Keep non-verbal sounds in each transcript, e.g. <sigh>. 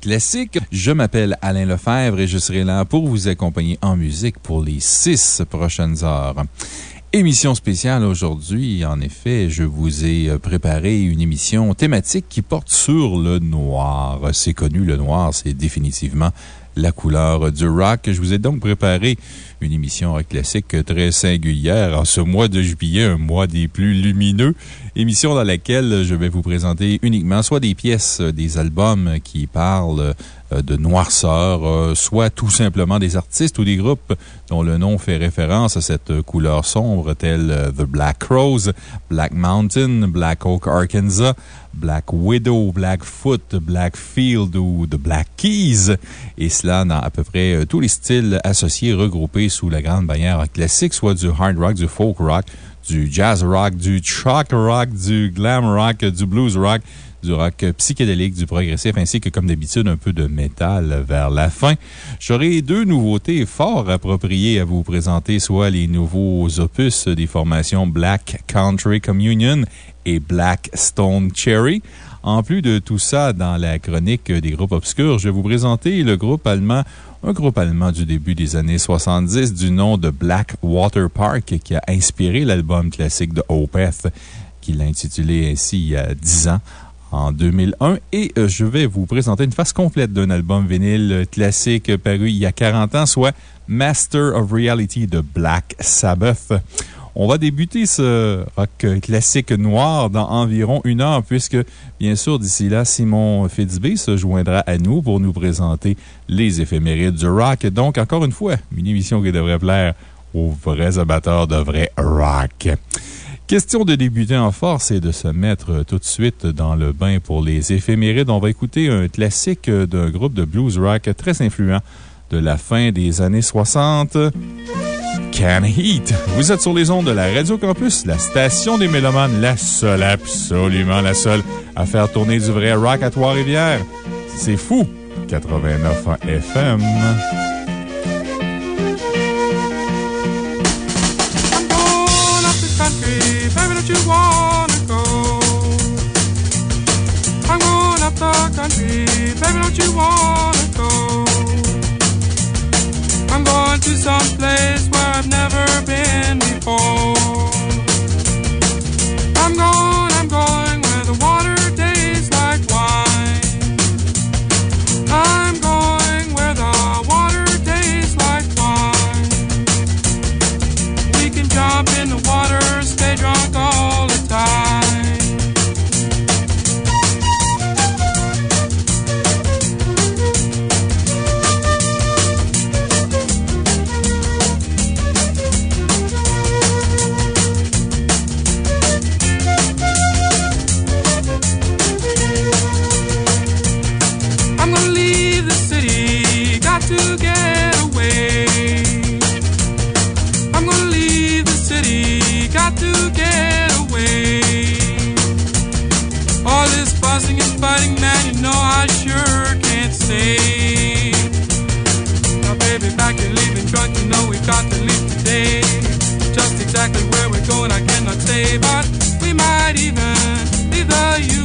classique. Je m'appelle Alain Lefebvre et je serai là pour vous accompagner en musique pour les six prochaines heures. Émission spéciale aujourd'hui. En effet, je vous ai préparé une émission thématique qui porte sur le noir. C'est connu, le noir, c'est définitivement la couleur du rock. Je vous ai donc préparé une émission classique très singulière en ce mois de juillet, un mois des plus lumineux. Émission dans laquelle je vais vous présenter uniquement soit des pièces, des albums qui parlent euh, de noirceur, euh, soit tout simplement des artistes ou des groupes dont le nom fait référence à cette couleur sombre, tels euh, The Black Crows, Black Mountain, Black Oak, Arkansas, Black Widow, Blackfoot, Blackfield ou The Black Keys. Et cela dans à peu près euh, tous les styles associés regroupés sous la grande bannière classique, soit du hard rock, du folk rock, du jazz rock, du shock rock, du glam rock, du blues rock, du rock psychédélique, du progressif, ainsi que, comme d'habitude, un peu de métal vers la fin. J'aurai deux nouveautés fort appropriées à vous présenter, soit les nouveaux opus des formations Black Country Communion et Black Stone Cherry. En plus de tout ça, dans la chronique des groupes obscurs, je vais vous présenter le groupe allemand un groupe allemand du début des années 70 du nom de Black Water Park qui a inspiré l'album classique de Opeth, qu'il a intitulé ainsi il y a 10 ans en 2001 et euh, je vais vous présenter une face complète d'un album vinyle classique paru il y a 40 ans, soit Master of Reality de Black Sabbath. On va débuter ce rock classique noir dans environ une heure, puisque, bien sûr, d'ici là, Simon Fitzbé se joindra à nous pour nous présenter les éphémérides du rock. Donc, encore une fois, une émission qui devrait plaire aux vrais amateurs de vrai rock. Question de débuter en force et de se mettre tout de suite dans le bain pour les éphémérides. On va écouter un classique d'un groupe de blues rock très influent de la fin des années 60. Can Heat. Vous êtes sur les ondes de la Radio Campus, la station des Mélomanes, la seule, absolument la seule à faire tourner du vrai rock à Trois-Rivières. C'est fou! 89 FM. You go? To some place where I've never been before. I'm going, I sure can't. Now, baby, back and leaving drunk, you know we got to leave today. Just exactly where we're going, I cannot say, but we might even leave the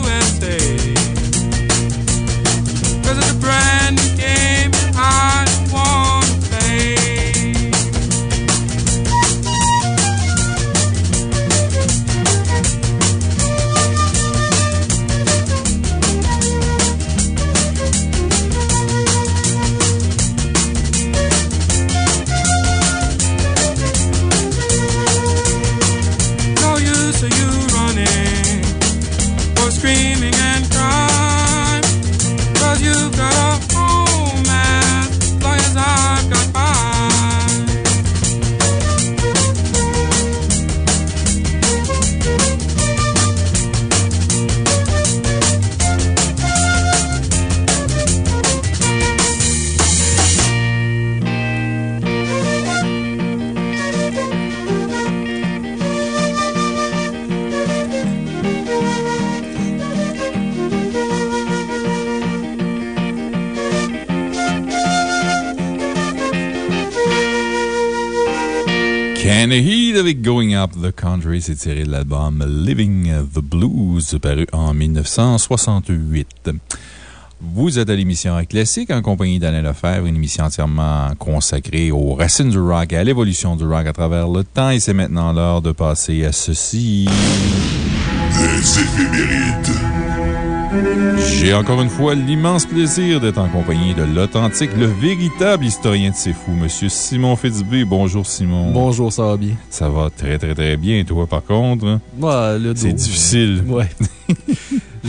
Heat avec Going Up the Country, c'est tiré de l'album Living the Blues, paru en 1968. Vous êtes à l'émission Classique en compagnie d'Alain Lefebvre, une émission entièrement consacrée aux racines du rock et à l'évolution du rock à travers le temps. Et c'est maintenant l'heure de passer à ceci. Les éphémérides. J'ai encore une fois l'immense plaisir d'être en compagnie de l'authentique, le véritable historien de ces fous, M. Simon Fitzbé. Bonjour, Simon. Bonjour, ça va bien? Ça va très, très, très bien. Toi, par contre, c'est difficile. Ouais. <laughs>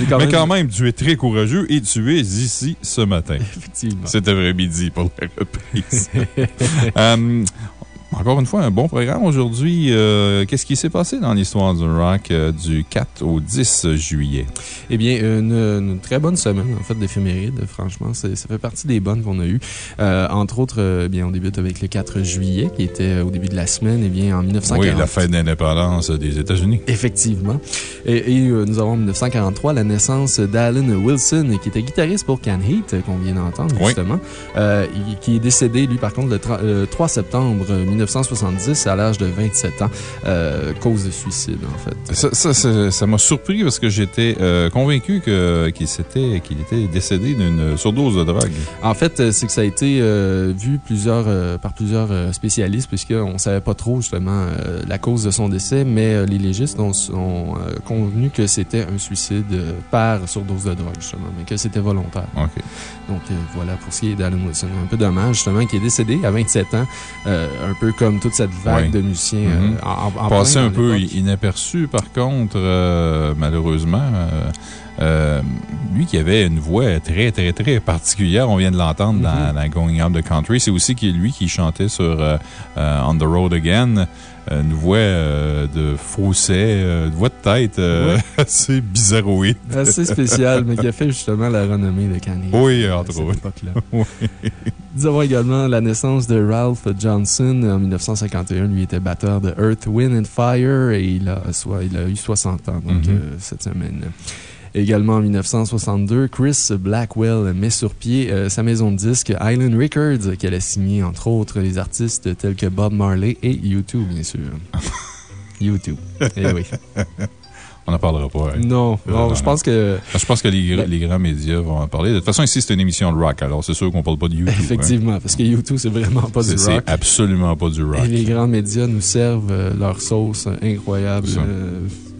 Quand Mais quand même, tu es très courageux et tu es ici ce matin. <laughs> Effectivement. Cet après-midi pour la reprise. <laughs> euh, encore une fois, un bon programme aujourd'hui. Euh, qu'est-ce qui s'est passé dans l'histoire du rock euh, du 4 au 10 juillet? Eh bien, une, très bonne semaine, en fait, d'éphéméride. Franchement, ça fait partie des bonnes qu'on a eues. Euh, entre autres, eh bien, on débute avec le 4 juillet, qui était au début de la semaine, eh bien, en 1940. Oui, la fête d'indépendance des États-Unis. Effectivement. Et, nous avons en 1943 la naissance d'Alan Wilson, qui était guitariste pour Can Heat, qu'on vient d'entendre, justement, qui est décédé, lui, par contre, le 3 septembre 1970 à l'âge de 27 ans, euh, cause de suicide, en fait. Ça m'a surpris parce que j'étais euh, convaincu qu'il qu'il était décédé d'une surdose de drogue. En fait, euh, c'est que ça a été vu plusieurs, par plusieurs spécialistes, puisqu'on ne savait pas trop, justement, la cause de son décès, mais les légistes ont, convenu que c'était un suicide par surdose de drogue, justement, mais que c'était volontaire. OK. Donc, voilà pour ce qui est d'Alan Wilson. Un peu dommage, justement, qui est décédé à 27 ans, un peu comme toute cette vague de musiciens mm -hmm. Passé un peu inaperçu, par contre, euh, malheureusement. Euh, lui qui avait une voix très, très, très particulière, on vient de l'entendre dans, mm-hmm. Going Up the Country. C'est aussi lui qui chantait sur On the Road Again une voix de fausset, une voix de tête <laughs> assez bizarroïde. <laughs> Assez spéciale, mais qui a fait justement la renommée de Kanye. Oui, entre autres. <laughs> Oui. Nous avons également la naissance de Ralph Johnson en 1951. Lui était batteur de Earth, Wind and Fire et il a, soit, il a eu 60 ans donc, mm-hmm. euh, cette semaine. Également en 1962, Chris Blackwell met sur pied euh, sa maison de disques Island Records, qu'elle a signé entre autres les artistes tels que Bob Marley et YouTube, bien sûr. <laughs> YouTube. Eh oui. <laughs> On n'en parlera pas. Hein. Non, non, je pense que. Je pense que les, les, grands médias vont en parler. De toute façon, ici, c'est une émission de rock, alors c'est sûr qu'on ne parle pas de YouTube. Hein. Effectivement, parce que YouTube, c'est vraiment pas du rock. C'est absolument pas du rock. Et les grands médias nous servent euh, leur sauce incroyable.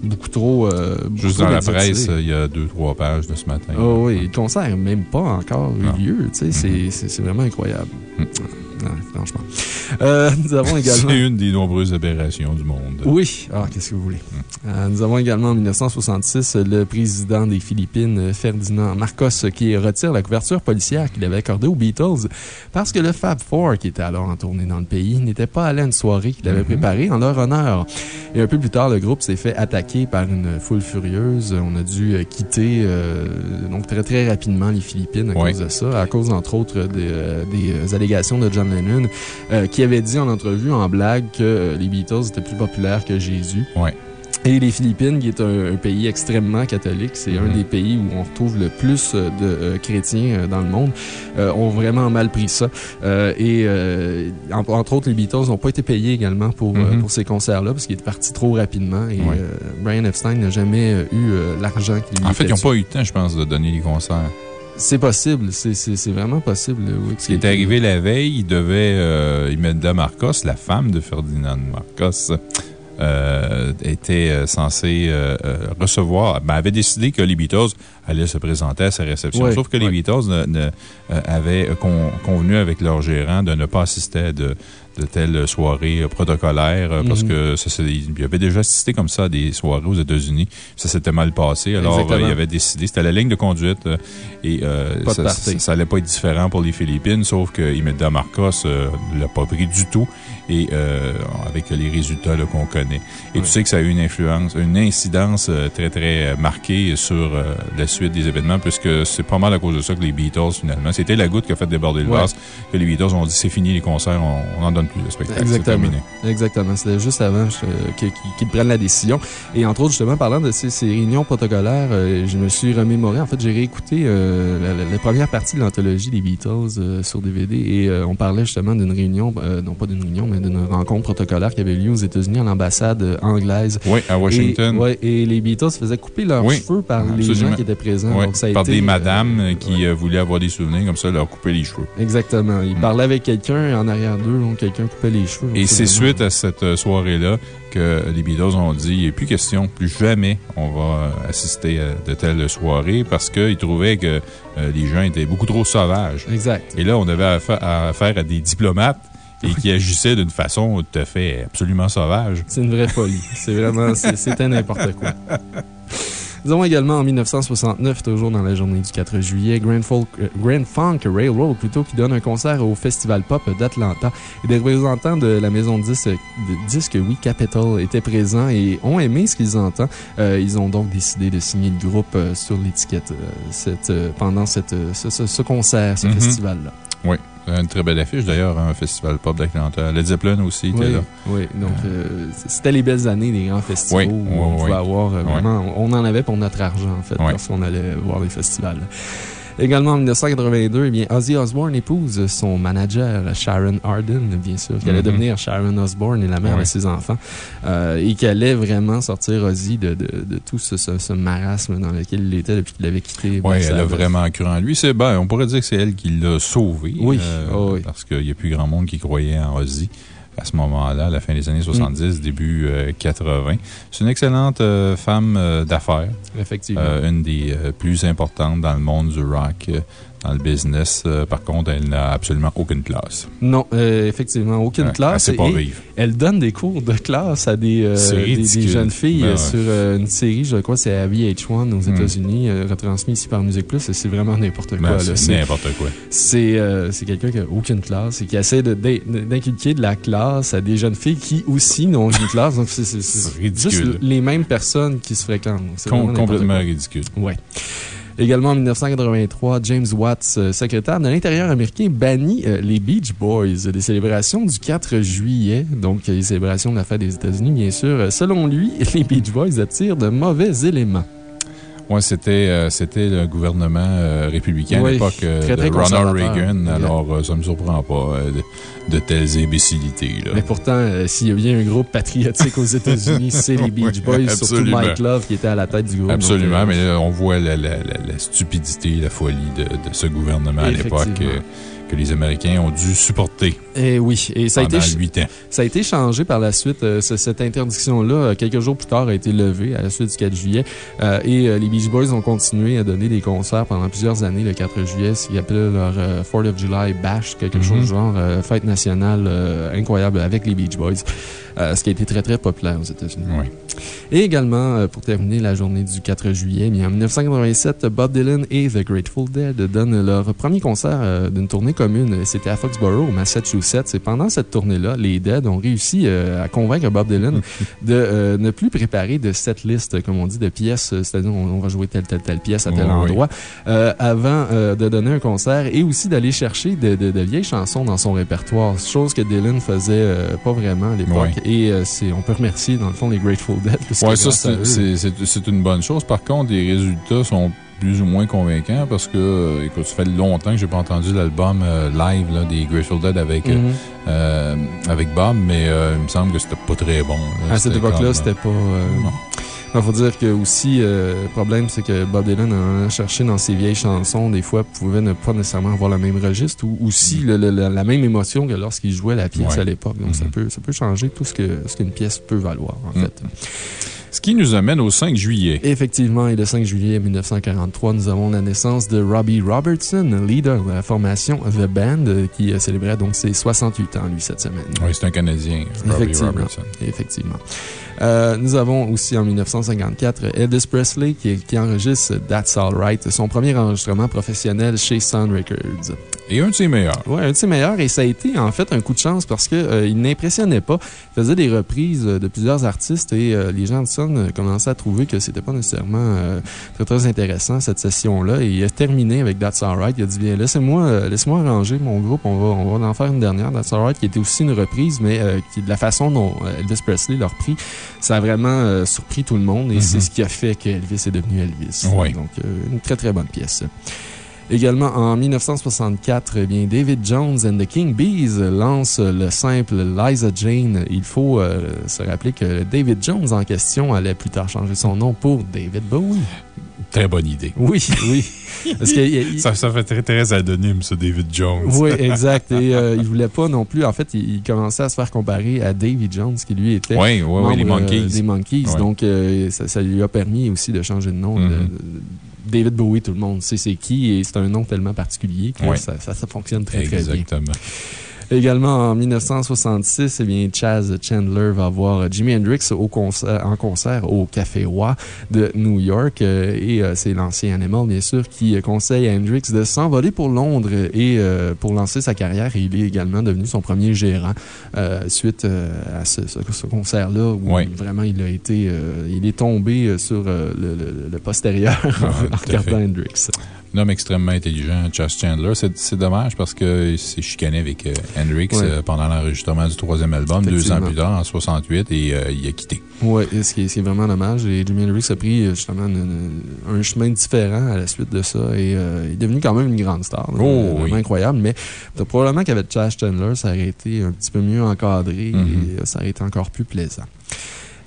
Euh, beaucoup trop. Euh, Juste dans la presse, il y a deux, trois pages de ce matin. Oh oui, le concert même pas encore eu lieu. Mm-hmm. C'est vraiment incroyable. Franchement. Euh, nous avons <laughs> également. C'est une des nombreuses aberrations du monde. Oui. Ah, qu'est-ce que vous voulez? Hmm. Euh, nous avons également en 1966 le président des Philippines, Ferdinand Marcos, qui retire la couverture policière qu'il avait accordée aux Beatles parce que le Fab Four, qui était alors en tournée dans le pays, n'était pas allé à une soirée qu'il avait hmm. préparée en leur honneur. Et un peu plus tard, le groupe s'est fait attaquer par une foule furieuse. On a dû euh, quitter donc très très rapidement les Philippines à cause de ça, à cause entre autres des allégations de John Lennon, euh, qui avait dit en entrevue, en blague, que euh, les Beatles étaient plus populaires que Jésus. Et les Philippines, qui est un, pays extrêmement catholique, c'est un mm-hmm. des pays où on retrouve le plus de chrétiens dans le monde, ont vraiment mal pris ça. et entre autres, les Beatles n'ont pas été payés également pour, mm-hmm. pour ces concerts-là, parce qu'ils étaient partis trop rapidement. Et Brian Epstein n'a jamais eu l'argent qu'il En fait, ils n'ont pas eu le temps, je pense, de donner les concerts. C'est possible, c'est vraiment possible, oui. Ce qui est arrivé la veille, il devait, euh, Imelda Marcos, la femme de Ferdinand Marcos, euh, était euh, censée euh, recevoir, ben, avait décidé que les Beatles allaient se présenter à sa réception. Sauf que les Beatles ne, avaient convenu avec leur gérant de ne pas assister à de, de telles soirées protocolaires euh, parce mhm. que ça, il avait déjà assisté comme ça à des soirées aux États-Unis. Ça s'était mal passé. Alors, euh, il avait décidé, c'était la ligne de conduite euh, et ça, ça, allait pas être différent pour les Philippines, sauf que Imelda Marcos ne l'a pas pris du tout et avec les résultats qu'on connaît. Et tu sais que ça a eu une influence, une incidence très, très marquée sur la suite des événements, puisque c'est pas mal à cause de ça que les Beatles, finalement, c'était la goutte qui a fait déborder le vase, que les Beatles ont dit c'est fini les concerts, on n'en donne plus, le spectacle. Exactement. terminé. Exactement. C'était juste avant qu'ils prennent la décision. Et entre autres, justement, parlant de ces, ces réunions protocolaires, euh, je me suis remémoré. En fait, j'ai réécouté euh, la, la- la première partie de l'anthologie des Beatles euh, sur DVD et on parlait justement d'une réunion, non pas d'une réunion, mais d'une rencontre protocolaire qui avait lieu aux États-Unis à l'ambassade anglaise. Oui, à Washington. Et, ouais, et les Beatles faisaient couper leurs Oui, cheveux par les gens qui étaient présents. Donc, ça a par été, des madames qui ouais. voulaient avoir des souvenirs, comme ça, leur couper les cheveux. Exactement. Ils Mm. parlaient avec quelqu'un en arrière d'eux, donc quelqu'un coupait les cheveux. Et c'est suite à cette euh, soirée-là que les Beatles ont dit il n'est plus question, plus jamais on va euh, assister à de telles soirées parce qu'ils trouvaient que euh, les gens étaient beaucoup trop sauvages. Exact. Et là, on avait à affaire à des diplomates et qui agissaient d'une façon tout à fait absolument sauvage. C'est une vraie folie. C'est vraiment, c'est- c'était n'importe quoi. <laughs> Nous avons également en 1969, toujours dans la journée du 4 juillet, Grand, Folk, euh, Grand Funk Railroad, plutôt, qui donne un concert au Festival Pop d'Atlanta. Et des représentants de la maison de disques, de disques Capital étaient présents et ont aimé ce qu'ils entendent. Euh, ils ont donc décidé de signer le groupe euh, sur l'étiquette pendant cette, ce, ce- ce concert, ce Mhm. festival-là. Oui, une très belle affiche d'ailleurs, un festival pop d'Atlanta. Led Zeppelin aussi était Oui, là. oui. donc euh, c'était les belles années des grands festivals Oui, où on pouvait avoir euh, vraiment, on en avait pour notre argent en fait, lorsqu'on allait voir les festivals. Également en 1982, eh bien, Ozzy Osbourne épouse son manager Sharon Arden, bien sûr, qui allait Mhm. devenir Sharon Osbourne et la mère de ses enfants, euh, et qui allait vraiment sortir Ozzy de, de, de tout ce, ce, ce marasme dans lequel il était depuis qu'il avait quitté. Oui, elle a vraiment cru en lui. C'est ben, on pourrait dire que c'est elle qui l'a sauvé. Oui, euh, oh oui. Parce qu'il n'y a plus grand monde qui croyait en Ozzy à ce moment-là, à la fin des années 70, début euh, 80. C'est une excellente euh, femme euh, d'affaires, Effectivement. euh, une des euh, plus importantes dans le monde du rock, euh, dans le business. Euh, par contre, elle n'a absolument aucune classe. non, euh, effectivement, aucune Ouais, classe. Elle sait pas vivre. Elle donne des cours de classe à des, euh, des, jeunes filles Ben ouais. sur une série, je crois, c'est à VH1 aux Hmm. États-Unis, euh, retransmis ici par Musique Plus, c'est vraiment n'importe quoi. Ben, là. c'est n'importe quoi. C'est quelqu'un qui n'a aucune classe et qui essaie d'inculquer de la classe à des jeunes filles qui aussi n'ont aucune classe. Donc, c'est <laughs> juste les mêmes personnes qui se fréquentent. C'est Com- complètement quoi. ridicule. Ouais. Également en 1983, James Watts, euh, secrétaire de l'Intérieur américain, bannit euh, les Beach Boys des célébrations du 4 juillet. Donc, les célébrations de la fête des États-Unis, bien sûr. Euh, Selon lui, <laughs> les Beach Boys attirent de mauvais éléments. C'était euh, c'était le gouvernement euh, républicain à Oui, l'époque euh, de Ronald. Reagan. Alors, ça me surprend pas de, de telles imbécilités. Là. Mais pourtant, s'il y a bien un groupe patriotique aux États-Unis, c'est les <laughs> Beach Boys, Oui, surtout. Mike Love qui était à la tête du groupe. Absolument, Donc, mais là, on voit la, la- la- la stupidité, la folie de, de ce gouvernement à l'époque que les Américains ont dû supporter Et oui, et ça a, été, ans. ça a été changé par la suite. Euh, ce- cette interdiction-là, euh, quelques jours plus tard, a été levée à la suite du 4 juillet. Euh, et les Beach Boys ont continué à donner des concerts pendant plusieurs années le 4 juillet, ce qu'ils appelaient leur euh, 4th of July Bash, quelque Mhm. chose du genre fête nationale incroyable avec les Beach Boys. Euh, ce qui a été très, très populaire aux États-Unis. Oui. Et également, euh, pour terminer la journée du 4 juillet, bien, en 1987, Bob Dylan et The Grateful Dead donnent leur premier concert euh, d'une tournée commune. C'était à Foxborough, au Massachusetts. Et pendant cette tournée-là, les Dead ont réussi à convaincre Bob Dylan <laughs> de ne plus préparer de set list, comme on dit, de pièces, c'est-à-dire on, va jouer telle, telle, telle pièce à tel endroit, avant de donner un concert et aussi d'aller chercher de, de- de vieilles chansons dans son répertoire, chose que Dylan faisait euh, pas vraiment à l'époque. Oui. Et euh, c'est- on peut remercier, dans le fond, les Grateful Dead. Ouais, ça, c'est- une bonne chose. Par contre, les résultats sont plus ou moins convaincants parce que, euh, écoute, ça fait longtemps que j'ai pas entendu l'album euh, live là, des Grateful Dead avec, Mhm. euh, avec Bob, mais euh, il me semble que c'était pas très bon. là. À cette époque-là, c'était pas. Non. Il faut dire que aussi, euh, le problème, c'est que Bob Dylan en a cherché dans ses vieilles chansons, des fois, pouvait ne pas nécessairement avoir le même registre ou aussi le- le- la, la même émotion que lorsqu'il jouait la pièce Ouais. à l'époque. Donc, ça, Mhm. peut, ça peut changer tout ce qu'une pièce peut valoir, en Mhm. fait. Ce qui nous amène au 5 juillet. Effectivement, et le 5 juillet 1943, nous avons la naissance de Robbie Robertson, leader de la formation The Band, euh, qui célébrait donc ses 68 ans, lui, cette semaine. Oui, c'est un Canadien, Robbie Effectivement. Robertson. Effectivement. Euh, nous avons aussi en 1954 Elvis Presley qui, qui enregistre That's Alright, son premier enregistrement professionnel chez Sun Records. Et un de ses meilleurs. Oui, un de ses meilleurs. Et ça a été en fait un coup de chance parce qu'il euh, n'impressionnait pas. Il faisait des reprises de plusieurs artistes et euh, les gens de Sun commençaient à trouver que c'était pas nécessairement très, très intéressant cette session-là. Et il a terminé avec That's Alright. Il a dit Bien, laissez-moi laissez arranger mon groupe. On va, on va en faire une dernière, That's Alright, qui était aussi une reprise, mais qui, de la façon dont Elvis Presley l'a repris, ça a vraiment surpris tout le monde et c'est mhm. ce qui a fait qu'Elvis est devenu Elvis. Donc, une très, très bonne pièce. Également en 1964, eh bien, David Jones and the King Bees lance le simple Liza Jane. Il faut euh, se rappeler que David Jones en question allait plus tard changer son nom pour David Bowie. Très bonne idée. Oui, oui. <laughs> Parce que, ça, ça, fait très, très anonyme, ce David Jones. Oui, <laughs> exact. Et euh, il voulait pas non plus. En fait, il, commençait à se faire comparer à David Jones, qui lui était. Oui, oui, oui, les Monkeys. des Monkeys. Donc, euh, ça, lui a permis aussi de changer de nom. Mm-hmm. David Bowie, tout le monde sait c'est qui et c'est un nom tellement particulier que ça, ça, fonctionne très, très bien. Exactement. Également, en 1966, eh bien, Chaz Chandler va voir Jimi Hendrix au concert, en concert au Café Roi de New York. Euh, et euh, c'est l'ancien Animal, bien sûr, qui conseille à Hendrix de s'envoler pour Londres et euh, pour lancer sa carrière. Et il est également devenu son premier gérant suite à ce, concert-là où vraiment il a été, il est tombé sur le, postérieur <laughs> en regardant Hendrix. Un homme extrêmement intelligent, Chas Chandler. C'est dommage parce qu'il s'est chicané avec euh, Hendrix euh, pendant l'enregistrement du troisième album, deux ans plus tard, en 68, et euh, il a quitté. Oui, ce qui est, vraiment dommage. Et Jimi Hendrix a pris justement un chemin différent à la suite de ça et il est devenu quand même une grande star. Oh, vraiment incroyable. Mais probablement qu'avec Chas Chandler, ça aurait été un petit peu mieux encadré mm-hmm. et ça aurait été encore plus plaisant.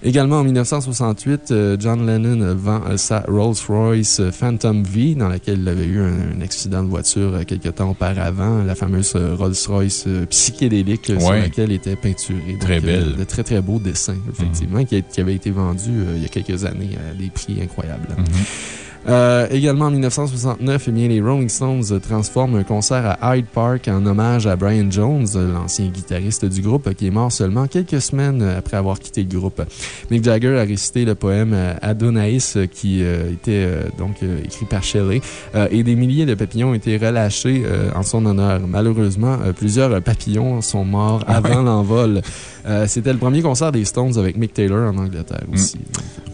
Également en 1968, euh, John Lennon vend euh, sa Rolls-Royce euh, Phantom V, dans laquelle il avait eu un, accident de voiture quelques temps auparavant, la fameuse Rolls-Royce psychédélique sur laquelle était peinturé. Très belle. De très, très beaux dessins, effectivement, mhm. qui, avait été vendu il y a quelques années à des prix incroyables. Mhm. Euh, également en 1969, eh bien, les Rolling Stones transforment un concert à Hyde Park en hommage à Brian Jones, l'ancien guitariste du groupe, qui est mort seulement quelques semaines après avoir quitté le groupe. Mick Jagger a récité le poème Adonaïs, qui euh, était euh, donc écrit par Shelley, et des milliers de papillons ont été relâchés en son honneur. Malheureusement, plusieurs papillons sont morts avant l'envol. C'était le premier concert des Stones avec Mick Taylor en Angleterre mm. aussi.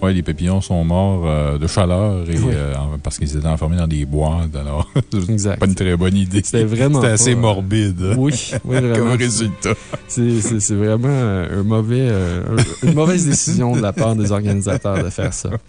Oui, les papillons sont morts de chaleur et euh, parce qu'ils étaient enfermés dans des boîtes. Alors, <laughs> pas une très bonne idée. C'était vraiment. C'était assez morbide. Oui, oui, <laughs> vraiment. Comme résultat. C'est vraiment un mauvais, euh, une mauvaise décision de la part des organisateurs de faire ça. <laughs>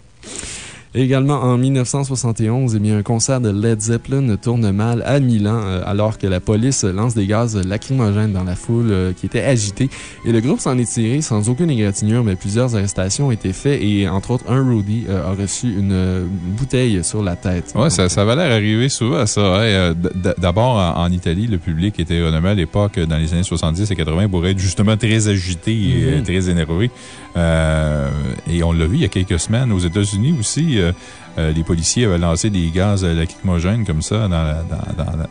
Également en 1971, eh bien, un concert de Led Zeppelin tourne mal à Milan euh, alors que la police lance des gaz lacrymogènes dans la foule euh, qui était agitée. Et le groupe s'en est tiré sans aucune égratignure, mais plusieurs arrestations ont été faites et entre autres, un Rudy euh, a reçu une bouteille sur la tête. Oui, ça, ça va l'air arriver souvent, ça. Hein. D'abord, en, Italie, le public était renommé à l'époque, dans les années 70 et 80, pour être justement très agité et mm-hmm. très énervé. Et on l'a vu il y a quelques semaines aux États-Unis aussi. Euh, euh, les policiers avaient lancé des gaz lacrymogènes comme ça dans la,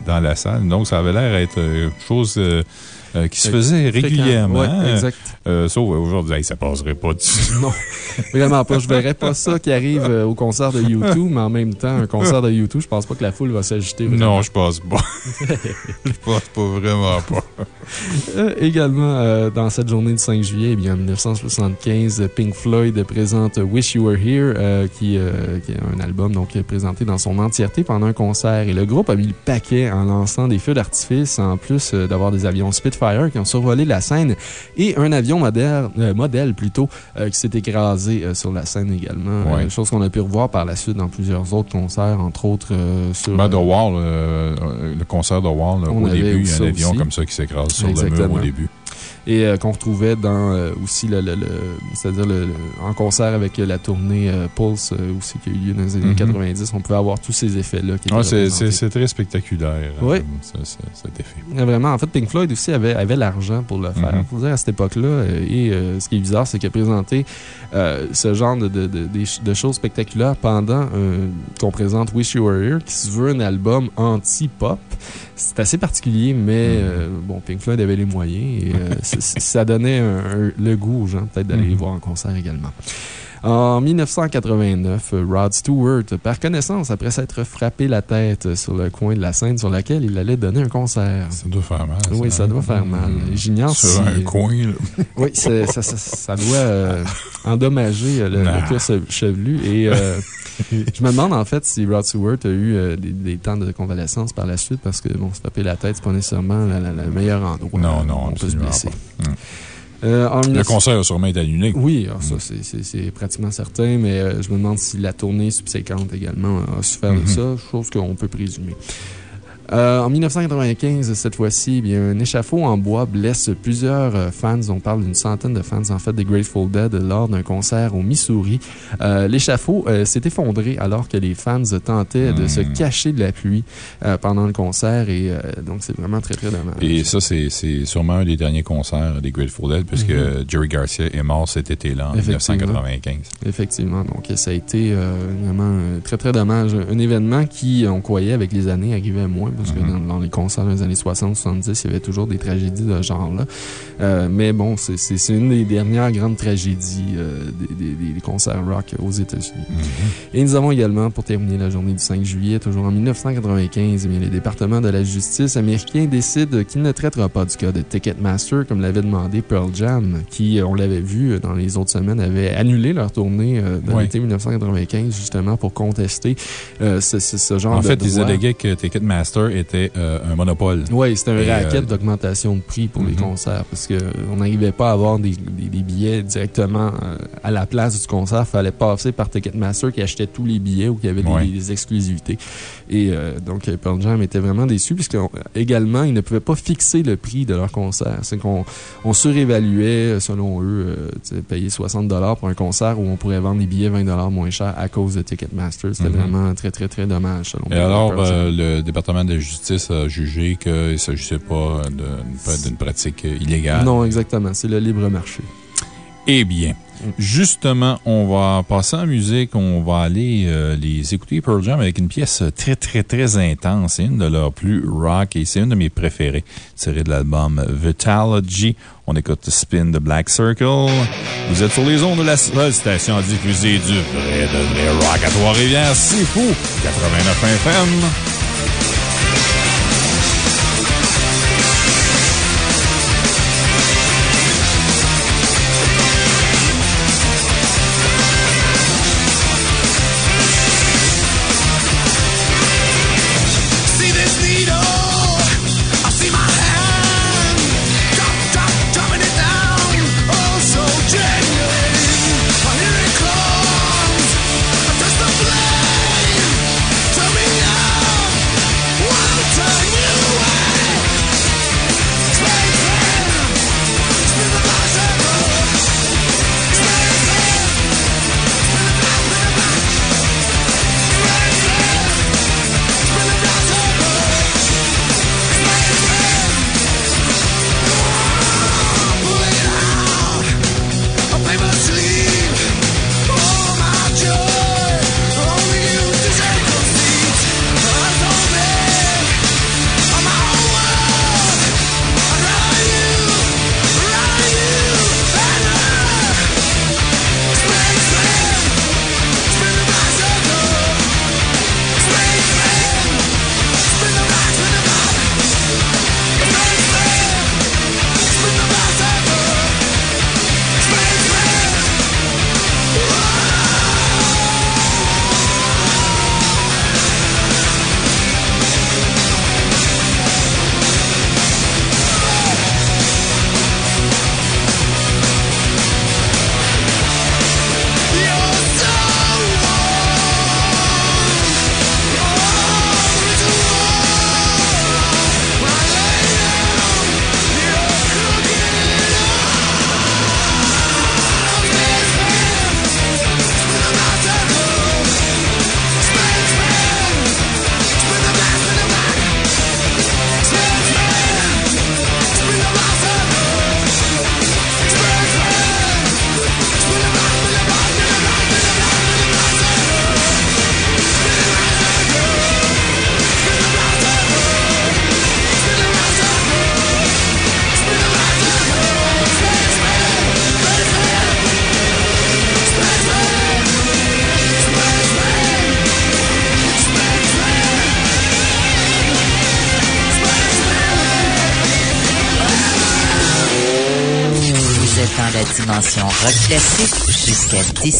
dans, la salle. Donc, ça avait l'air d'être euh, chose euh, qui se faisait régulièrement. Oui, exact. Euh, sauf aujourd'hui, ça passerait pas dessus. Non, vraiment pas. Je verrais pas ça qui arrive euh, au concert de YouTube, mais en même temps, un concert de YouTube, je pense pas que la foule va s'agiter. Non, je pense pas. je pense pas vraiment pas. également, dans cette journée du 5 juillet, eh bien, en 1975, Pink Floyd présente Wish You Were Here, qui, qui, est un album donc, présenté dans son entièreté pendant un concert. Et le groupe a mis le paquet en lançant des feux d'artifice, en plus d'avoir des avions Spitfire qui ont survolé la scène et un avion modèle, euh, modèle plutôt, euh, qui s'est écrasé euh, sur la scène également. chose qu'on a pu revoir par la suite dans plusieurs autres concerts, entre autres sur. Ben, The Wall, le concert de Wall, au début, il y a un avion comme ça qui s'écrase sur le mur au début et euh, qu'on retrouvait dans euh, aussi le, le, c'est-à-dire en concert avec la tournée euh, Pulse aussi qui a eu lieu dans les années 90. Mm-hmm. On pouvait avoir tous ces effets-là. c'est très spectaculaire. Oui. cet effet. Vraiment. En fait, Pink Floyd aussi avait, avait l'argent pour le faire. Dire, à cette époque-là. Et ce qui est bizarre, c'est qu'il a présenté ce genre de, de, de, choses spectaculaires pendant qu'on présente Wish You Were Here, qui se veut un album anti-pop. C'est assez particulier, mais mm-hmm. bon, Pink Floyd avait les moyens et <laughs> ça donnait le goût aux gens, peut-être, d'aller les mhm. voir en concert également. En 1989, Rod Stewart, par connaissance, après s'être frappé la tête sur le coin de la scène sur laquelle il allait donner un concert. Ça doit faire mal. Oui, ça, doit faire mal. Hmm. J'ignore si. Sur un coin, <laughs> Oui, ça, doit euh, <laughs> endommager le, le chevelu. Et euh, <laughs> je me demande en fait si Rod Stewart a eu euh, des, temps de convalescence par la suite parce que, bon, se frapper la tête, c'est pas nécessairement le meilleur endroit. Non, non, on peut se blesser. Euh, le concert a sûrement été annulé. Oui, ça, c'est pratiquement certain, mais euh, je me demande si la tournée subséquente également a souffert de mm-hmm. ça, chose qu'on peut présumer. Euh, en 1995, cette fois-ci, un échafaud en bois blesse plusieurs euh, fans. On parle d'une centaine de fans, en fait, des Grateful Dead lors d'un concert au Missouri. Euh, l'échafaud s'est effondré alors que les fans tentaient de se hmm. cacher de la pluie pendant le concert. Et donc, c'est vraiment très, très dommage. Et ça, c'est sûrement un des derniers concerts des Grateful Dead, puisque mm-hmm. Jerry Garcia est mort cet été-là, en 1995. Effectivement. Donc, ça a été vraiment très, très dommage. Un événement qui, on croyait, avec les années, arrivait moins parce que mhm. dans, les concerts des années 60-70, il y avait toujours des tragédies de ce genre-là. Euh, mais bon, c'est une des dernières grandes tragédies euh, des, concerts rock aux États-Unis. Mhm. Et nous avons également, pour terminer la journée du 5 juillet, toujours en 1995, eh les départements de la justice américain décident qu'il ne traitera pas du cas de Ticketmaster comme l'avait demandé Pearl Jam, qui, on l'avait vu dans les autres semaines, avait annulé leur tournée euh, de l'été 1995 justement pour contester ce, genre de. En fait, ils alléguaient que Ticketmaster était euh, un monopole. Oui, c'était un racket euh, d'augmentation de prix pour les mhm. concerts parce qu'on n'arrivait pas à avoir des, billets directement euh, à la place du concert. Il fallait passer par Ticketmaster qui achetait tous les billets ou qui avait des, exclusivités. Et donc, Pearl Jam était vraiment déçu puisqu'également, ils ne pouvaient pas fixer le prix de leur concert. C'est qu'on on surévaluait, selon eux, payer 60 pour un concert où on pourrait vendre des billets 20 moins cher à cause de Ticketmaster. C'était mhm. vraiment très, très, très dommage, selon Et alors, le département de justice a jugé qu'il ne s'agissait pas d'une pratique illégale. Non, exactement. C'est le libre marché. Eh bien, Justement, on va passer en musique. On va aller euh, les écouter Pearl Jam avec une pièce très, très, très intense. C'est une de leurs plus rock et c'est une de mes préférées tirée de l'album Vitalogy. On écoute Spin de Black Circle. Vous êtes sur les ondes de la seule station diffusée du vrai de rock à Trois-Rivières. C'est fou! 89 FM.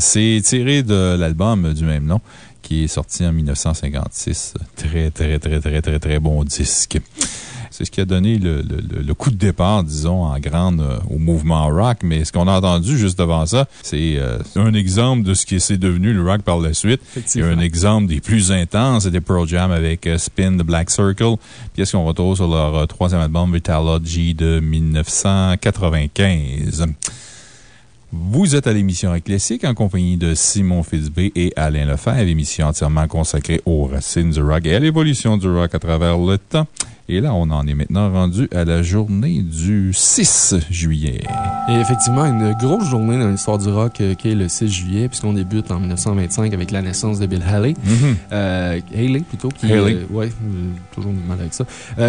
C'est tiré de l'album du même nom qui est sorti en 1956. Très, très, très, très, très, très bon disque. C'est ce qui a donné le, le- le- le coup de départ, disons, en grande euh, au mouvement rock. Mais ce qu'on a entendu juste devant ça, c'est euh, un exemple de ce qui s'est devenu le rock par la suite. Effectivement. un exemple des plus intenses, c'était Pearl Jam avec euh, Spin the Black Circle, pièce qu'on retrouve sur leur troisième album Vitalogy de 1995. Vous êtes à l'émission Classique en compagnie de Simon Fitzbé et Alain Lefebvre, émission entièrement consacrée aux racines du rock et à l'évolution du rock à travers le temps. Et là, on en est maintenant rendu à la journée du 6 juillet. Et effectivement, une grosse journée dans l'histoire du rock euh, qui est le 6 juillet, puisqu'on débute en 1925 avec la naissance de Bill Haley. Mhm. Euh, Haley, plutôt. Qui, Haley. euh, ouais, toujours du mal avec ça.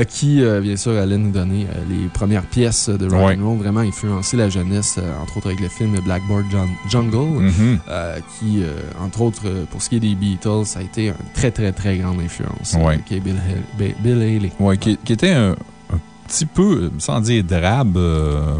Qui, bien sûr, allait nous donner les premières pièces de rock Ouais. and roll, vraiment influencer la jeunesse, entre autres avec le film Blackboard Jun- Jungle, Mhm. euh, qui, entre autres, pour ce qui est des Beatles, ça a été une très, très, très grande influence. Ouais. qui est Bill, Hale- Bi- Bill Haley. Ouais, qui, qui était un, un petit peu, sans dire drabe, euh,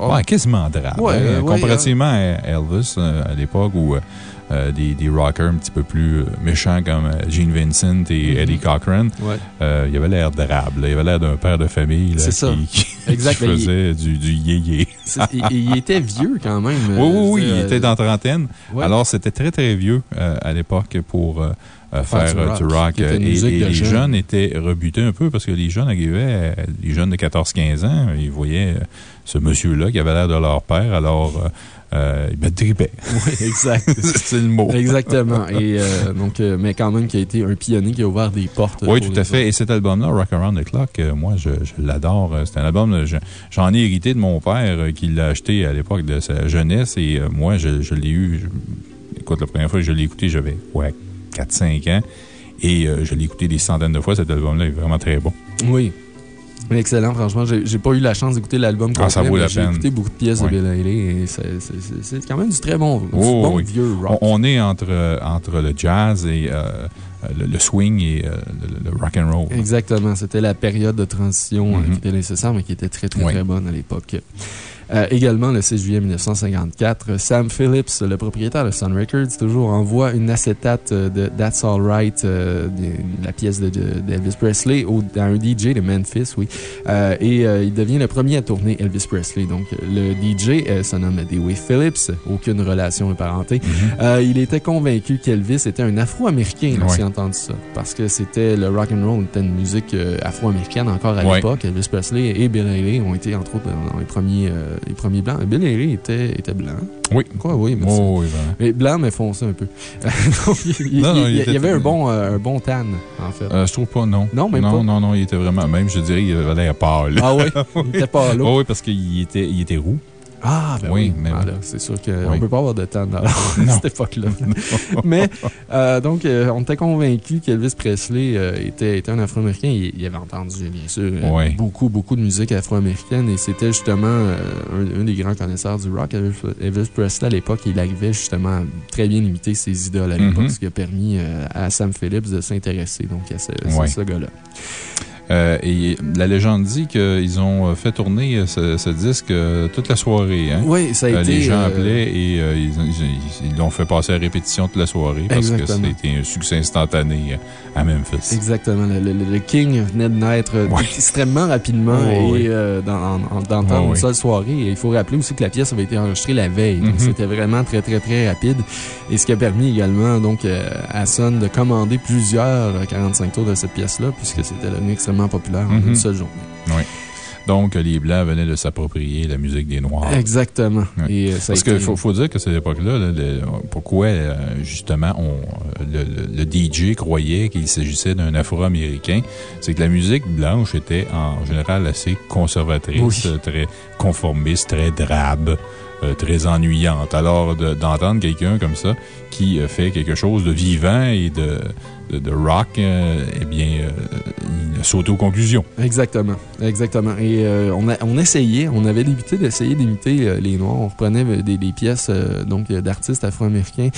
Oh. ouais, quasiment drabe. Ouais, hein, ouais, comparativement à Elvis euh, à l'époque où euh, des, des rockers un petit peu plus méchants comme Gene Vincent et Mhm. Eddie Cochran, Ouais. euh, il avait l'air drabe. là. Il avait l'air d'un père de famille là, C'est ça. qui, qui- <laughs> Exact, qui mais il- faisait du, du yé-yé. C'est- il, il était vieux quand même. Oui, oui, oui, il était dans trentaine. ouais. Alors, c'était très, très vieux euh, à l'époque pour euh, euh, Faire faire du euh, rock, du rock. Et, les jeunes. jeunes étaient rebutés un peu parce que les jeunes arrivaient, euh, les jeunes de 14-15 ans, ils voyaient euh, ce monsieur-là qui avait l'air de leur père, alors euh, euh, ils me tripaient. <laughs> Oui, exact. <laughs> C'est le mot. Exactement. Et euh, donc, euh, mais quand même, qui a été un pionnier qui a ouvert des portes. Oui, tout à fait. Et cet album-là, Rock Around the Clock, euh, moi, je, je l'adore. Euh, C'est un album, euh, je- j'en ai hérité de mon père euh, qui l'a acheté à l'époque de sa jeunesse et euh, moi, je, je l'ai eu. écoute, la première fois que je l'ai écouté, j'avais, ouais, 4-5 ans. Et euh, je l'ai écouté des centaines de fois. Cet album-là est vraiment très bon. Oui. Excellent, franchement. J'ai j'ai pas eu la chance d'écouter l'album Ah, ça complet, vaut la J'ai peine. écouté beaucoup de pièces Oui. de Bill Haley et c'est- quand même du très bon, du Oh, bon oui. vieux rock. on est entre, entre le jazz et euh, le, le swing et euh, le, le rock and roll. Exactement. C'était la période de transition Mhm. qui était nécessaire, mais qui était très, très, Oui. très bonne à l'époque. Euh, également, le 6 juillet 1954, Sam Phillips, le propriétaire de Sun Records, toujours envoie une acétate de That's Alright, la pièce d'Elvis Presley, au, à un DJ de Memphis, oui. et il devient le premier à tourner Elvis Presley. Donc, le DJ se nomme Dewey Phillips, aucune relation parenté. Mhm. il était convaincu qu'Elvis était un Afro-Américain lorsqu'il a entendu ça. Parce que c'était le rock and roll était une musique afro-américaine encore à l'époque. Elvis Presley et Bill Haley ont été, entre autres, dans les premiers, les premiers blancs. Bill Haley était, était blanc. Oui. Quoi, oui, mais, oh, oui, mais blanc, mais foncé un peu. <laughs> il, non, non, il, il, il était... y avait un bon, euh, un bon tan, en fait. Euh, je trouve pas, non. Non, même non, pas. Non, non, il était vraiment, même, je dirais, il avait l'air pâle. Ah oui? <laughs> Il était pâle. Oh, oui, parce qu'il était, il était roux. Ah, ben oui. oui. mais ah, oui. C'est sûr qu'on ne peut pas avoir de temps dans <laughs> cette époque-là. <laughs> mais, euh, donc, euh, on était convaincu qu'Elvis Presley euh, était, était un Afro-Américain. Il, il avait entendu, bien sûr, beaucoup, beaucoup de musique afro-américaine et c'était justement un, un des grands connaisseurs du rock. Elvis, Presley, à l'époque, il arrivait justement à très bien imiter ses idoles à l'époque, Mhm. ce qui a permis à Sam Phillips de s'intéresser donc à ce gars-là. Euh, et la légende dit qu'ils ont fait tourner ce, ce disque euh, toute la soirée. Hein? Oui, ça a Euh, été. les gens euh, appelaient et euh, ils l'ont fait passer à répétition toute la soirée parce Exactement. que c'était un succès instantané à Memphis. Exactement. Le, le- le King venait de naître euh, Ouais. extrêmement rapidement Oh, et oui. euh, dans, Oh, une seule soirée. Et il faut rappeler aussi que la pièce avait été enregistrée la veille. Donc, Mhm. c'était vraiment très, très, très rapide. Et ce qui a permis également donc, euh, à Sun de commander plusieurs euh, 45 tours de cette pièce-là, puisque c'était devenu extrêmement populaire en Mhm. une seule journée. Oui. Donc, les Blancs venaient de s'approprier la musique des Noirs. Exactement. Ouais. Et, euh, Parce été- qu'il faut, faut dire que cette époque-là, pourquoi euh, justement on, le, DJ croyait qu'il s'agissait d'un Afro-Américain, c'est que la musique blanche était en général assez conservatrice, Oui. euh, très conformiste, très drabe. euh, très ennuyante. Alors, de- d'entendre quelqu'un comme ça qui euh, fait quelque chose de vivant et de, de, de rock, euh, eh bien, euh, il saute aux conclusions. Exactement. Exactement. Et euh, on, a, on essayait, on avait l'habitude d'essayer d'imiter euh, les Noirs. On reprenait euh, des, des pièces euh, donc euh, d'artistes afro-américains,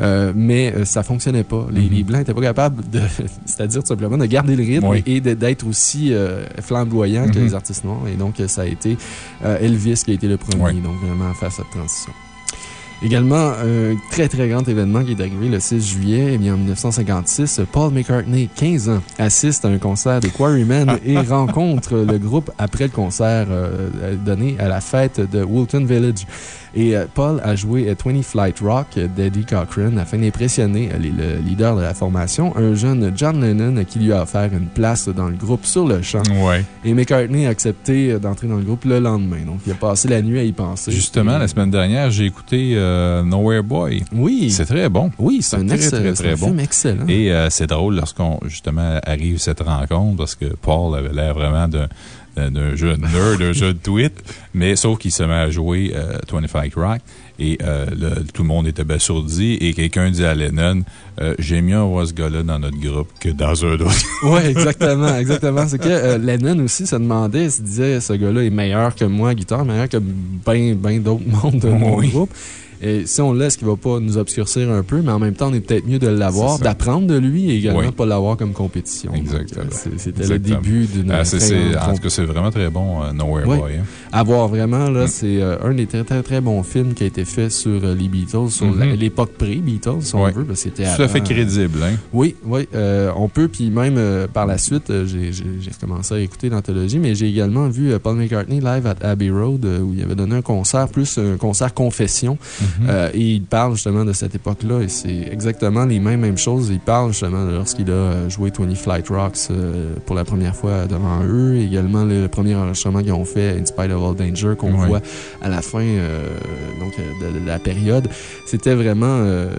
euh, mais euh, ça fonctionnait pas. Les, Mhm. les Blancs n'étaient pas capables <laughs> c'est-à-dire tout simplement de garder le rythme Oui. et d'être aussi euh, flamboyants que Mhm. les artistes noirs. Et donc, euh, ça a été euh, Elvis qui a été le premier, Oui. donc vraiment à faire cette transition. Également, un très très grand événement qui est arrivé le 6 juillet, eh bien, en 1956, Paul McCartney, 15 ans, assiste à un concert des Quarrymen <laughs> et rencontre le groupe après le concert euh, donné à la fête de Woolton Village. Et euh, Paul a joué à 20 Flight Rock d'Eddie Cochran afin d'impressionner euh, le leader de la formation, un jeune John Lennon qui lui a offert une place dans le groupe sur le champ. Ouais. Et McCartney a accepté euh, d'entrer dans le groupe le lendemain. Donc, il a passé la nuit à y penser. Justement, Et- la semaine dernière, j'ai écouté euh, Nowhere Boy. Oui. C'est très bon. Oui, c'est un, très, excellent- très, bon. excellent. Et euh, c'est drôle lorsqu'on, justement, arrive cette rencontre parce que Paul avait l'air vraiment d'un d'un- d'un jeune nerd, d'un jeune tweet, mais sauf qu'il se met à jouer euh, 25 Rock et euh, le- tout le monde est abasourdi et quelqu'un dit à Lennon euh, J'ai mieux avoir ce gars-là dans notre groupe que dans un autre. <laughs> Oui, exactement, exactement. C'est que euh, Lennon aussi se demandait, il se disait, ce gars-là est meilleur que moi à guitare, meilleur que bien ben, d'autres <laughs> membres de mon Oui. groupe. Et si on le laisse, qu'il va pas nous obscurcir un peu, mais en même temps, on est peut-être mieux de l'avoir, d'apprendre de lui et également Oui. pas l'avoir comme compétition. Exactement. euh, C'était le début d'une. Ah, en tout cas, c'est vraiment très bon, euh, Nowhere. Boy. hein. À voir vraiment, là, Mm. c'est euh, un des très, très, très bons films qui a été fait sur euh, les Beatles, sur Mhm. la- l'époque pré-Beatles, si on veut. parce que c'était Tout à fait crédible. Hein? Oui, oui, euh, on peut. Puis même par la suite, j'ai recommencé à écouter l'anthologie, mais j'ai également vu Paul McCartney live à Abbey Road où il avait donné un concert, plus un concert confession. Mhm. Euh, et il parle justement de cette époque-là et c'est exactement les mêmes, mêmes choses. Il parle justement lorsqu'il a joué 20 Flight Rocks pour la première fois devant eux. Également le, le premier enregistrement qu'ils ont fait, In Spite of All Danger, qu'on voit à la fin euh, donc, euh, de, de la période. C'était vraiment euh,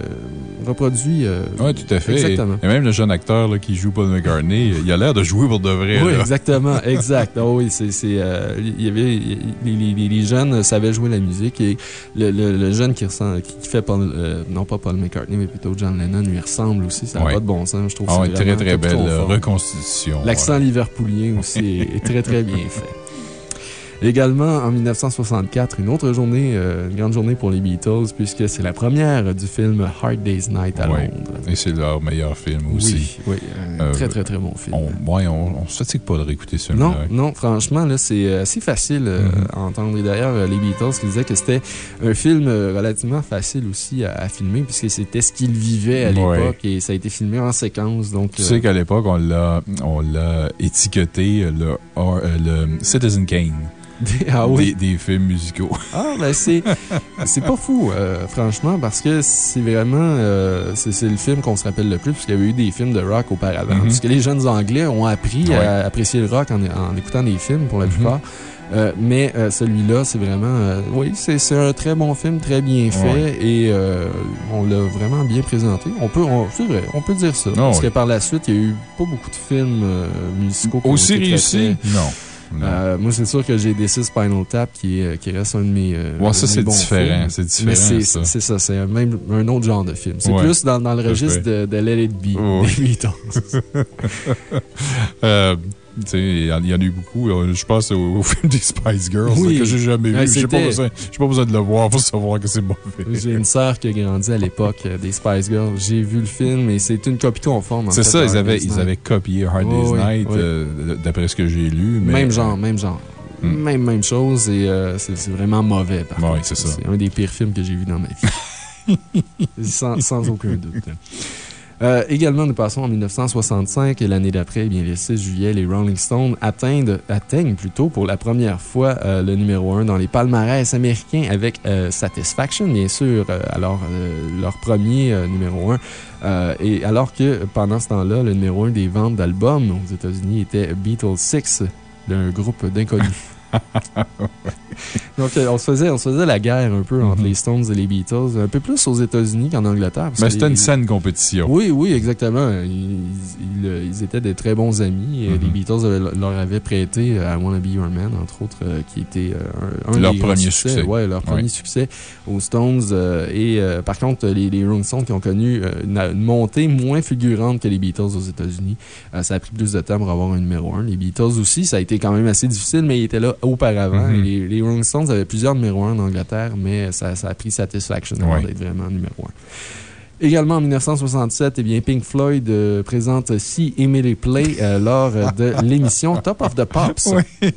reproduit. Oui, tout à fait. Exactement. Et, et même le jeune acteur là, qui joue Paul McCartney, il a l'air de jouer pour de vrai. Oui, là. exactement, <laughs> exact. Ah oui, c'est, il y avait, les, les- les- les jeunes savaient jouer la musique et le, le- le jeune qui, ressemble, qui fait Paul, euh, non pas Paul McCartney, mais plutôt John Lennon, lui ressemble aussi. Ça n'a pas de bon sens, je trouve. Ah c'est très, très belle reconstitution. L'accent ouais. liverpoolien aussi est, est <laughs> très, très bien fait. Également, en 1964, une autre journée, euh, une grande journée pour les Beatles, puisque c'est la première du film Hard Day's Night à Ouais. Londres. Et c'est leur meilleur film aussi. Oui, oui, un Euh, très, très, très bon film. On, ouais, on, on se fatigue pas de réécouter ce film Non, non, franchement, là, c'est euh, assez facile euh, Mhm. à entendre. Et d'ailleurs, euh, les Beatles qui disaient que c'était un film euh, relativement facile aussi à, à filmer, puisque c'était ce qu'ils vivaient à Ouais. l'époque et ça a été filmé en séquence. Donc, Tu euh, sais qu'à l'époque, on l'a, étiqueté euh, le, euh, le Citizen Kane ah oui. des, des films musicaux. <laughs> Ah, ben c'est c'est pas fou, euh, franchement, parce que c'est vraiment. euh, c'est le film qu'on se rappelle le plus, parce qu'il y avait eu des films de rock auparavant. Mhm. Parce que les jeunes Anglais ont appris Ouais. à apprécier le rock en, en écoutant des films pour la Mhm. plupart. Euh, mais euh, celui-là, c'est vraiment. euh, oui, c'est un très bon film, très bien fait, Ouais. et on l'a vraiment bien présenté. On peut, c'est vrai, on peut dire ça. parce oui. que par la suite, il y a eu pas beaucoup de films musicaux qui ont Aussi été très, réussi? très- Non. Euh, moi, c'est sûr que j'ai décidé Spinal Tap qui, est, qui reste un de mes. euh, Ouais, ça, c'est différent, c'est différent, Mais c'est ça. c'est même un autre genre de film. C'est Ouais. plus dans, dans le registre de, de Let It Be, Ouais. des Beatles. <laughs> Euh, il y, en a eu beaucoup. Euh, Je pense au, au film des Spice Girls Oui. là, que j'ai jamais Ouais, vu. Pas, besoin- j'ai pas besoin de le voir pour savoir que c'est mauvais. J'ai une sœur qui a grandi à l'époque euh, des Spice Girls. J'ai vu le film et c'est une copie conforme. en C'est fait, ça, ils avaient, ils avaient copié Hard Day's Night, euh, d'après ce que j'ai lu. mais- Même genre, même genre. Hmm. Même, même chose et euh, c'est c'est vraiment mauvais. Contre. c'est ça. C'est un des pires films que j'ai vu dans ma vie. <laughs> sans, sans aucun doute. <laughs> Euh, également, nous passons en 1965 et l'année d'après, eh bien, le 6 juillet, les Rolling Stones atteignent, atteignent plutôt pour la première fois euh, le numéro 1 dans les palmarès américains avec euh, Satisfaction, bien sûr, euh, alors leur premier numéro 1. et alors que pendant ce temps-là, le numéro 1 des ventes d'albums aux États-Unis était Beatles 6, d'un groupe d'inconnus. <laughs> <laughs> Donc, euh, on, se faisait, on se faisait la guerre un peu entre Mhm. les Stones et les Beatles, un peu plus aux États-Unis qu'en Angleterre. Mais c'était les- une saine compétition. oui, oui, exactement. Ils, ils- euh, ils étaient de très bons amis. et Mhm. Les Beatles leur avaient prêté euh, I Wanna Be Your Man, entre autres, qui était un, un Leur des premier succès. Ouais, leur premier succès aux Stones. et par contre, les, les Rolling Stones qui ont connu une, montée moins fulgurante que les Beatles aux États-Unis. Ça a pris plus de temps pour avoir un numéro 1. Les Beatles aussi, ça a été quand même assez difficile, mais ils étaient là auparavant. Mhm. Les, les Rolling Stones avaient plusieurs numéros 1 en Angleterre, mais ça, ça a pris Satisfaction avant Ouais. d'être vraiment numéro 1. Également en 1967, eh bien, Pink Floyd euh, présente See Emily Play euh, lors de <laughs> l'émission Top of the Pops. Oui.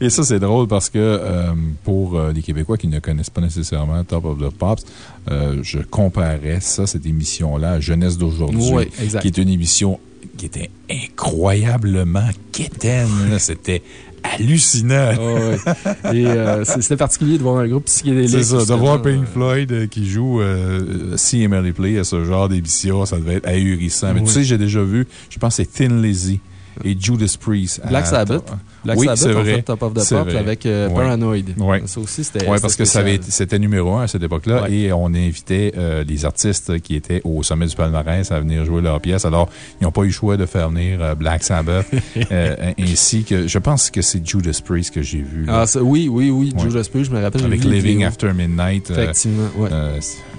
Et ça, c'est drôle parce que euh, pour les Québécois qui ne connaissent pas nécessairement Top of the Pops, je comparais ça, cette émission-là, à Jeunesse d'aujourd'hui. Oui. Qui est une émission qui était incroyablement quétaine. C'était hallucinant. Ah ouais. Et euh, c'était particulier de voir un groupe psychédélique. C'est ça, de voir Pink euh, Floyd euh, qui joue euh, See Emily Play à ce genre d'émission, ça devait être ahurissant. Mais Oui. tu sais, j'ai déjà vu, je pense que c'est Thin Lizzy et Judas Priest. Black Sabbath. Black oui, Sabbath vrai. fait Top of the vrai. avec euh, Ouais. Paranoid. Ouais. Ça aussi, c'était. Oui, parce que c'était numéro un à cette époque-là Ouais. et on invitait euh, les artistes qui étaient au sommet du palmarès à venir jouer leurs pièces. Alors, ils n'ont pas eu le choix de faire venir euh, Black Sabbath <laughs> euh, ainsi que, je pense que c'est Judas Priest que j'ai vu. là, Ah, ça- oui, oui, oui. Judas Priest, je me rappelle. avec vu Living. After Midnight. euh, Effectivement, euh,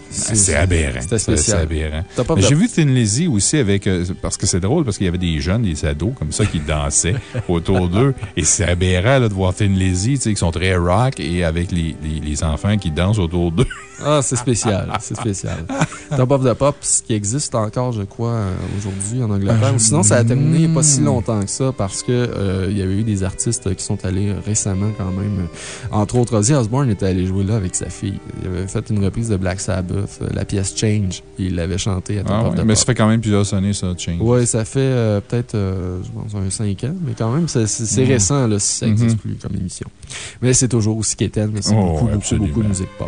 c'est- aberrant. C'était C'est- spécial. C'est aberrant. J'ai vu Thin Lizzy aussi avec. euh, parce que c'est drôle, parce qu'il y avait des jeunes, des ados comme ça qui <laughs> dansaient autour d'eux. Et c'est aberrant là, de voir Thin Lizzy, tu sais, qui sont très rock et avec les, les enfants qui dansent autour d'eux. Ah, c'est spécial. C'est spécial. Top of the Pops, qui existe encore, je crois, euh, aujourd'hui en Angleterre. Euh, Sinon, ça a terminé pas si hmm. longtemps que ça parce que euh, il y avait eu des artistes qui sont allés récemment quand même. Entre autres, Ozzy Osbourne était allé jouer là avec sa fille. Il avait fait une reprise de Black Sabbath, euh, la pièce Change. Il l'avait chantée à Top Ah of the mais Pops. ça fait quand même plusieurs années, ça, Change. Oui, ça fait euh, peut-être, euh, je pense, un 5 ans, mais quand même, c'est Mhm. récent, là, si ça n'existe Mhm. plus comme émission. Mais c'est toujours aussi quétaine, mais c'est Oh, beaucoup, beaucoup, beaucoup de musique pop.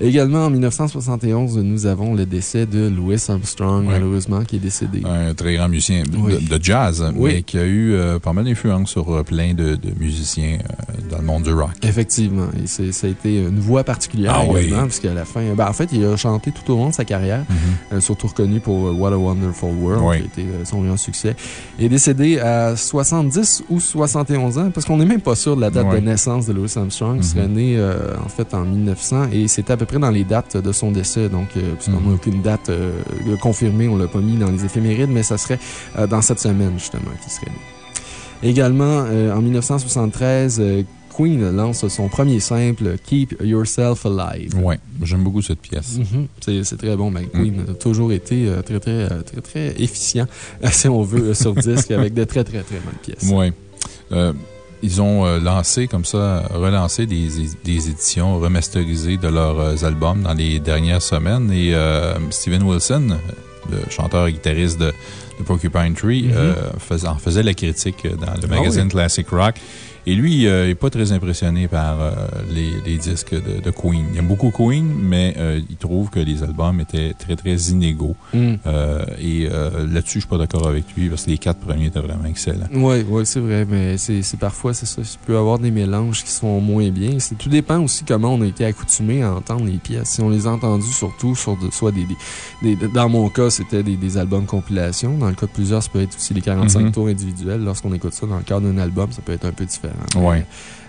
Également, en 1971, nous avons le décès de Louis Armstrong, malheureusement, qui est décédé. Un très grand musicien de, Oui. de jazz, Oui. mais qui a eu euh, pas mal d'influence sur euh, plein de, de musiciens euh, dans le monde du rock. Effectivement. Et ça a été une voix particulière Ah également, puisqu'à la fin, ben, en fait, il a chanté tout au long de sa carrière, euh, surtout reconnu pour What a Wonderful World, qui a été son grand succès. Il est décédé à 70 ou 71 ans, parce qu'on n'est même pas sûr de la date de naissance de Louis Armstrong. Il Mhm. serait né, en fait, en 1900, et c'était à peu près dans les dates de son décès. Donc, euh, puisqu'on n'a Mhm. aucune date euh, confirmée, on l'a pas mis dans les éphémérides, mais ça serait euh, dans cette semaine, justement, qu'il serait né. Également, en 1973, euh, Queen lance son premier simple, Keep Yourself Alive. Oui, j'aime beaucoup cette pièce. Mhm. C'est c'est très bon. Ben, Queen a toujours été euh, très, très, très, très efficient, <laughs> si on veut, sur disque, avec de très, très, très bonnes pièces. Oui. Euh, ils ont euh, lancé comme ça, relancé des, des éditions remasterisées de leurs euh, albums dans les dernières semaines. Et euh, Steven Wilson, le chanteur et guitariste de, de Porcupine Tree, euh, fais- en faisait la critique dans le Mm-hmm. Ah magazine oui. Classic Rock. Et lui, il n'est pas très impressionné par euh, les, les disques de, de Queen. Il aime beaucoup Queen, mais euh, il trouve que les albums étaient très, très inégaux. Mm. Euh, et euh, là-dessus, je suis pas d'accord avec lui parce que les quatre premiers étaient vraiment excellents. Oui, ouais, c'est vrai, mais c'est parfois, c'est ça. Il peut y avoir des mélanges qui sont moins bien. Tout dépend aussi comment on a été accoutumé à entendre les pièces. Si on les a entendues surtout sur de- soit des, des- des- Dans mon cas, c'était des, des albums compilation. Dans le cas de plusieurs, ça peut être aussi les 45 Mhm. tours individuels. Lorsqu'on écoute ça dans le cadre d'un album, ça peut être un peu différent. Ouais.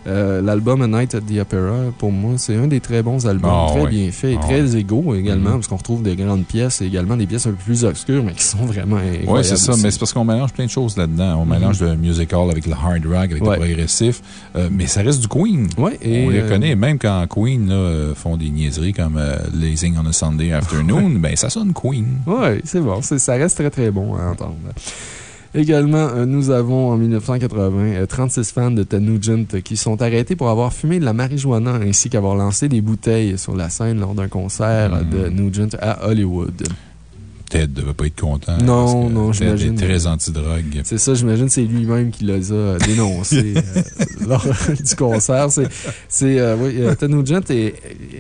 Euh, L'album A Night at the Opera, pour moi, c'est un des très bons albums, Ah, très bien fait, et Ah, très égaux également, Mhm. parce qu'on retrouve des grandes pièces et également des pièces un peu plus obscures, mais qui sont vraiment. Oui, c'est ça, aussi. mais c'est parce qu'on mélange plein de choses là-dedans. On mélange le musical avec le hard rock, avec Ouais. le progressif, euh, mais ça reste du Queen. Ouais, et, on les euh, connaît, même quand Queen là, font des niaiseries comme Lazing on a Sunday Afternoon, <laughs> ben ça sonne Queen. Oui, c'est bon. Ça reste très, très bon à entendre. Également, euh, nous avons en 1980 euh, 36 fans de Ted Nugent euh, qui sont arrêtés pour avoir fumé de la marijuana ainsi qu'avoir lancé des bouteilles sur la scène lors d'un concert euh, de Nugent à Hollywood. Ted devait pas être content. Non, parce que non, Ted j'imagine. est très anti-drogue. C'est ça, j'imagine, c'est lui-même qui les a dénoncés euh, <laughs> lors du concert. C'est, euh, oui, euh, Ted Nugent est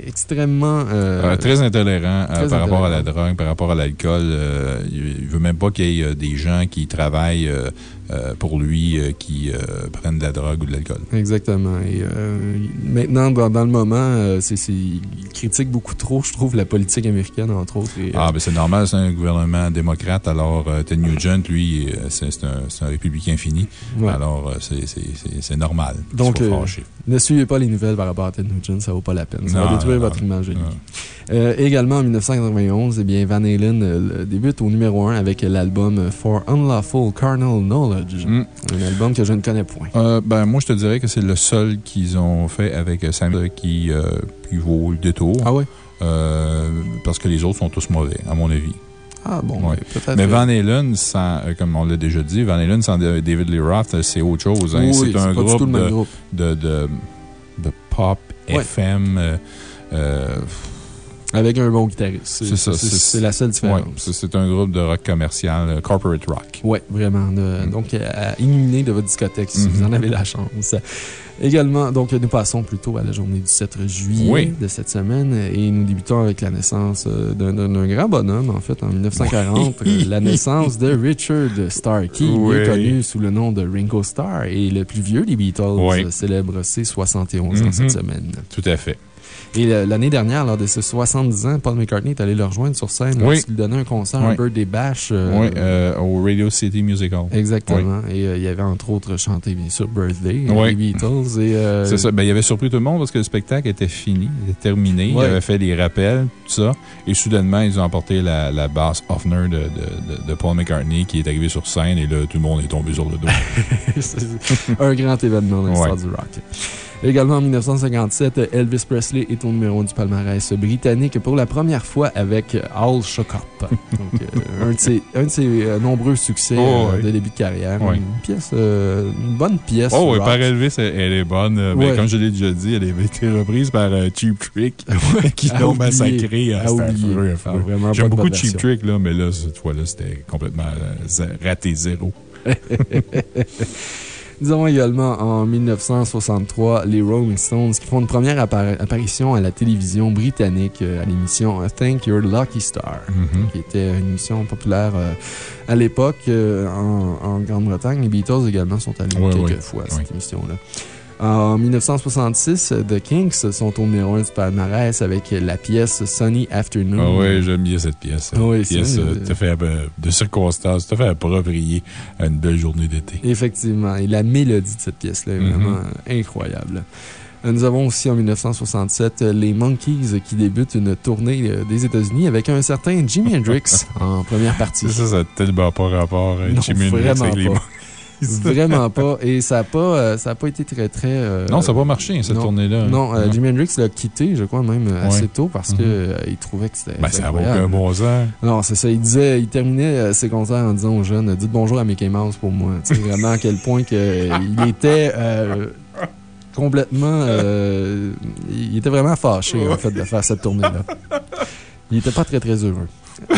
extrêmement. euh, Euh, très intolérant euh, très par rapport à la drogue, par rapport à l'alcool. Euh, il il veut même pas qu'il y ait euh, des gens qui travaillent euh, pour lui euh, qui euh, prennent de la drogue ou de l'alcool. Exactement. Et maintenant, dans, dans le moment, c'est, il critique beaucoup trop, je trouve, la politique américaine, entre autres. et, Ah, ben c'est normal, c'est un gouvernement démocrate. Alors, Ted Nugent, lui, c'est un, républicain fini. ouais. Alors, c'est- normal. Donc. Ne suivez pas les nouvelles par rapport à Ted Nugent, ça vaut pas la peine. Ça va détruire non, votre image de lui. non. Euh, également, en 1991, eh bien, Van Halen euh, débute au numéro 1 avec l'album For Unlawful Carnal Knowledge. Mm. Un album que je ne connais point. Euh, ben, moi, je te dirais que c'est le seul qu'ils ont fait avec Sam qui, qui vaut le détour. Ah ouais? Parce que les autres sont tous mauvais, à mon avis. Ah bon, ouais, peut-être. Mais euh, Van Halen, sans, euh, comme on l'a déjà dit, Van Halen sans David Lee Roth, euh, c'est autre chose. hein. oui, c'est un pas du tout groupe le même de, groupe. de, de, de pop. FM. euh, Avec un bon guitariste. C'est ça, c'est- la seule ouais, différence. c'est c'est un groupe de rock commercial, euh, corporate rock. Oui, vraiment. de- Mm. Donc, à éliminer de votre discothèque si vous en avez la chance. Également, donc, nous passons plutôt à la journée du 7 juillet Oui. de cette semaine et nous débutons avec la naissance euh, d'un grand bonhomme, en fait, en 1940. Oui. euh, la naissance de Richard Starkey, Oui. mieux connu sous le nom de Ringo Starr et le plus vieux des Beatles, euh, célèbre ses 71 ans cette semaine. Tout à fait. Et l'année dernière, lors de ses 70 ans, Paul McCartney est allé le rejoindre sur scène Oui. lorsqu'il donnait un concert, un birthday bash. euh, oui, euh, au Radio City Musical. Exactement. Et euh, il y avait entre autres chanté, bien sûr, Birthday, euh, les Beatles. C'est ça. Ben, il avait surpris tout le monde parce que le spectacle était fini, était terminé. Il avait fait les rappels, tout ça. Et soudainement, ils ont emporté la, la basse Hoffner de, de, Paul McCartney qui est arrivé sur scène et là, tout le monde est tombé sur le dos. <laughs> un grand événement dans l'histoire du rock. Également en 1957, Elvis Presley est au numéro 1 du palmarès britannique pour la première fois avec All Shook Up. <laughs> Donc, un de ses, un de ses, euh, nombreux succès Oh, euh, de début de carrière. Une pièce, euh, une bonne pièce. Oh, oui, par Elvis, elle, est bonne. Mais comme je l'ai déjà dit, elle avait été reprise par Cheap Trick <laughs> qui À l'ont massacré. À C'était oublier. affreux, Ah, J'aime de beaucoup Cheap. Trick, là, mais là, cette fois-là, c'était complètement raté zéro. <laughs> Nous avons également en 1963 les Rolling Stones qui font une première apparition à la télévision britannique euh, à l'émission Thank Your Lucky Star, Mhm. qui était une émission populaire euh, à l'époque euh, en, en Grande-Bretagne. Les Beatles également sont allés Ouais, quelques fois à cette émission-là. En 1966, The Kinks sont au numéro 1 du palmarès avec la pièce Sunny Afternoon. Ah oui, j'aime bien cette pièce. Ah oui, pièce c'est euh, une- te fait, euh, de circonstances, te fait approprier à une belle journée d'été. Effectivement. Et la mélodie de cette pièce-là est Mhm. vraiment euh, incroyable. Euh, Nous avons aussi en 1967 euh, les Monkeys qui débutent une tournée euh, des États-Unis avec un certain Jimi Hendrix <laughs> en première partie. Ça, ça n'a tellement pas rapport à Non, Jimi Hendrix avec les pas. Vraiment pas. Et ça n'a pas, euh, ça a pas été très, très. euh, Non, ça n'a pas marché, cette tournée-là. Non, euh, Jimi Hendrix l'a quitté, je crois, même euh, assez tôt parce Mhm. qu'il trouvait que c'était. Ben, ça n'a incroyable. aucun bon sens. Non, c'est ça. Il disait, il terminait ses concerts en disant aux jeunes Dites bonjour à Mickey Mouse pour moi. Tu sais, vraiment à quel point que, il était euh, complètement. euh, il était vraiment fâché, en fait, de faire cette tournée-là. Il n'était pas très, très heureux. <laughs>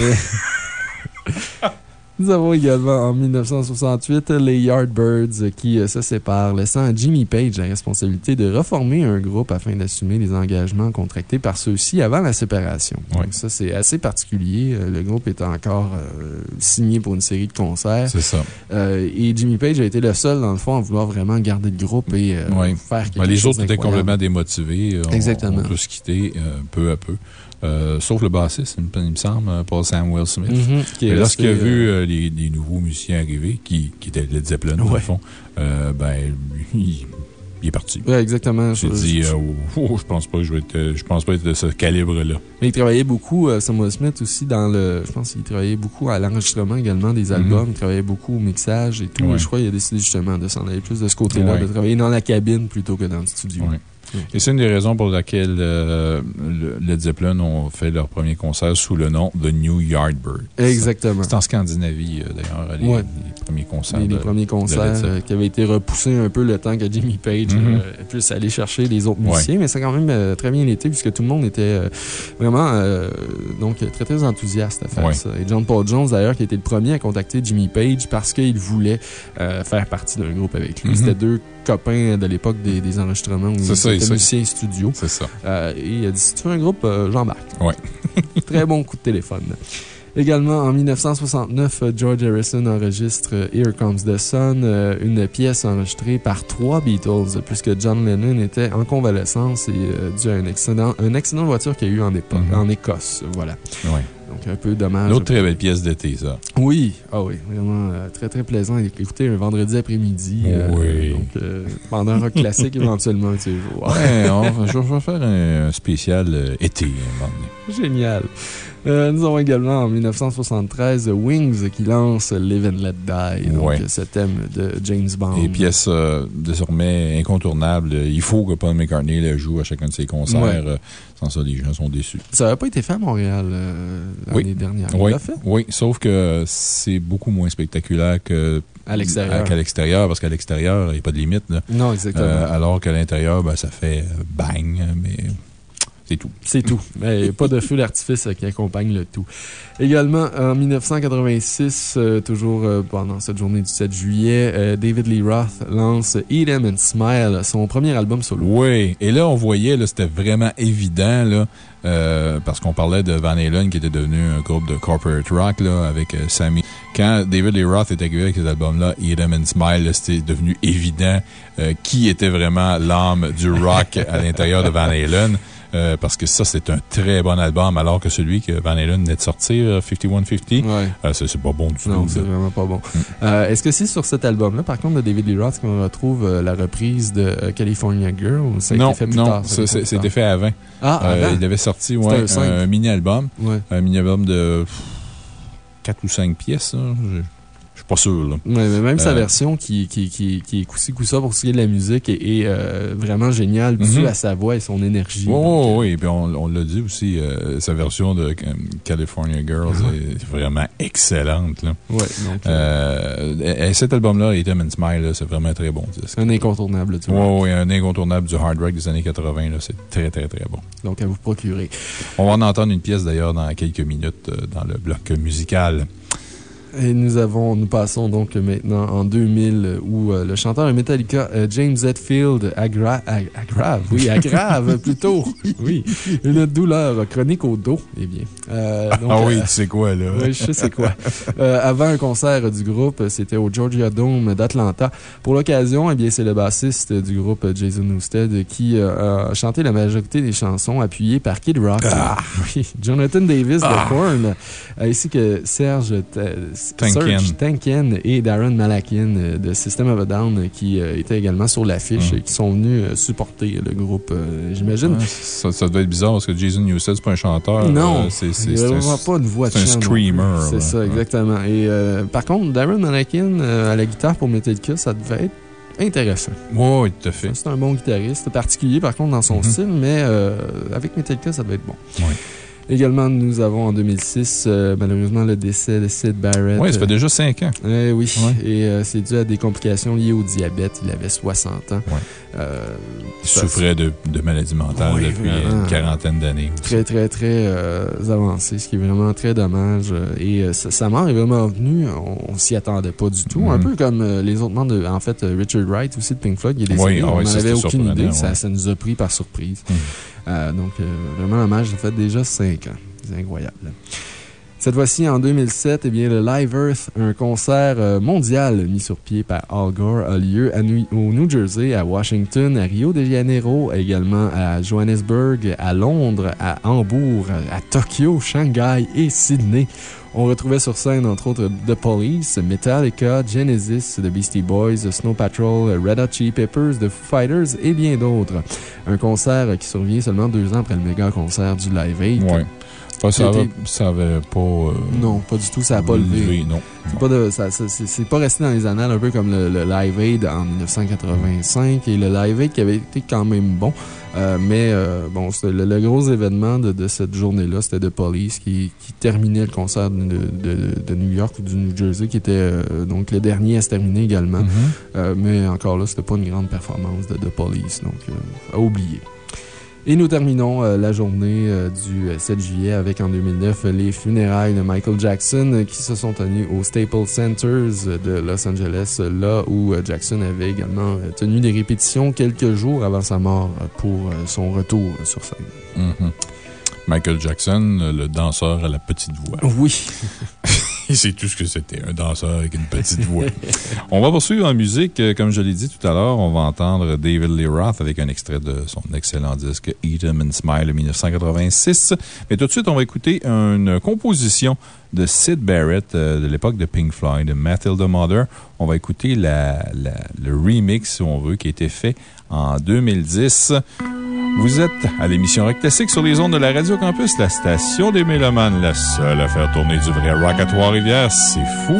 Nous avons également en 1968 les Yardbirds qui euh, se séparent, laissant à Jimmy Page la responsabilité de reformer un groupe afin d'assumer les engagements contractés par ceux-ci avant la séparation. Donc, ça, c'est assez particulier. Euh, Le groupe est encore euh, signé pour une série de concerts. C'est ça. Euh, et Jimmy Page a été le seul, dans le fond, à vouloir vraiment garder le groupe et faire quelque Ben, les chose autres étaient complètement démotivés. On- Exactement. On, tous quitté euh, peu à peu. Euh, sauf le bassiste, il me il semble, euh, Paul Samuel Smith. Mhm, qui est Et lorsqu'il a vu euh, les, les nouveaux musiciens arriver, qui, qui étaient Led Zeppelin, dans le fond, euh, ben, il, il est parti. exactement. J'ai Je- dit, je- oh, je pense pas que je vais être, je pense pas être de ce calibre-là. Mais il travaillait beaucoup, Samuel Smith aussi, dans le. Je pense qu'il travaillait beaucoup à l'enregistrement également des albums. Il travaillait beaucoup au mixage et tout. Mhm. Ouais. Et je crois qu'il a décidé justement de s'en aller plus de ce côté-là, Ouais. de travailler dans la cabine plutôt que dans le studio. Et c'est une des raisons pour laquelle euh, le- Led Zeppelin ont fait leur premier concert sous le nom The New Yardbird. Exactement. C'est en Scandinavie, euh, d'ailleurs, les, Ouais. les premiers concerts. Les, les de- premiers concerts euh, qui avaient été repoussés un peu le temps que Jimmy Page Mhm. euh, puisse aller chercher les autres Ouais. musiciens. Mais ça a quand même très bien été puisque tout le monde était vraiment donc, très, très enthousiaste à faire Ouais. ça. Et John Paul Jones, d'ailleurs, qui était le premier à contacter Jimmy Page parce qu'il voulait faire partie d'un groupe avec lui. Mhm. C'était deux copains de l'époque des, des enregistrements où étaient ça. musiciens studio. C'est ça. Euh, et il a dit si tu veux un groupe, euh, j'embarque. Ouais. <laughs> Très bon coup de téléphone. Également, en 1969, euh, George Harrison enregistre Here Comes the Sun, une pièce enregistrée par trois Beatles, puisque John Lennon était en convalescence et dû à un accident, un accident de voiture qu'il y a eu en, époque, Mhm. en Écosse. Voilà. Ouais. Donc, un peu dommage. Une autre très belle pièce d'été, ça. Oui, ah oui, vraiment euh, très très plaisant à écouter un vendredi après-midi. euh, Oui. donc, euh, pendant un rock classique, <laughs> éventuellement, ces jours. Ouais, on- je je vais faire un spécial été, un moment donné. Génial. Euh, nous avons également en 1973 Wings qui lance Live and Let Die, donc Ouais. ce thème de James Bond. Et pièce euh, désormais incontournable. Il faut que Paul McCartney la joue à chacun de ses concerts. Ouais. Euh, Sans ça, les gens sont déçus. Ça n'avait pas été fait à Montréal euh, l'année Oui. dernière. Oui, l'a fait? Oui, sauf que c'est beaucoup moins spectaculaire que à l'extérieur. qu'à l'extérieur, parce qu'à l'extérieur, il n'y a pas de limite. là. Non, exactement. Euh, alors qu'à l'intérieur, ben, ça fait bang, mais c'est tout. C'est tout. <laughs> Mais pas de feu d'artifice qui accompagne le tout. Également, en 1986, euh, toujours euh, pendant cette journée du 7 juillet, euh, David Lee Roth lance Eat 'em and Smile, son premier album solo. Oui, et là, on voyait, c'était vraiment évident, là, euh, parce qu'on parlait de Van Halen qui était devenu un groupe de corporate rock, là, avec euh, Sammy. Quand David Lee Roth est arrivé avec cet album-là, Eat 'em and Smile, c'était devenu évident euh, qui était vraiment l'âme du rock à l'intérieur de Van Halen. Euh, parce que ça, c'est un très bon album, alors que celui que Van Halen venait de sortir, euh, 5150, Ouais. euh, c'est c'est pas bon du Non, tout. c'est là. vraiment pas bon. Euh, Est-ce que c'est sur cet album-là, par contre, de David Lee Roth, qu'on retrouve euh, la reprise de euh, California Girl? Ou ça a Non, été fait plus non, c'est- c'était fait avant. Ah, Euh, avant? il avait sorti ouais, un mini-album. Ouais. Un mini-album de 4 ou 5 pièces. hein. Pas sûr. Là. Ouais, mais même sa Euh, version qui, qui, qui, qui est coussi coussa pour ce qui est de la musique est, est, euh, vraiment géniale due Mhm. à sa voix et son énergie. Oh, Donc, euh, oui, et puis on, on l'a dit aussi, euh, sa version de California Girls est vraiment excellente. Là. ouais, donc, et cet album-là, Eat 'em and Smile, c'est vraiment très bon disque. un incontournable, tu Oui, vois. oui, un incontournable du hard rock des années 80. là, C'est très, très, très bon. Donc, à vous procurer. On va en entendre une pièce d'ailleurs dans quelques minutes dans le bloc musical. Et nous avons, nous passons donc maintenant en 2000 où euh, le chanteur de Metallica, euh, James Hetfield, aggra ag- aggrave, oui, aggrave <laughs> plutôt, oui, une douleur chronique au dos, eh bien. Euh, donc, ah oui, tu sais quoi, là? <laughs> Oui, je sais c'est quoi. Avant un concert du groupe, c'était au Georgia Dome d'Atlanta. Pour l'occasion, eh bien, c'est le bassiste du groupe Jason Newsted qui a chanté la majorité des chansons appuyées par Kid Rock. <laughs> Oui, Jonathan Davis de Korn, ainsi que Serge. Serge Tankian et Darren Malakian euh, de System of a Down euh, qui euh, étaient également sur l'affiche Mm. et qui sont venus supporter le groupe, j'imagine. Ouais, ça, ça doit être bizarre parce que Jason Newsted, c'est pas un chanteur. Non, c'est il c'est n'y a un- vraiment pas une voix de c'est un screamer, C'est ouais. ça, exactement. Et euh, par contre, Darren Malakian à la guitare pour Metallica, ça devait être intéressant. Oui, tout à fait. C'est un bon guitariste, particulier par contre dans son Mhm. style, mais euh, avec Metallica, ça devait être bon. Ouais. Également, nous avons en 2006, euh, malheureusement, le décès de Sid Barrett. Oui, ça fait Euh, déjà 5 ans. eh oui, Ouais. et euh, c'est dû à des complications liées au diabète. Il avait 60 ans. Ouais. Euh, souffrait de, de maladies mentales Oui, depuis vraiment. une quarantaine d'années. Très, très, très euh, avancé, ce qui est vraiment très dommage. Euh, Et euh, sa, mort est vraiment venue, on, on s'y attendait pas du tout. Un Mhm. peu comme les autres membres de. En fait, Richard Wright aussi de Pink Floyd, il est décédé. Oui, ah on n'en avait aucune idée. Ça, nous a pris par surprise. Euh, donc, vraiment dommage, ça fait déjà 5 ans. C'est incroyable. Cette fois-ci, en 2007, eh bien, le Live Earth, un concert euh, mondial mis sur pied par Al Gore, a lieu au New Jersey, à Washington, à Rio de Janeiro, également à Johannesburg, à Londres, à Hambourg, à Tokyo, Shanghai et Sydney. On retrouvait sur scène, entre autres, The Police, Metallica, Genesis, The Beastie Boys, Snow Patrol, Red Hot Chili Peppers, The Foo Fighters et bien d'autres. Un concert qui survient seulement deux ans après le méga concert du Live Aid. Ça Qui a avait, été- ça avait pas. euh, Non, pas du tout, ça n'a pas levé. Non. C'est pas, de- ça- ça- pas resté dans les annales, un peu comme le, le Live Aid en 1985 et le Live Aid qui avait été quand même bon. Euh, mais euh, bon, le, le gros événement de, de cette journée-là, c'était The Police qui, qui terminait le concert de, de- de New York ou du New Jersey, qui était euh, donc le dernier à se terminer également. Mhm. Euh, mais encore là, c'était pas une grande performance de The Police, donc euh, à oublier. Et nous terminons euh, la journée euh, du euh, 7 juillet avec en 2009 euh, les funérailles de Michael Jackson euh, qui se sont tenues au Staples Centers euh, de Los Angeles, euh, là où euh, Jackson avait également euh, tenu des répétitions quelques jours avant sa mort euh, pour euh, son retour euh, sur scène. Mhm. Michael Jackson, euh, le danseur à la petite voix. Oui. <laughs> C'est tout ce que c'était, un danseur avec une petite voix. on va poursuivre en musique. Euh, Comme je l'ai dit tout à l'heure, on va entendre David Lee Roth avec un extrait de son excellent disque Eat 'em and Smile de 1986. Mais tout de suite, on va écouter une composition de Sid Barrett euh, de l'époque de Pink Floyd, Matilda Mother. On va écouter le remix, si on veut, qui a été fait en 2010. Vous êtes à l'émission Rock sur les ondes de la Radio Campus, la station des Mélomanes, la seule à faire tourner du vrai rock à Trois-Rivières. C'est fou!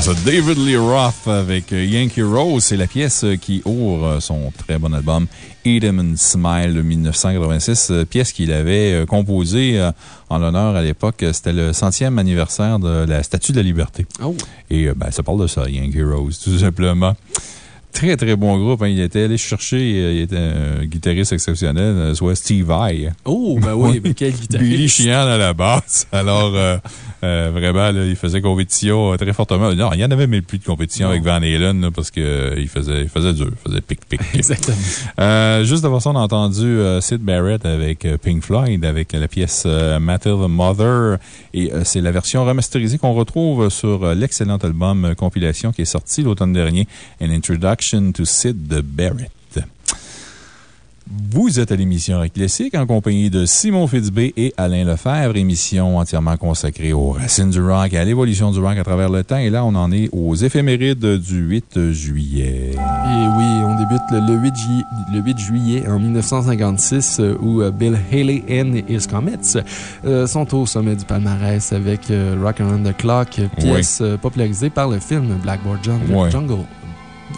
Ça. David Lee Roth avec euh, Yankee Rose. C'est la pièce euh, qui ouvre euh, son très bon album Eat 'em and Smile de 1986. Pièce qu'il avait composée en l'honneur à l'époque. C'était le centième anniversaire de la Statue de la Liberté. Oh. Et ben, ça parle de ça, Yankee Rose, tout simplement très, très bon groupe. Hein. Il était allé chercher, il était un guitariste exceptionnel, soit Steve Vai. Oh, ben oui, <laughs> mais quel guitariste. Billy Chian à la basse. Alors, euh, vraiment, là, il faisait compétition euh, très fortement. Non, il y en avait même plus de compétition avec Van Halen là, parce qu'il euh, faisait, il faisait dur, il faisait pic-pic. Exactement. Euh, juste avant ça, on a entendu Sid Barrett avec Pink Floyd, avec la pièce Matter the Mother. Et c'est la version remasterisée qu'on retrouve sur l'excellent album compilation qui est sorti l'automne dernier, An Introduction to Sid Barrett. Vous êtes à l'émission Rock Classique en compagnie de Simon Fitzbé et Alain Lefebvre, émission entièrement consacrée aux racines du rock et à l'évolution du rock à travers le temps. Et là, on en est aux éphémérides du 8 juillet. Et oui, on débute le 8, juillet, le 8 juillet en 1956 euh, où euh, Bill Haley and His Comets euh, sont au sommet du palmarès avec Rock Around the Clock, pièce popularisée par le film Blackboard Jungle.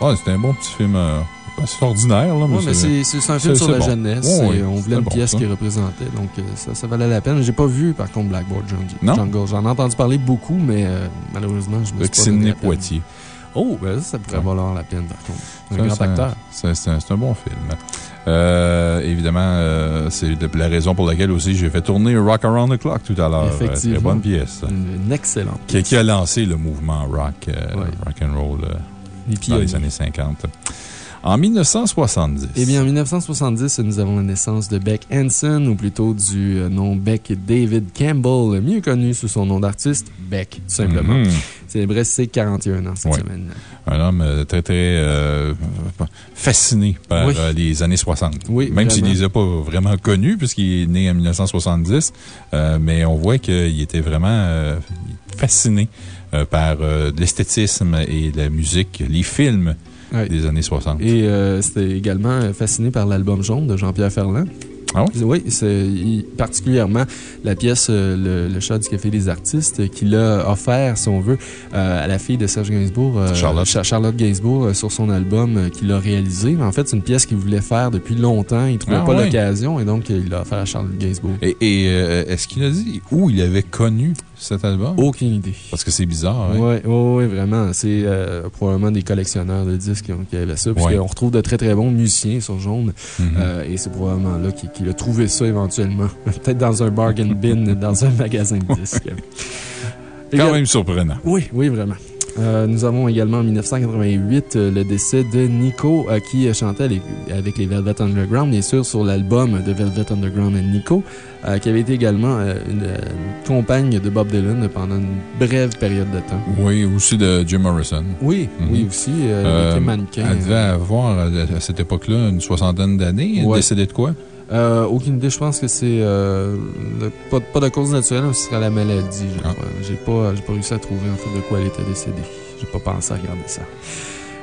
Ah, c'était un bon petit film c'est ordinaire, là. mais c'est un film sur la jeunesse. et on voulait une pièce qui représentait. Donc, euh, ça, ça valait la peine. J'ai pas vu, par contre, Blackboard Jungle. J'en ai entendu parler beaucoup, mais euh, malheureusement, je me suis pas Sidney Poitier. Oh, ben ça, ça pourrait valoir la peine, par contre. Un grand acteur. C'est un bon film. Euh, évidemment, c'est la raison pour laquelle aussi j'ai fait tourner Rock Around the Clock tout à l'heure. Effectivement. Très bonne pièce. Une, excellente pièce. Qui, a lancé le mouvement rock, rock and roll dans les années 50. En 1970. Eh bien, en 1970, nous avons la naissance de Beck Hansen, ou plutôt du euh, nom Beck David Campbell, mieux connu sous son nom d'artiste, Beck, tout simplement. Mm Célébré ses 41 ans cette semaine. Un homme euh, très, très euh, fasciné par les années 60. Oui, Même s'il ne les a pas vraiment connus, puisqu'il est né en 1970, mais on voit qu'il était vraiment fasciné par l'esthétisme et la musique, les films des années 60. Et euh, c'était également fasciné par l'album jaune de Jean-Pierre Ferland. Ah oui? Oui, particulièrement la pièce euh, le, chat du Café des artistes qu'il a offert, si on veut, euh, à la fille de Serge Gainsbourg, Charlotte. Charlotte Gainsbourg, sur son album qu'il a réalisé. En fait, c'est une pièce qu'il voulait faire depuis longtemps. Il ne trouvait ah pas l'occasion et donc il l'a offert à Charlotte Gainsbourg. Et, et est-ce qu'il a dit où il avait connu cet album? Aucune idée. Parce que c'est bizarre, Oui, oui, vraiment. C'est euh, probablement des collectionneurs de disques qui, avaient ça. Parce qu'on retrouve de très, très bons musiciens sur Jaune. Mm-hmm. Euh, et c'est probablement là qu'il a trouvé ça éventuellement. <laughs> Peut-être dans un bargain bin, dans un <laughs> magasin de disques. Quand même surprenant. Oui, oui, vraiment. Euh, nous avons également en 1988 le décès de Nico, qui chantait avec les Velvet Underground, bien sûr, sur l'album de Velvet Underground et Nico. Euh, qui avait été également euh, une, compagne de Bob Dylan pendant une brève période de temps. Oui, aussi de Jim Morrison. Oui, oui, mhm. aussi. Euh, était mannequin. Elle devait avoir, à cette époque-là, une soixantaine d'années. Elle est décédée de quoi? Aucune idée, je pense que c'est pas, pas, de cause naturelle, mais ce serait la maladie, je ah. crois. J'ai pas, pas réussi à trouver en fait de quoi elle était décédée. J'ai pas pensé à regarder ça.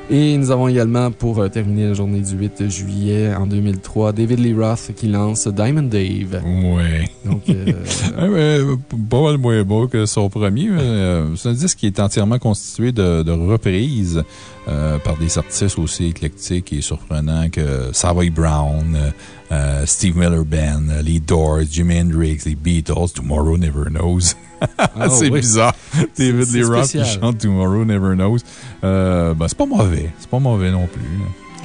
Et nous avons également, pour euh, terminer la journée du 8 juillet en 2003, David Lee Roth qui lance Diamond Dave. Oui. Donc, euh, <laughs> pas mal moins beau que son premier. Euh, c'est un disque qui est entièrement constitué de, reprises par des artistes aussi éclectiques et surprenants que Savoy Brown, Steve Miller Band, les Doors, Jimi Hendrix, les Beatles, Tomorrow Never Knows. Ah, <laughs> c'est bizarre. David Lee Roth qui chante Tomorrow Never Knows. Euh, ben, c'est pas mauvais. C'est pas mauvais non plus.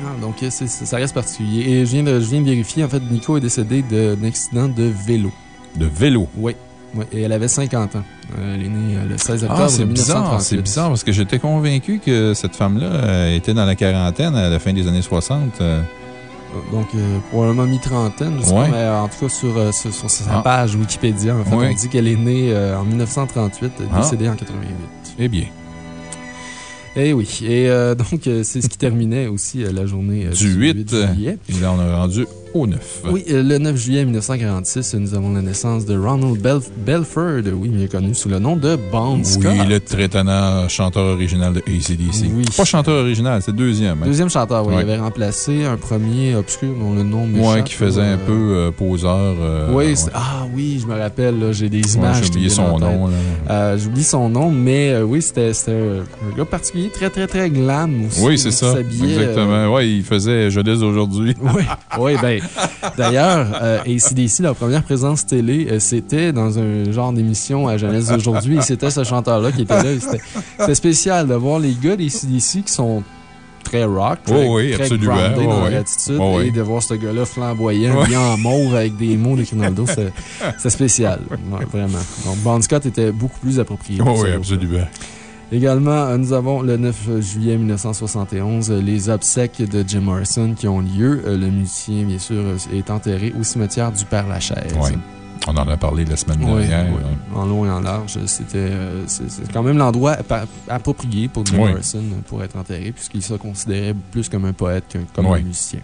Ah, donc, ça reste particulier. Et je viens, de, je viens de vérifier, en fait, Nico est décédé d'un accident de vélo. De vélo? Oui. Oui, et elle avait 50 ans. Euh, elle est née euh, le 16 octobre ah, c'est bizarre, c'est bizarre parce que j'étais convaincu que cette femme-là était dans la quarantaine à la fin des années 60. Donc, euh, probablement mi-trentaine, je sais pas, mais en tout cas, sur, euh, sur, sa ah. page Wikipédia, en fait, on dit qu'elle est née euh, en 1938, ah. décédée en 88. Eh bien. Eh oui. Et <laughs> donc, c'est ce qui terminait aussi la journée du, 8, juillet. Et là, on a rendu au 9. Oui, euh, le 9 juillet 1946, nous avons la naissance de Ronald Belf- Belford, oui, mieux connu sous le nom de Bon Scott. Oui, le très chanteur original de ACDC. Oui. Pas chanteur original, c'est deuxième. hein. Deuxième chanteur, oui. Ouais. Il avait remplacé un premier obscur dont le nom. Ouais, qui faisait là. un peu euh, poseur. euh, Oui, ouais. ah oui, je me rappelle, là, j'ai des images. J'ai oublié son nom. Euh, J'oublie son nom, mais euh, oui, c'était un gars particulier, très, très, très glam aussi. Oui, c'est ça. euh, Exactement. Ouais, il faisait Jeunesse aujourd'hui. <laughs> Oui, oui, ben, <laughs> d'ailleurs, euh, ACDC, leur première présence télé, euh, c'était dans un genre d'émission à Jeunesse d'aujourd'hui, et c'était ce chanteur-là qui était là. C'était spécial de voir les gars d'ACDC qui sont très rock, très, Oh oui, très absolument. Oh dans oui. leur attitude, Oh oui. et de voir ce gars-là flamboyant, bien en mauve avec des mots de Ronaldo, c'est <laughs> c'est spécial, Ouais, vraiment. Donc, Bon Scott était beaucoup plus approprié. oui, absolument. Également, euh, nous avons le 9 juillet 1971, euh, les obsèques de Jim Morrison qui ont lieu. Euh, Le musicien, bien sûr, est enterré au cimetière du Père-Lachaise. Ouais. On en a parlé la semaine Oui, dernière. oui. En long et en large. C'était euh, quand même l'endroit approprié pour Jim Oui. Morrison pour être enterré, puisqu'il se considérait plus comme un poète qu'un comme Oui. un musicien.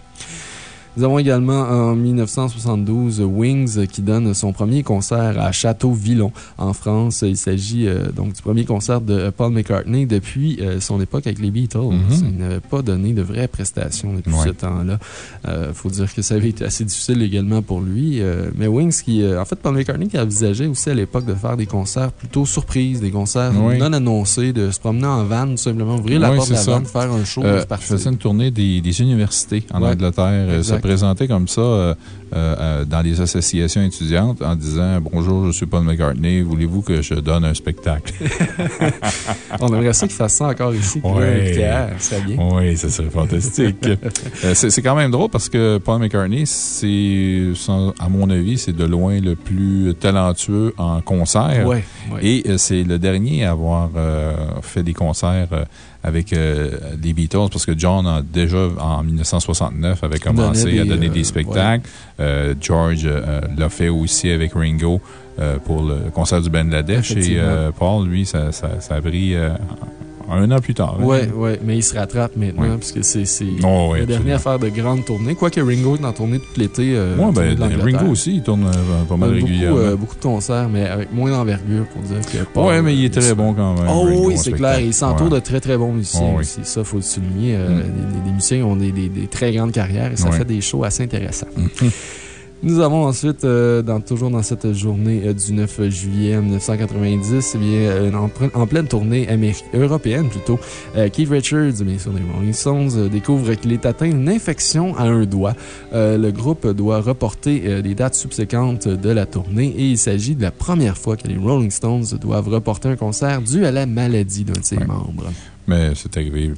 Nous avons également en 1972 Wings euh, qui donne son premier concert à Château-Villon en France. Il s'agit euh, donc du premier concert de Paul McCartney depuis euh, son époque avec les Beatles. Mhm. Il n'avait pas donné de vraies prestations depuis Ouais. ce temps-là. Il faut dire que ça avait été assez difficile également pour lui. Euh, mais Wings, qui, euh, en fait, Paul McCartney qui envisageait aussi à l'époque de faire des concerts plutôt surprises, des concerts Oui. non annoncés, de se promener en van, tout simplement ouvrir la porte de la van, faire un show, Euh, il faisait une tournée des, des universités en Ouais. Angleterre. Présentait comme ça euh, euh, euh, dans les associations étudiantes en disant Bonjour, je suis Paul McCartney, voulez-vous que je donne un spectacle? <laughs> On aimerait ça qu'il fasse ça encore ici. Ouais. ça bien. Oui, ça serait fantastique. <laughs> C'est quand même drôle parce que Paul McCartney, c'est, sans- à mon avis, c'est de loin le plus talentueux en concert. Ouais, ouais. Et c'est le dernier à avoir fait des concerts avec euh, les Beatles parce que John, a déjà en 1969, avait commencé à donner euh, des spectacles. Euh, George euh, l'a fait aussi avec Ringo euh, pour le concert du Bangladesh. Et euh, Paul, lui, ça, ça, ça a pris euh, un an plus tard. hein. Oui, ouais, mais il se rattrape maintenant, Ouais. puisque c'est c'est Oh, oui, la dernière affaire de grande tournée. Quoique Ringo est en tournée tout l'été. Euh, Ouais, ben. Ringo aussi, il tourne euh, pas mal beaucoup, régulièrement. euh, beaucoup de concerts, mais avec moins d'envergure pour dire que Paul, ouais, mais il est euh, très bon quand même. Oh Ringo, oui, c'est clair. Il s'entoure Ouais. de très, très bons musiciens Oh, oui. aussi. Ça, il faut le souligner. Euh, Mm. musiciens ont des, des- des très grandes carrières et ça Ouais. fait des shows assez intéressants. Mhm. Nous avons ensuite, euh, dans, toujours dans cette journée euh, du 9 juillet 1990, eh bien, euh, en, pleine tournée européenne plutôt, Keith Richards, bien sûr des Rolling Stones, découvre qu'il est atteint d'une infection à un doigt. Le groupe doit reporter les dates subséquentes de la tournée et il s'agit de la première fois que les Rolling Stones doivent reporter un concert dû à la maladie d'un de ses Ouais. membres. Mais c'est arrivé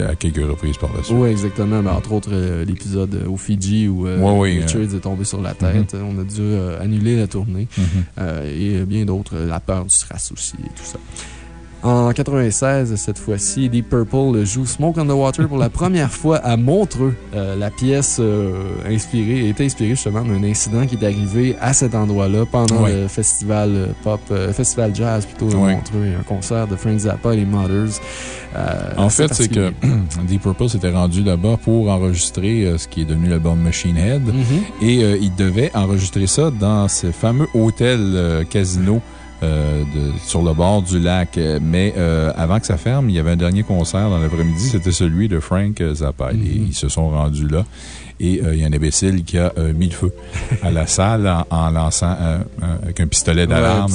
à quelques reprises par la suite. Oui, exactement. Ben, entre autres, euh, l'épisode euh, au Fidji où euh, Ouais, oui, Richards est tombé sur la tête. On a dû euh, annuler la tournée. Mhm. Euh, et euh, bien d'autres, euh, la peur du SRAS aussi et tout ça. En 96, cette fois-ci, Deep Purple joue Smoke on the Water pour la <laughs> première fois à Montreux. Euh, la pièce euh, inspirée, est inspirée justement d'un incident qui est arrivé à cet endroit-là pendant Ouais. le festival euh, pop, euh, festival jazz plutôt de Ouais. Montreux, un concert de Frank Zappa et les Mothers. En fait, c'est que. <clears throat> Deep Purple s'était rendu là-bas pour enregistrer ce qui est devenu l'album Machine Head. Mhm. Et il devait enregistrer ça dans ce fameux hôtel casino euh, de- sur le bord du lac. Mais euh, avant que ça ferme, il y avait un dernier concert dans l'après-midi. C'était celui de Frank Zappa. Et Mhm. ils se sont rendus là. Et euh, il y a un imbécile qui a mis le feu à la <laughs> salle en, en lançant un- avec un pistolet d'alarme.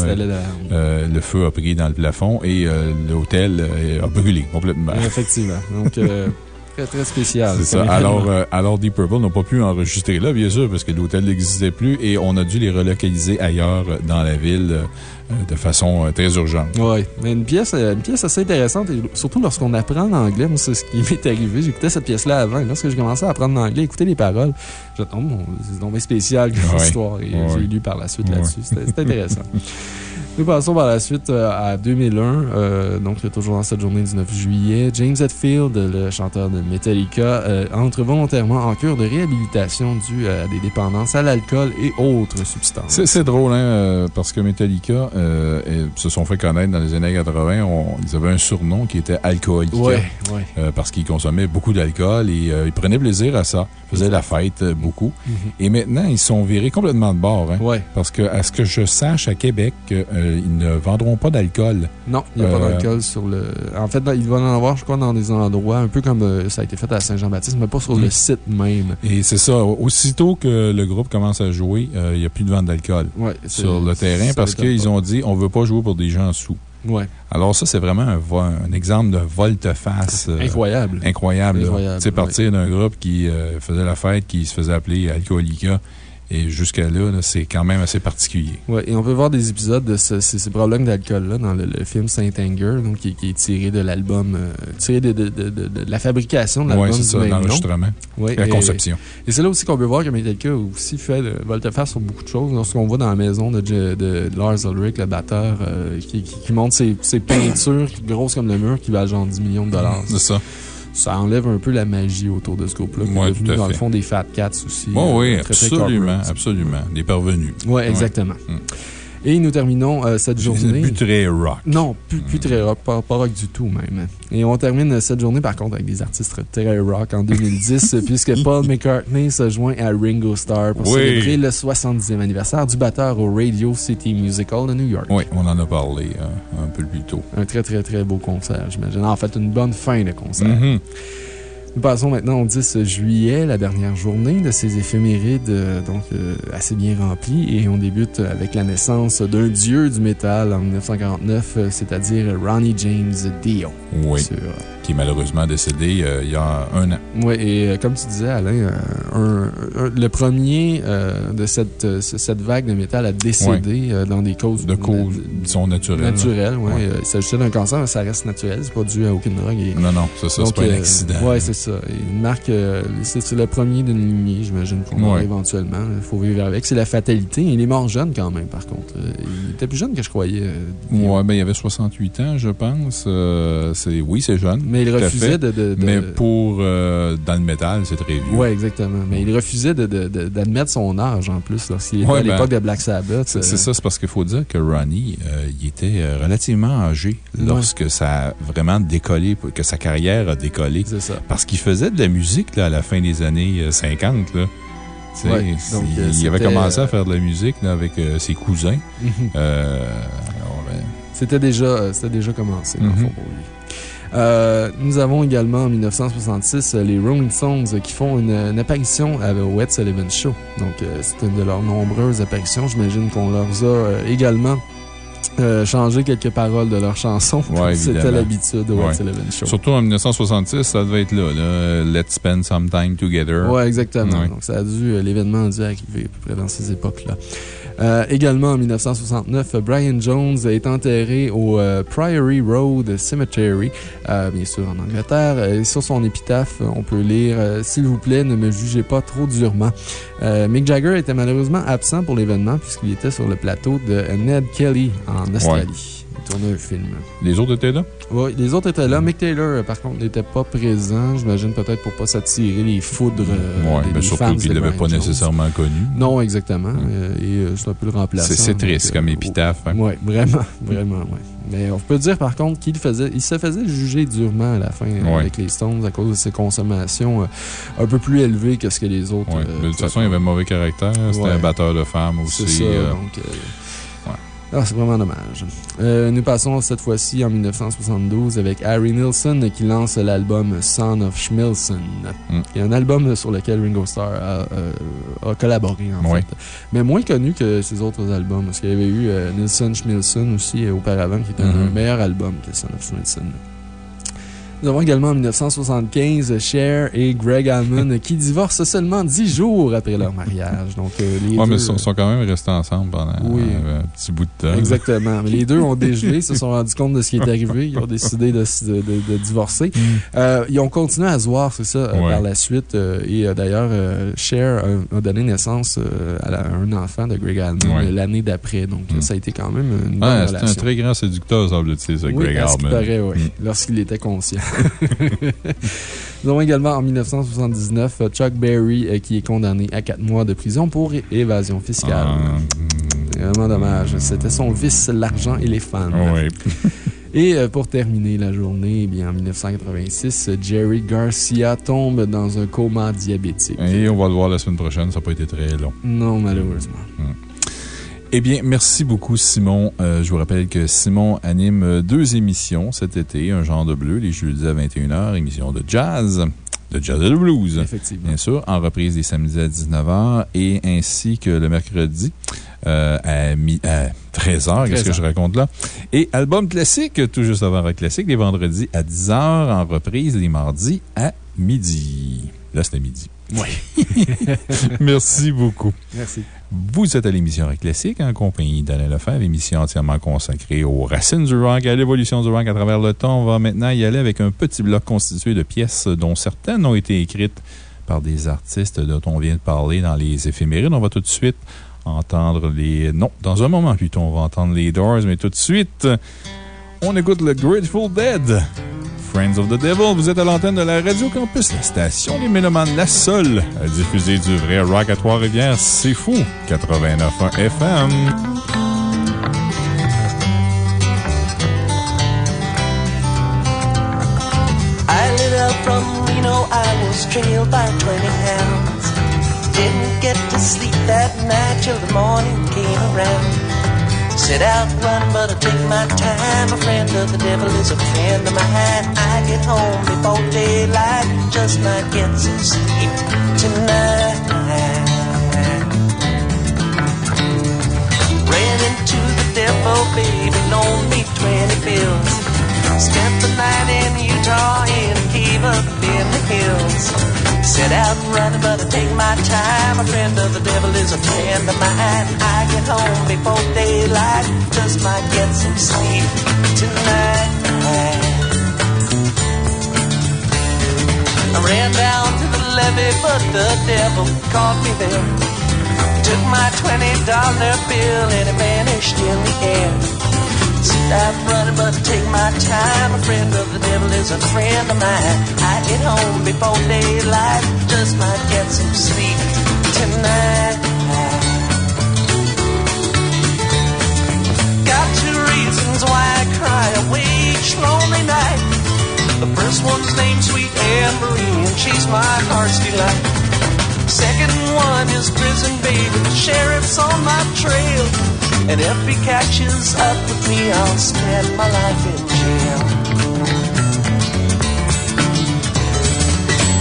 le feu a pris dans le plafond et l'hôtel a brûlé complètement. Effectivement. Donc, <laughs> très, très spécial. C'est ça. Alors, euh, alors, Deep Purple n'a pas pu enregistrer là, bien sûr, parce que l'hôtel n'existait plus et on a dû les relocaliser ailleurs euh, dans la ville euh, de façon très urgente. Oui, mais une pièce, une pièce assez intéressante, et surtout lorsqu'on apprend l'anglais. Moi, c'est ce qui <laughs> m'est arrivé. J'écoutais cette pièce-là avant, et lorsque j'ai commencé à apprendre l'anglais, écouter les paroles, je oh, c'est spécial comme Ouais. histoire, et Ouais. j'ai lu par la suite Ouais. là-dessus. C'était intéressant. <laughs> Nous passons par la suite euh, à 2001, euh, donc toujours dans cette journée du 9 juillet. James Hetfield, le chanteur de Metallica, euh, entre volontairement en cure de réhabilitation due à des dépendances à l'alcool et autres substances. C'est drôle, hein, parce que Metallica euh, et- se sont fait connaître dans les années 80. On- ils avaient un surnom qui était Alcoolica. Ouais, ouais. Parce qu'ils consommaient beaucoup d'alcool et ils prenaient plaisir à ça. Ils faisaient la fête beaucoup. Et maintenant, ils sont virés complètement de bord. Hein, Mhm. Ouais. Parce que, à ce que je sache, à Québec, ils ne vendront pas d'alcool. Non, il n'y a pas Euh, d'alcool sur le. En fait, il va en avoir, je crois, dans des endroits, un peu comme euh, ça a été fait à Saint-Jean-Baptiste, mais pas sur le site même. Et c'est ça. Aussitôt que le groupe commence à jouer, euh, il n'y a plus de vente d'alcool Ouais, c'est- sur le terrain parce qu'ils ont dit on ne veut pas jouer pour des gens sous. Ouais. Alors, ça, c'est vraiment un, exemple de volte-face. euh, Incroyable. Incroyable. sais, partir d'un groupe qui euh, faisait la fête, qui se faisait appeler Alcoolica. Et jusqu'à là, là, c'est quand même assez particulier. Ouais, et on peut voir des épisodes de ce- ces, ces problèmes d'alcool-là dans le, le film Saint Anger, donc, qui, qui est tiré de l'album, euh, tiré de, de, de, de- de la fabrication de Oui, l'album. c'est du ça, l'enregistrement. Ouais, La conception. Et c'est là aussi qu'on peut voir que Metallica a aussi fait volte-face sur beaucoup de choses. Lorsqu'on voit dans la maison de, Lars Ulrich, le batteur, euh, qui, qui, qui montre ses, ses peintures grosses comme le mur qui valent genre 10 millions de dollars. C'est ça. Ça enlève un peu la magie autour de ce groupe-là. qui est Ouais, devenu, tout à dans le fond, des Fat Cats aussi. Euh, oui, très, absolument, absolument. Des parvenus. Ouais, exactement. Mm. Et nous terminons euh, cette journée. Plus très rock. Non, plus, plus très rock, pas, pas rock du tout même. Et on termine euh, cette journée par contre avec des artistes très rock en 2010, <laughs> puisque Paul McCartney se joint à Ringo Starr pour Oui. célébrer le 70e anniversaire du batteur au Radio City Musical de New York. Oui, on en a parlé euh, un peu plus tôt. Un très très très beau concert, j'imagine. En fait, une bonne fin de concert. Mhm. Nous passons maintenant au 10 juillet, la dernière journée de ces éphémérides, euh, donc euh, assez bien remplis. Et on débute avec la naissance d'un dieu du métal en 1949, euh, c'est-à-dire Ronnie James Dio. Oui. Sur, Qui est malheureusement décédé euh, il y a un an. Oui, et euh, comme tu disais, Alain, euh, un- un- le premier de cette, ce- cette vague de métal a décédé euh, dans des causes De cause, disons, naturelle. là. naturelles. Ouais. Euh, Il s'agissait d'un cancer, mais ça reste naturel, c'est pas dû à aucune drogue. Et, Non, non, ça, ça, c'est pas un accident. Ouais, c'est ça. Une marque, c'est le premier d'une lignée, j'imagine, qu'on aura Ouais. éventuellement. Il faut vivre avec. C'est la fatalité. Il est mort jeune quand même, par contre. Il était plus jeune que je croyais. Ouais, ben, il avait 68 ans, je pense. C'est- oui, c'est jeune. Mais il tout à refusait de. de- de- Mais pour, euh, dans le métal, c'est très vieux. Oui, exactement. Mais il refusait d'admettre son âge en plus lorsqu'il était Ouais, à l'époque ben, de Black Sabbath. C'est euh, c'est ça, c'est parce qu'il faut dire que Ronnie, euh, il était relativement âgé lorsque ça a vraiment décollé, que sa carrière a décollé. C'est ça. Parce qu'il faisait de la musique là, à la fin des années euh, 50. Là. Ouais, donc, il, il avait commencé à faire de la musique là, avec ses cousins. <laughs> Ben, C'était déjà, déjà commencé, dans le Mhm. fond, pour lui. Euh, nous avons également en 1966 euh, les Rolling Stones qui font une, une apparition à au Ed Sullivan Show. Donc, euh, c'est une de leurs nombreuses apparitions. J'imagine qu'on leur a euh, également euh, changé quelques paroles de leurs chansons. Ouais, <laughs> C'était l'habitude au Ouais. Ed Sullivan Show. Surtout en 1966, ça devait être là, là. Let's spend some time together. Oui, exactement. Ouais. Donc, ça a dû, l'événement a dû arriver à peu près dans ces époques-là. Euh, également en 1969, euh, Brian Jones est enterré au euh, Priory Road Cemetery, euh, bien sûr en Angleterre. Euh, sur son épitaphe, on peut lire S'il vous plaît, ne me jugez pas trop durement. Mick Jagger était malheureusement absent pour l'événement puisqu'il était sur le plateau de Ned Kelly en Australie. Un film. Les autres étaient là? Oui, les autres étaient là. Mick Taylor, euh, par contre, n'était pas présent. J'imagine peut-être pour pas s'attirer les foudres euh, Oui, des, mais surtout qu'il ne l'avait pas nécessairement connu. Non, exactement. Euh, et c'est un peu le remplaçant. C'est triste comme épitaphe. hein. Oui, vraiment, <laughs> vraiment, oui. Mais on peut dire par contre qu'il faisait, il se faisait juger durement à la fin avec les Stones à cause de ses consommations un peu plus élevées que ce que les autres. De toute façon, il avait mauvais caractère. C'était un batteur de femmes aussi. C'est ça, donc. Ah, c'est vraiment dommage. Euh, nous passons cette fois-ci en 1972 avec Harry Nilsson qui lance l'album Son of Schmilson. Mm. Il y a un album sur lequel Ringo Starr a, euh, a collaboré, en fait. Mais moins connu que ses autres albums, parce qu'il y avait eu euh, Nilsson Schmilson aussi auparavant, qui était un Mhm. meilleur album que Son of Schmilson. Nous avons également en 1975 Cher et Greg Allman qui divorcent seulement dix jours après leur mariage. Donc, euh, les Ouais, deux, mais ils sont, sont quand même restés ensemble pendant Oui. euh, un petit bout de temps. Exactement. Mais les deux ont <laughs> dégelé, se sont rendus compte de ce qui est arrivé. Ils ont <laughs> décidé de, de- de- de divorcer. Euh, ils ont continué à se voir, c'est ça, euh, Ouais. par la suite. Euh, et euh, d'ailleurs, euh, Cher a, donné naissance euh, à, la- à un enfant de Greg Allman Ouais. euh, l'année d'après. Donc, euh, ça a été quand même une bonne Ouais, c'est un relation. très grand séducteur, semble-t-il, Oui, Greg qui Allman. paraît, oui, Mm. lorsqu'il était conscient. Nous avons également en 1979 euh, Chuck Berry euh, qui est condamné à quatre mois de prison pour évasion fiscale. Ah, Vraiment dommage. C'était son vice, l'argent et les. Oui. <laughs> Et euh, pour terminer la journée, eh bien, en 1986, euh, Jerry Garcia tombe dans un coma diabétique. Et on va le voir la semaine prochaine, ça n'a pas été très long. Non, malheureusement. Eh bien, merci beaucoup, Simon. Euh, je vous rappelle que Simon anime deux émissions cet été, Un genre de bleu, les jeudis à 21h, émission de jazz, de jazz et de blues. Effectivement. Bien sûr, en reprise les samedis à 19h et ainsi que le mercredi euh, à, mi- à 13h. Qu'est-ce que 13h. je raconte là? Et album classique, tout juste avant Rock Classique, les vendredis à 10h, en reprise les mardis à midi. Là, c'était midi. Oui. <laughs> Merci beaucoup. Merci. Vous êtes à l'émission Rock Classique en compagnie d'Alain Lefebvre, émission entièrement consacrée aux racines du rock, à l'évolution du rock à travers le temps. On va maintenant y aller avec un petit bloc constitué de pièces dont certaines ont été écrites par des artistes dont on vient de parler dans les éphémérides. On va tout de suite entendre les... Non, dans un moment plutôt, on va entendre les Doors, mais tout de suite, on écoute le Grateful Dead. Friends of the Devil, vous êtes à l'antenne de la Radio Campus, la station des Mélomanes, la seule à diffuser du vrai rock à Trois-Rivières. C'est fou! 89.1 FM. I lit up from Reno, I was trailed by 20 hounds. Didn't get to sleep that night till the morning came around. Set out running, but I take my time. A friend of the devil is a friend of mine. I get home before daylight, just might get some sleep tonight. Ran into the devil, baby, loaned me 20 bills. Spent the night in Utah in a cave up in the hills. Set out running, but I take my time. A friend of the devil is a friend of mine. I get home before daylight, just might get some sleep tonight. I ran down to the levee, but the devil caught me there. Took my $20 bill and it vanished in the air. Stop running, but take my time. A friend of the devil is a friend of mine. I get home before daylight, just might get some sleep tonight. Got two reasons why I cry each lonely night. The first one's named Sweet Anne Marie, and she's my heart's delight. Second one is prison baby, the sheriff's on my trail. And if he catches up with me, I'll spend my life in jail.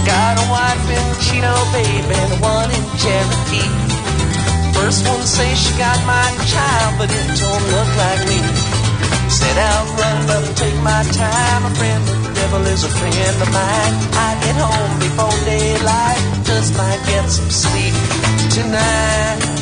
Got a wife in Chino, baby, and one in Cherokee. First one say she got my child, but it don't look like me. Said I'll run, but take my time. A friend the devil is a friend of mine. I get home before daylight, just might get some sleep tonight.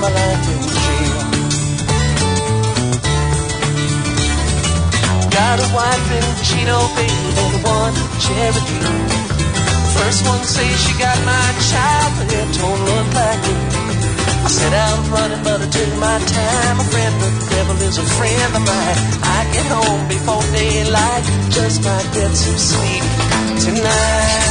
My life in jail. Got a wife in Chino, baby, and one in Cherokee. First one says she got my child, but it don't look like it. I set out running, but I took my time. A friend of the devil is a friend of mine. I get home before daylight, just just might get some sleep tonight.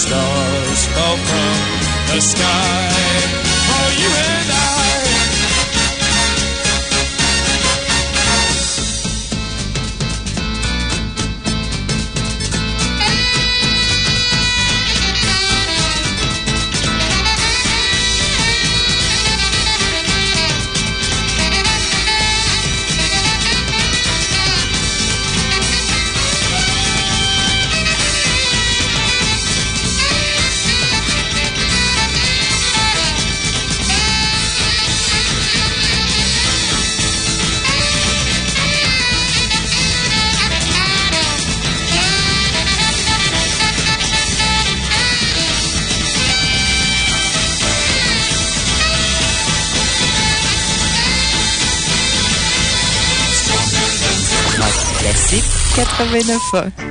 Stars fall from the sky for you and 89 ans.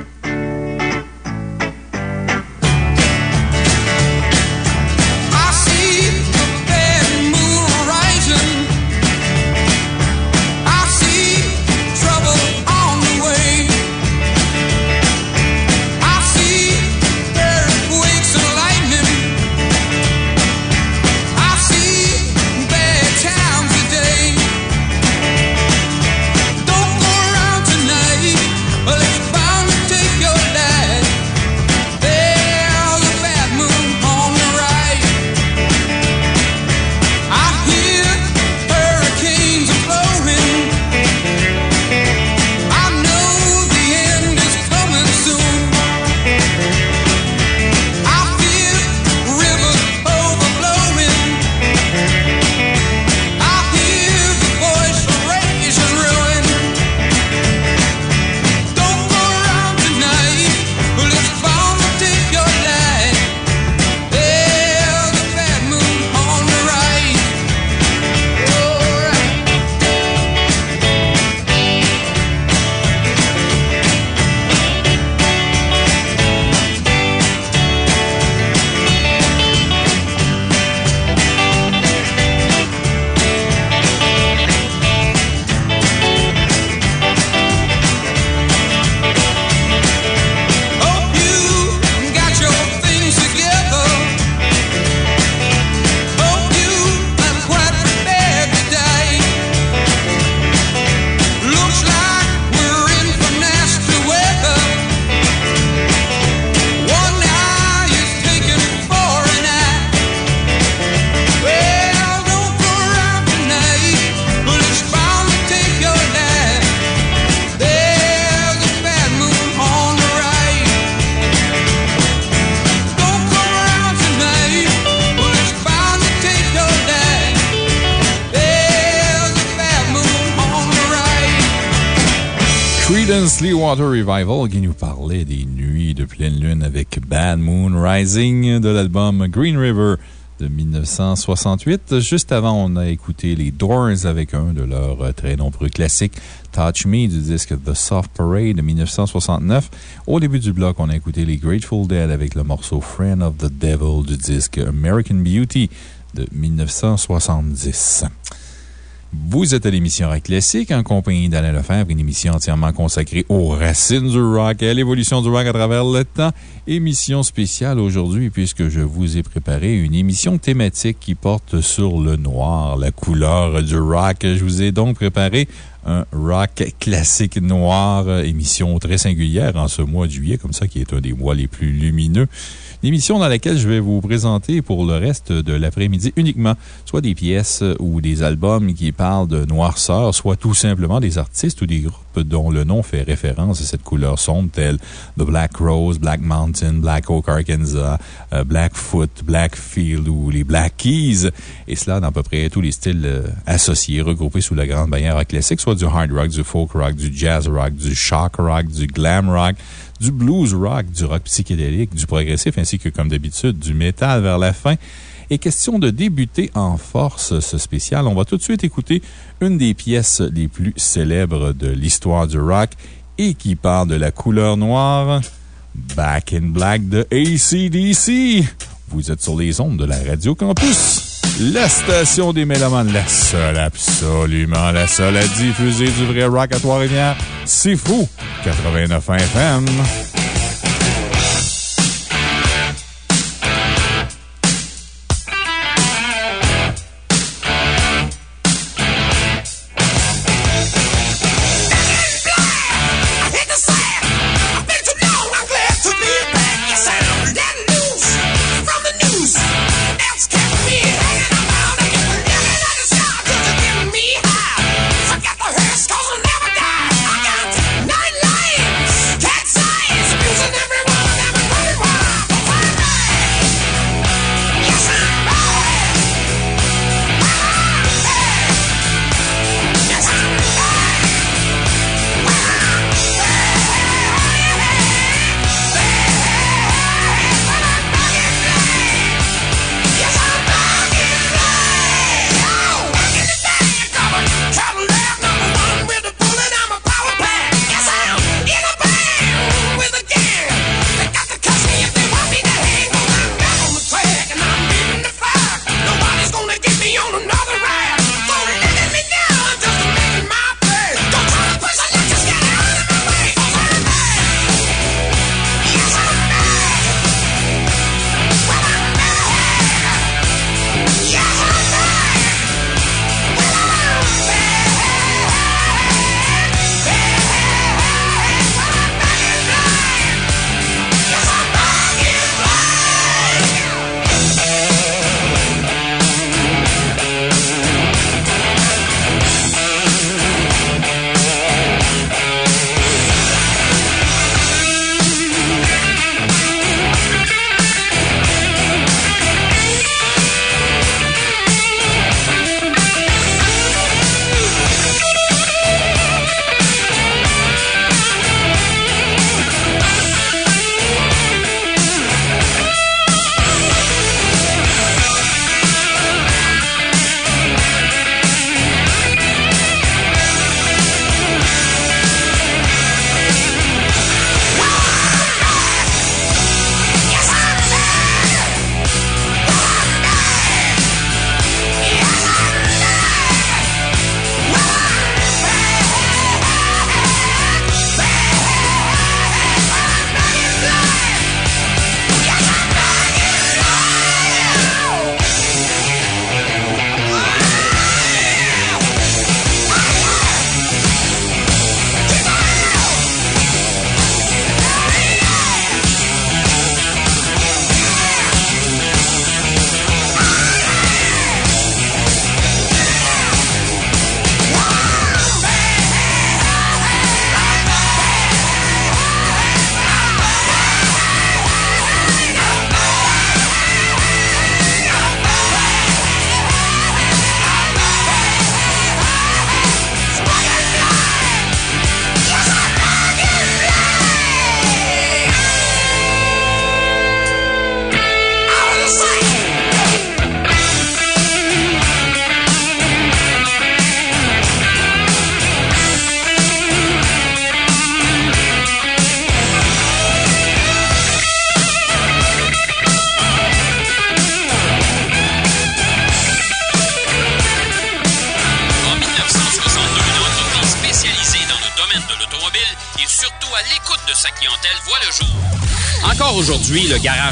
Clearwater Revival qui nous parlait des nuits de pleine lune avec Bad Moon Rising de l'album Green River de 1968. Juste avant, on a écouté les Doors avec un de leurs très nombreux classiques, Touch Me du disque The Soft Parade de 1969. Au début du bloc, on a écouté les Grateful Dead avec le morceau Friend of the Devil du disque American Beauty de 1970. Vous êtes à l'émission Rock Classique en compagnie d'Alain Lefebvre, une émission entièrement consacrée aux racines du rock et à l'évolution du rock à travers le temps. Émission spéciale aujourd'hui puisque je vous ai préparé une émission thématique qui porte sur le noir, la couleur du rock. Je vous ai donc préparé un rock classique noir, émission très singulière en ce mois de juillet, comme ça, qui est un des mois les plus lumineux. Une émission dans laquelle je vais vous présenter pour le reste de l'après-midi uniquement soit des pièces ou des albums qui parlent de noirceur, soit tout simplement des artistes ou des groupes dont le nom fait référence à cette couleur sombre, tels The Black Rose, Black Mountain, Black Oak Arkansas, euh, Blackfoot, Blackfield ou les Black Keys. Et cela dans à peu près tous les styles euh, associés, regroupés sous la grande bannière classique, soit du hard rock, du folk rock, du jazz rock, du shock rock, du glam rock, du blues rock, du rock psychédélique, du progressif, ainsi que, comme d'habitude, du métal vers la fin. Et question de débuter en force ce spécial, on va tout de suite écouter une des pièces les plus célèbres de l'histoire du rock et qui parle de la couleur noire. Back in Black de ACDC. Vous êtes sur les ondes de la Radio Campus. La station des Mélomanes, la seule, absolument la seule à diffuser du vrai rock à Trois-Rivières. C'est fou! 89 FM.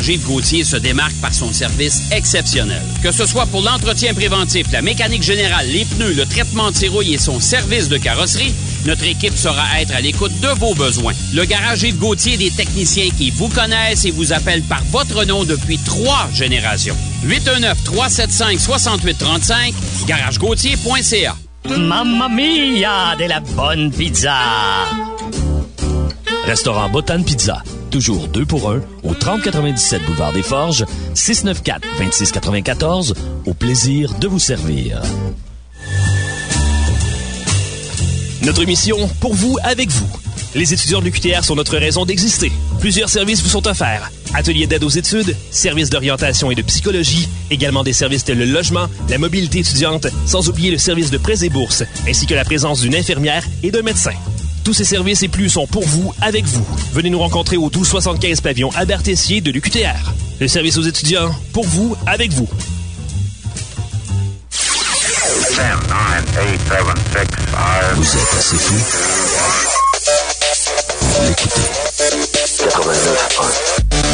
Yves Gauthier se démarque par son service exceptionnel. Que ce soit pour l'entretien préventif, la mécanique générale, les pneus, le traitement de tirouille et son service de carrosserie, notre équipe saura être à l'écoute de vos besoins. Le garage Yves Gauthier des techniciens qui vous connaissent et vous appellent par votre nom depuis trois générations. 819-375-6835, garagegauthier.ca. Mamma mia, de la bonne pizza! Restaurant Botan Pizza. Toujours deux pour un au 3097 Boulevard des Forges, 694-2694. Au plaisir de vous servir. Notre mission, pour vous, avec vous. Les étudiants de l'UQTR sont notre raison d'exister. Plusieurs services vous sont offerts. Ateliers d'aide aux études, services d'orientation et de psychologie, également des services tels le logement, la mobilité étudiante, sans oublier le service de prêts et bourses, ainsi que la présence d'une infirmière et d'un médecin. Tous ces services et plus sont pour vous, avec vous. Venez nous rencontrer au 1275 pavillon Albert Tessier de l'UQTR. Le service aux étudiants, pour vous, avec vous. 10, 9, 8, 7, 6, 5. Vous êtes assez fou Vous l'écoutez. 89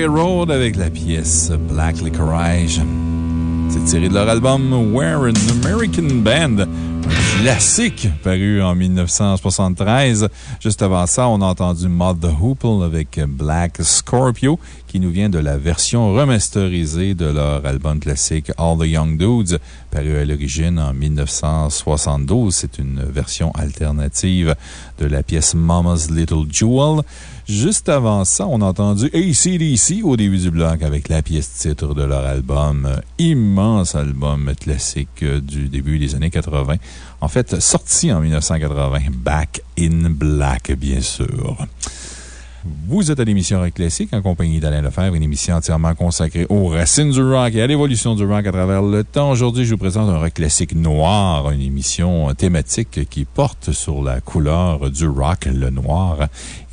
Railroad avec la pièce Black Licorice. C'est tiré de leur album We're an American Band, un classique paru en 1973. Juste avant ça, on a entendu Mod the Hoople avec Black Scorpio, qui nous vient de la version remasterisée de leur album classique All the Young Dudes, paru à l'origine en 1972. C'est une version alternative de la pièce Mama's Little Jewel. Juste avant ça, on a entendu ACDC au début du bloc avec la pièce titre de leur album, euh, immense album classique euh, du début des années 80. En fait, sorti en 1980, Back in Black, bien sûr. Vous êtes à l'émission Rock Classique en compagnie d'Alain Lefebvre, une émission entièrement consacrée aux racines du rock et à l'évolution du rock à travers le temps. Aujourd'hui, je vous présente un rock classique noir, une émission thématique qui porte sur la couleur du rock, le noir,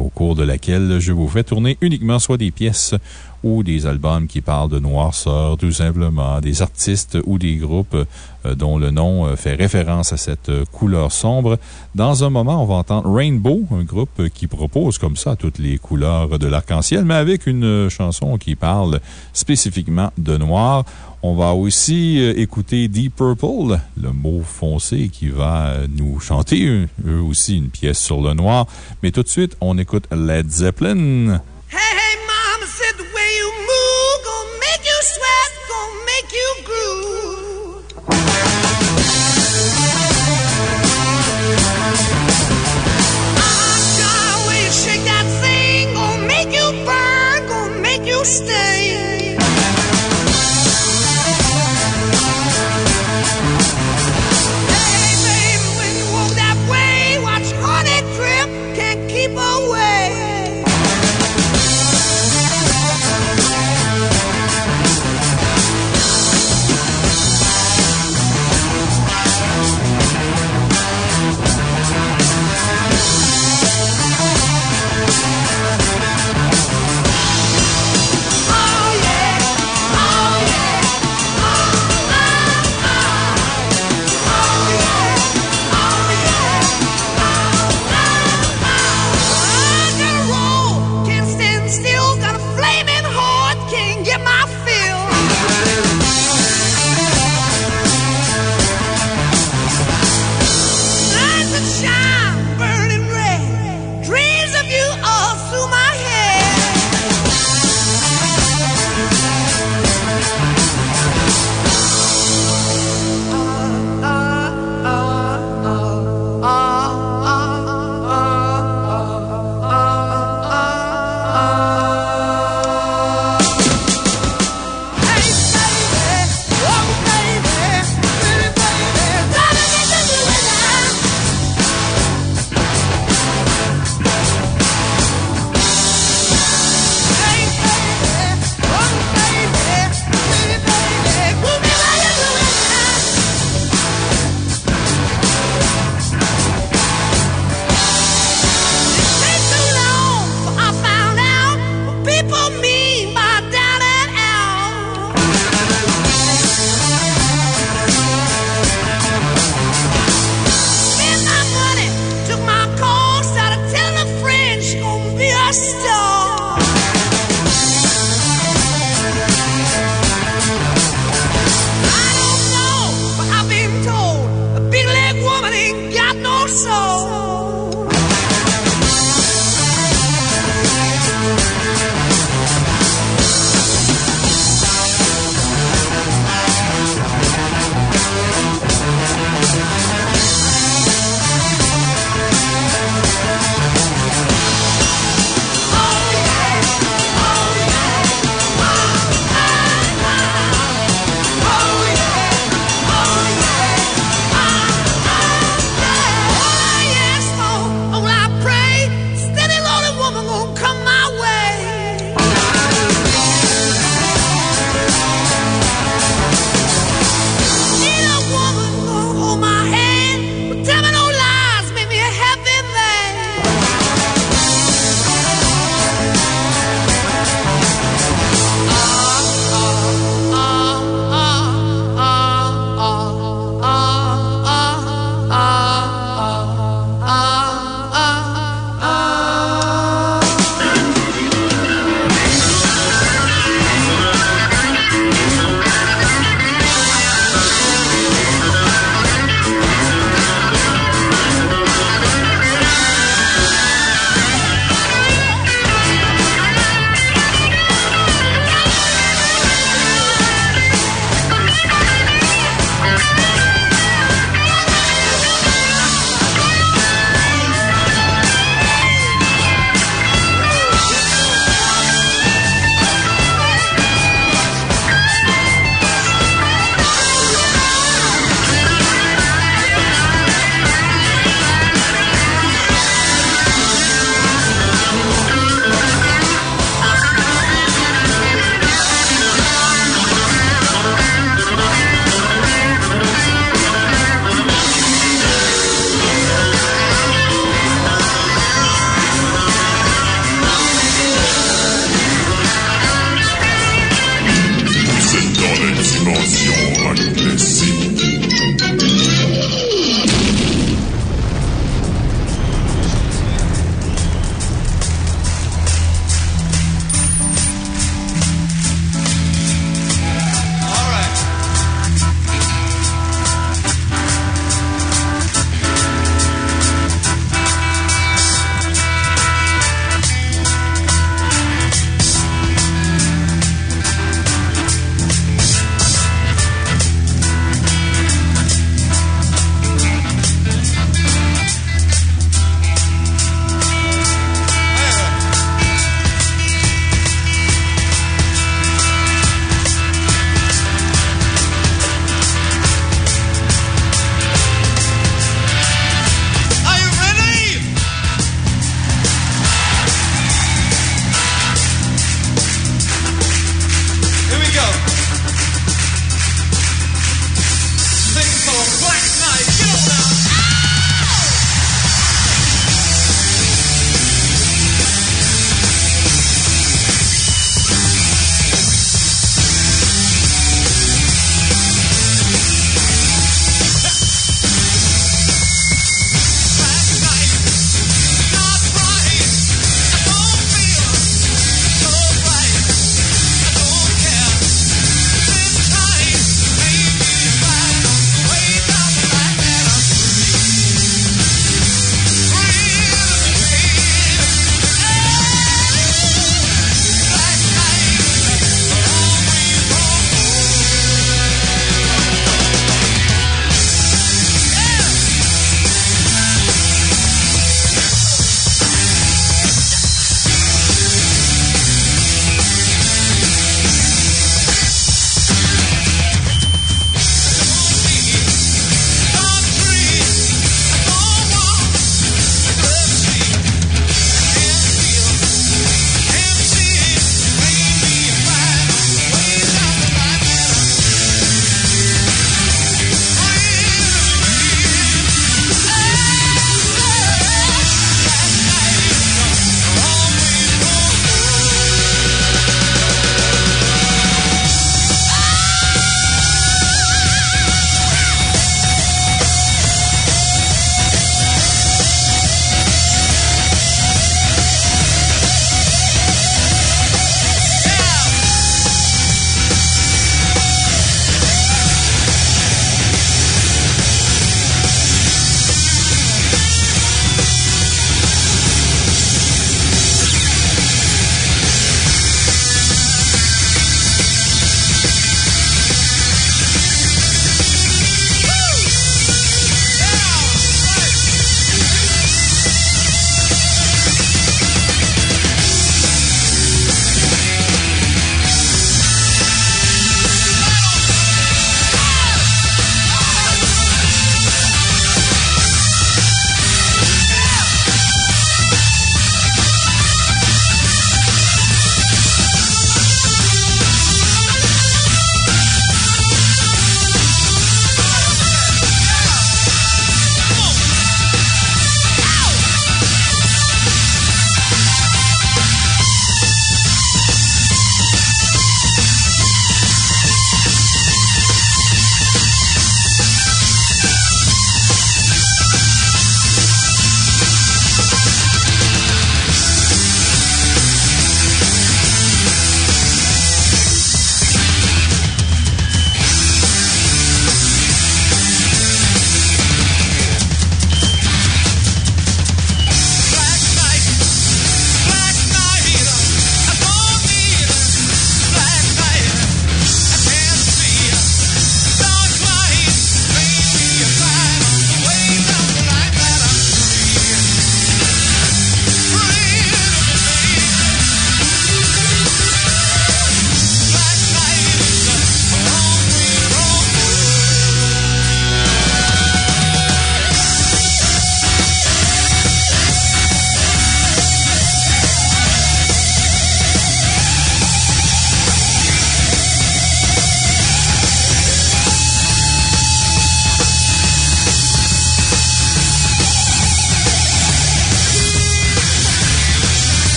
au cours de laquelle je vous fais tourner uniquement soit des pièces ou des albums qui parlent de noirceur, tout simplement, des artistes ou des groupes euh, dont le nom euh, fait référence à cette euh, couleur sombre. Dans un moment, on va entendre Rainbow, un groupe qui propose comme ça toutes les couleurs de l'arc-en-ciel, mais avec une chanson qui parle spécifiquement de noir. On va aussi écouter Deep Purple, le mot foncé, qui va nous chanter eux aussi une pièce sur le noir. Mais tout de suite, on écoute Led Zeppelin.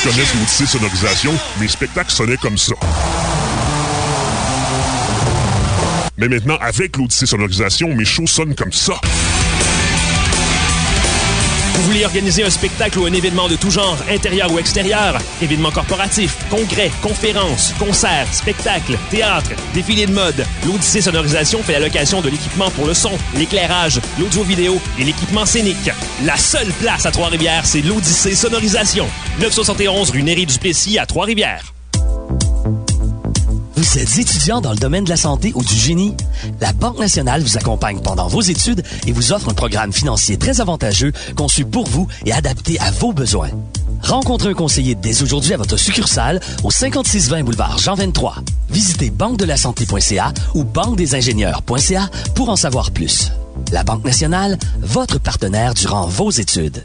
Avant que je connaisse l'Odyssée Sonorisation, mes spectacles sonnaient comme ça. Mais maintenant, avec l'Odyssée Sonorisation, mes shows sonnent comme ça. Vous voulez organiser un spectacle ou un événement de tout genre, intérieur ou extérieur, événements corporatifs, congrès, conférences, concerts, spectacles, théâtre, défilés de mode, l'Odyssée Sonorisation fait la location de l'équipement pour le son, l'éclairage, l'audio-vidéo et l'équipement scénique. La seule place à Trois-Rivières, c'est l'Odyssée Sonorisation. 971 rue Néry-du-Plessis à Trois-Rivières. Vous êtes étudiant dans le domaine de la santé ou du génie? La Banque nationale vous accompagne pendant vos études et vous offre un programme financier très avantageux conçu pour vous et adapté à vos besoins. Rencontrez un conseiller dès aujourd'hui à votre succursale au 5620 boulevard Jean 23. Visitez banque-de-la-santé.ca ou banque-des-ingénieurs.ca pour en savoir plus. La Banque nationale, votre partenaire durant vos études.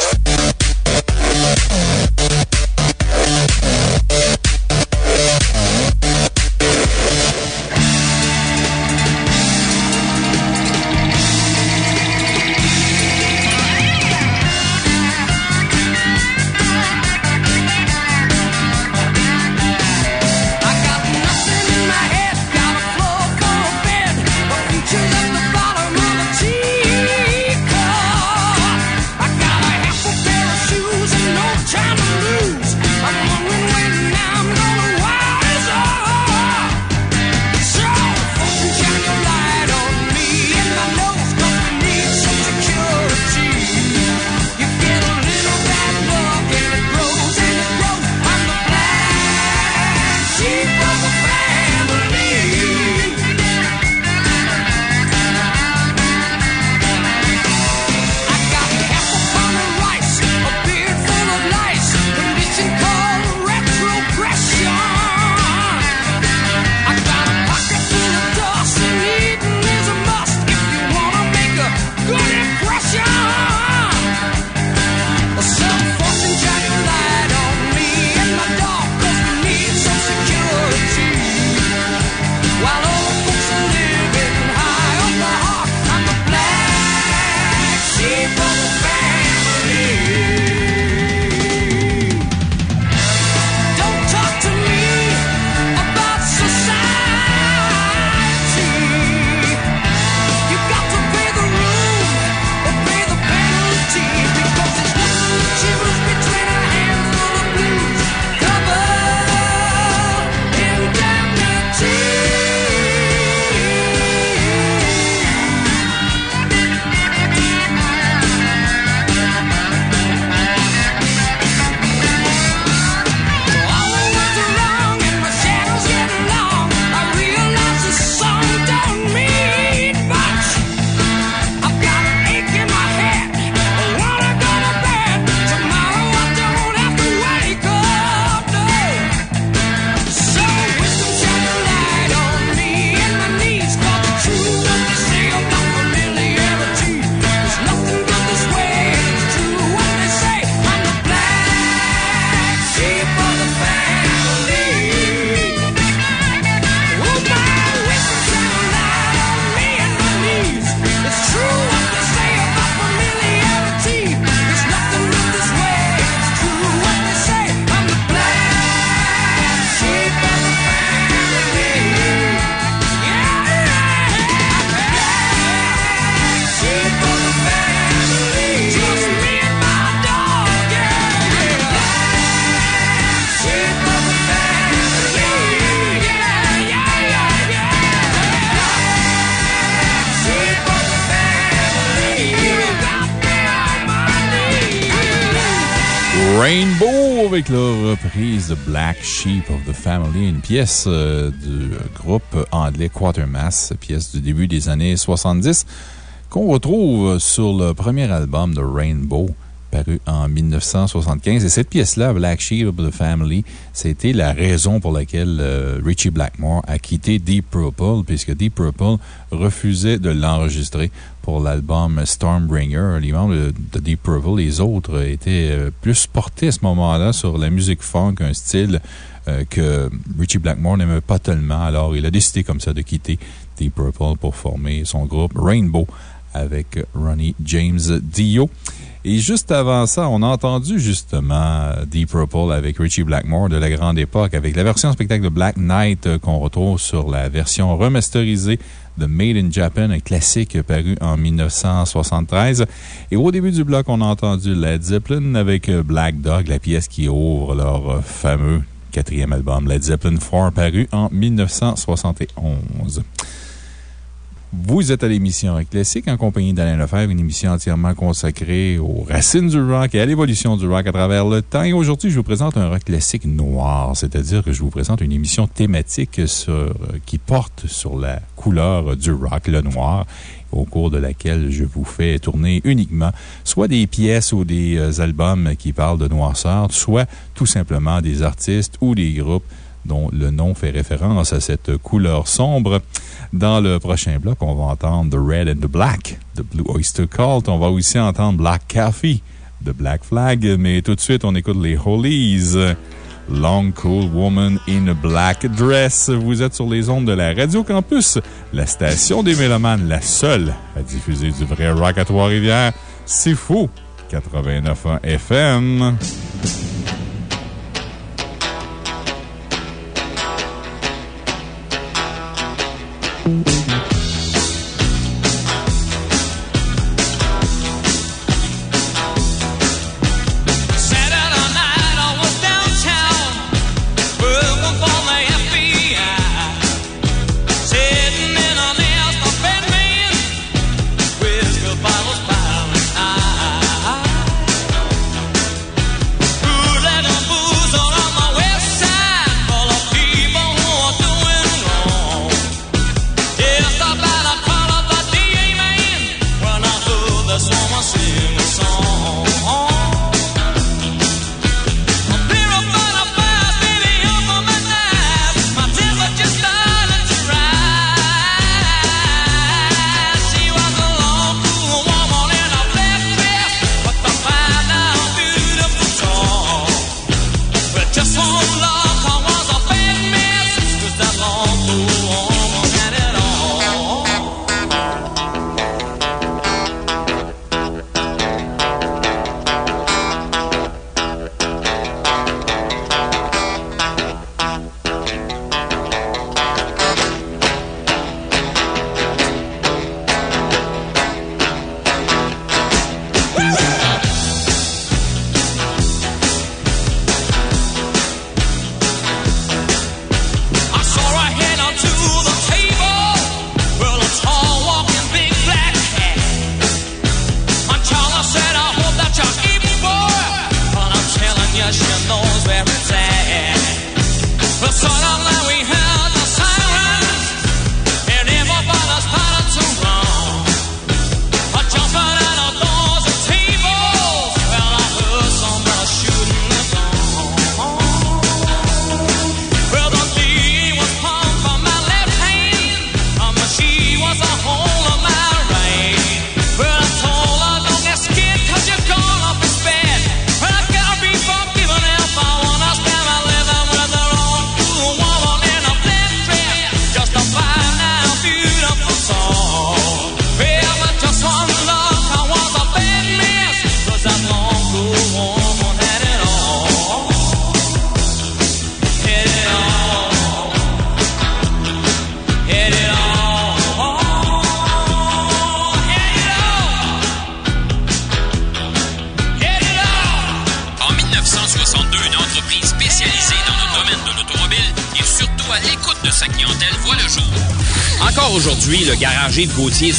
de Black Sheep of the Family, une pièce euh, du groupe anglais Quatermass, pièce du début des années 70, qu'on retrouve sur le premier album de Rainbow paru en 1975. Et cette pièce-là, Black Sheep of the Family, c'était la raison pour laquelle euh, Richie Blackmore a quitté Deep Purple, puisque Deep Purple refusait de l'enregistrer pour l'album Stormbringer. Les membres de, de Deep Purple, les autres, étaient euh, plus portés à ce moment-là sur la musique funk, un style euh, que Richie Blackmore n'aimait pas tellement. Alors, il a décidé comme ça de quitter Deep Purple pour former son groupe Rainbow avec Ronnie James Dio. Et juste avant ça, on a entendu justement Deep Purple avec Richie Blackmore de la grande époque, avec la version spectacle de Black Knight euh, qu'on retrouve sur la version remasterisée de Made in Japan, un classique paru en 1973. Et au début du bloc, on a entendu Led Zeppelin avec euh, Black Dog, la pièce qui ouvre leur euh, fameux quatrième album, Led Zeppelin 4, paru en 1971. Vous êtes à l'émission Rock Classique en compagnie d'Alain Lefebvre, une émission entièrement consacrée aux racines du rock et à l'évolution du rock à travers le temps. Et aujourd'hui, je vous présente un rock classique noir, c'est-à-dire que je vous présente une émission thématique euh, qui porte sur la couleur du rock, le noir, au cours de laquelle je vous fais tourner uniquement soit des pièces ou des euh, albums qui parlent de noirceur, soit tout simplement des artistes ou des groupes dont le nom fait référence à cette couleur sombre. Dans le prochain bloc, on va entendre The Red and the Black de Blue Oyster Cult. On va aussi entendre Black Coffee de Black Flag. Mais tout de suite, on écoute les Holies. Long Cool Woman in a Black Dress. Vous êtes sur les ondes de la Radio Campus, la station des Mélomanes, la seule à diffuser du vrai rock à Trois-Rivières. C'est fou! 89.1 FM.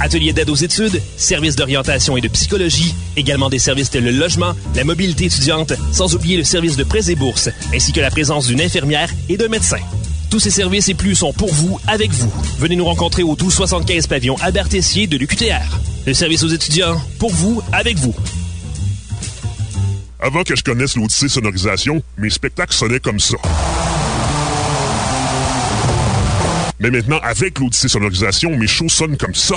Ateliers d'aide aux études, services d'orientation et de psychologie, également des services tels le logement, la mobilité étudiante, sans oublier le service de prêts et bourses, ainsi que la présence d'une infirmière et d'un médecin. Tous ces services et plus sont pour vous, avec vous. Venez nous rencontrer au 1275 pavillon Albert-Tessier de l'UQTR. Le service aux étudiants, pour vous, avec vous. Avant que je connaisse l'Odyssée Sonorisation, mes spectacles sonnaient comme ça. Mais maintenant, avec l'Odyssée Sonorisation, mes shows sonnent comme ça.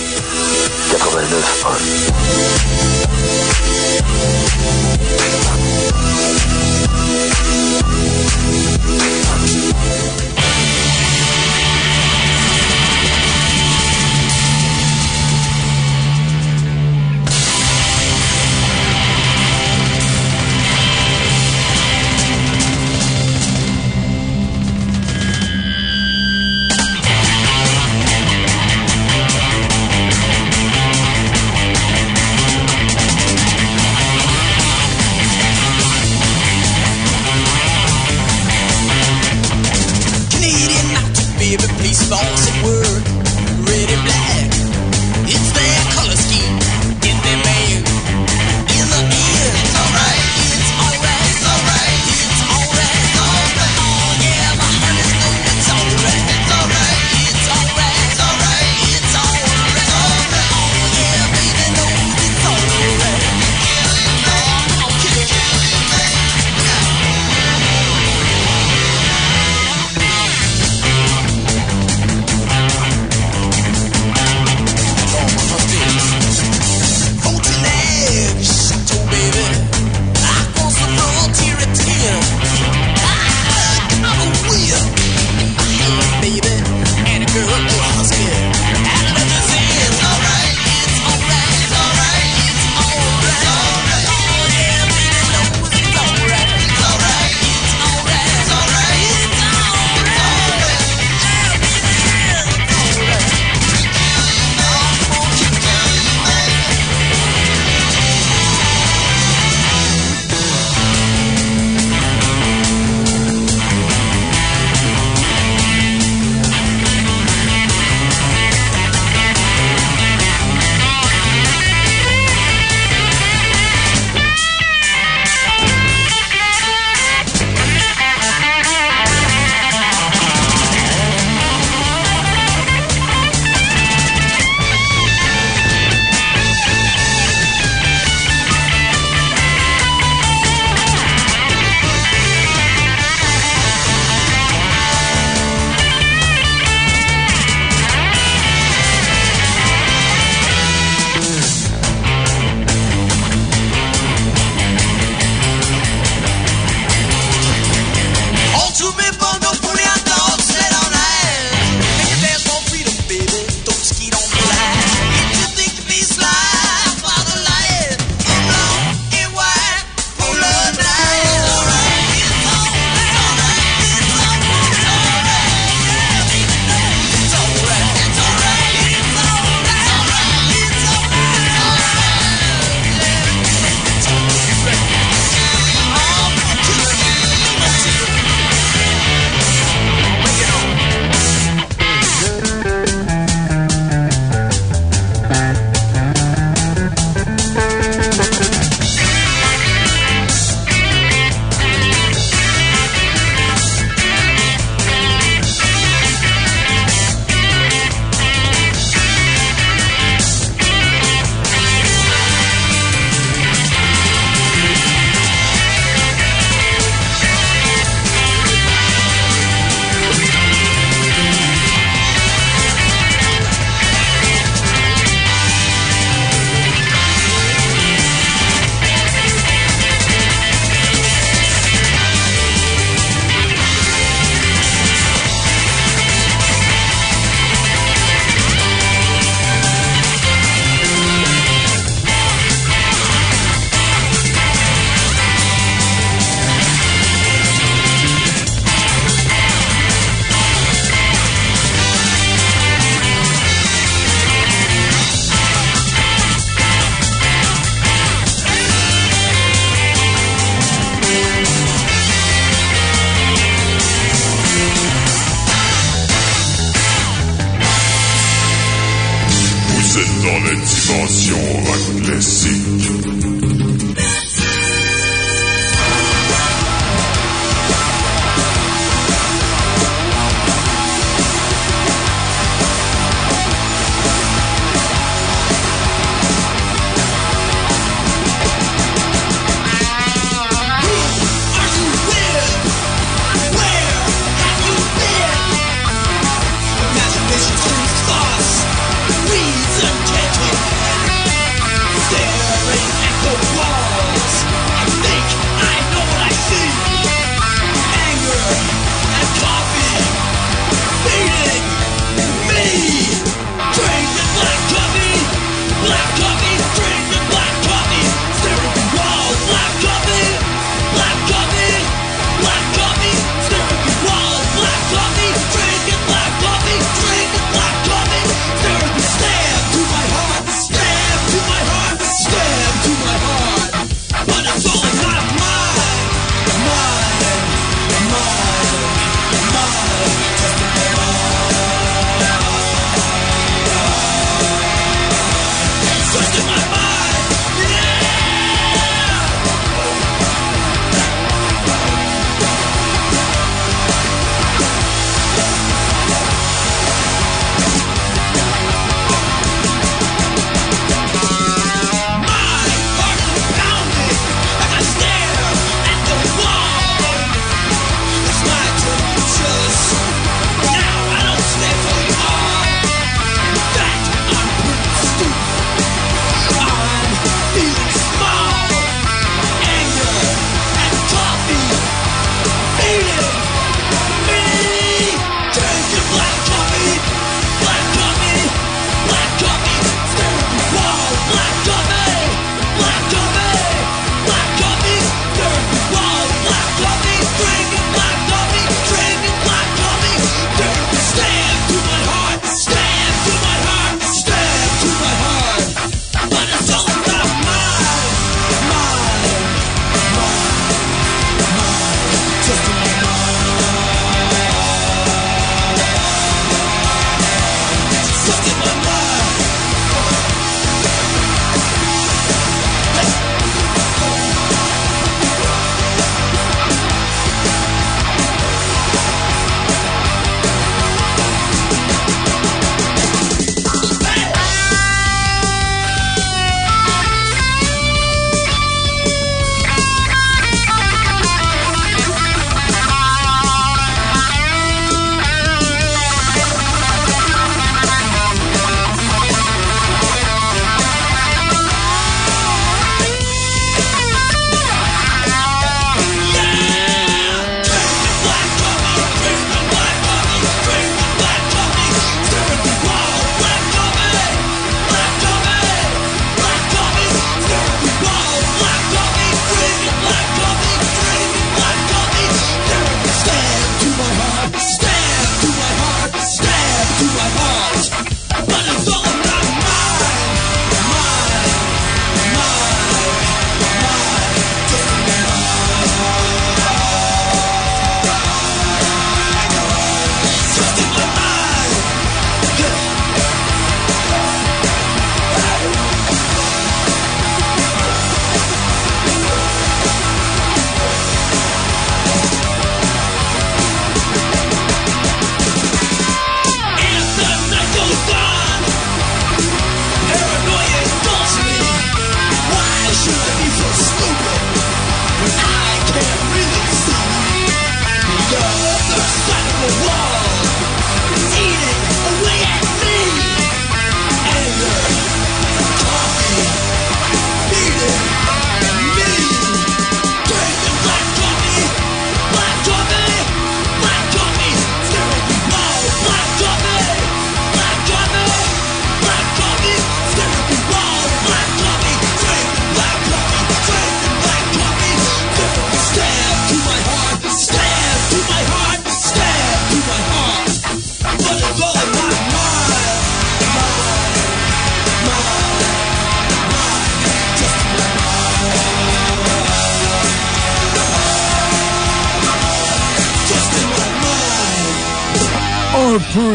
89.1.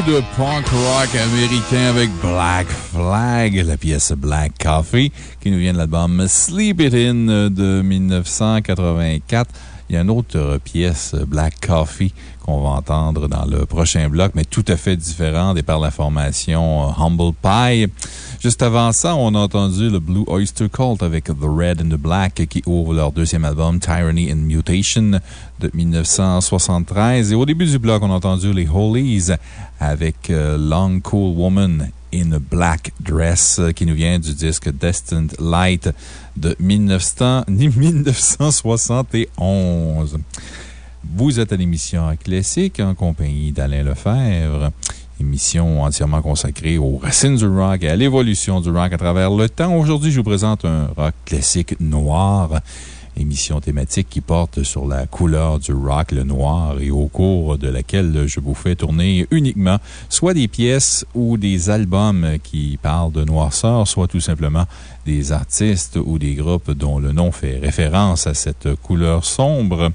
de punk rock américain avec Black Flag, la pièce Black Coffee, qui nous vient de l'album Sleep It In de 1984. Il y a une autre pièce, Black Coffee, qu'on va entendre dans le prochain bloc, mais tout à fait différente et par la formation Humble Pie. Juste avant ça, on a entendu le Blue Oyster Cult avec The Red and the Black qui ouvre leur deuxième album Tyranny and Mutation de 1973. Et au début du bloc, on a entendu les Holies avec euh, Long Cool Woman in a Black Dress euh, qui nous vient du disque Destined Light de 1900 1971. <laughs> Vous êtes à l'émission Classique en compagnie d'Alain Lefebvre. Émission entièrement consacrée aux racines du rock et à l'évolution du rock à travers le temps. Aujourd'hui, je vous présente un rock classique noir. Émission thématique qui porte sur la couleur du rock, le noir, et au cours de laquelle je vous fais tourner uniquement soit des pièces ou des albums qui parlent de noirceur, soit tout simplement des artistes ou des groupes dont le nom fait référence à cette couleur sombre.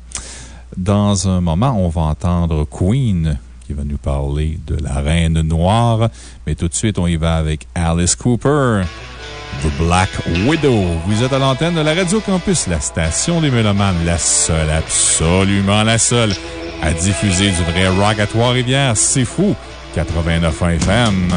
Dans un moment, on va entendre Queen qui va nous parler de la Reine Noire. Mais tout de suite, on y va avec Alice Cooper, Black Widow. Vous êtes à l'antenne de la Radio Campus, la station des Mélomanes, la seule, absolument la seule, à diffuser du vrai rock à Trois-Rivières. C'est fou! 89 FM.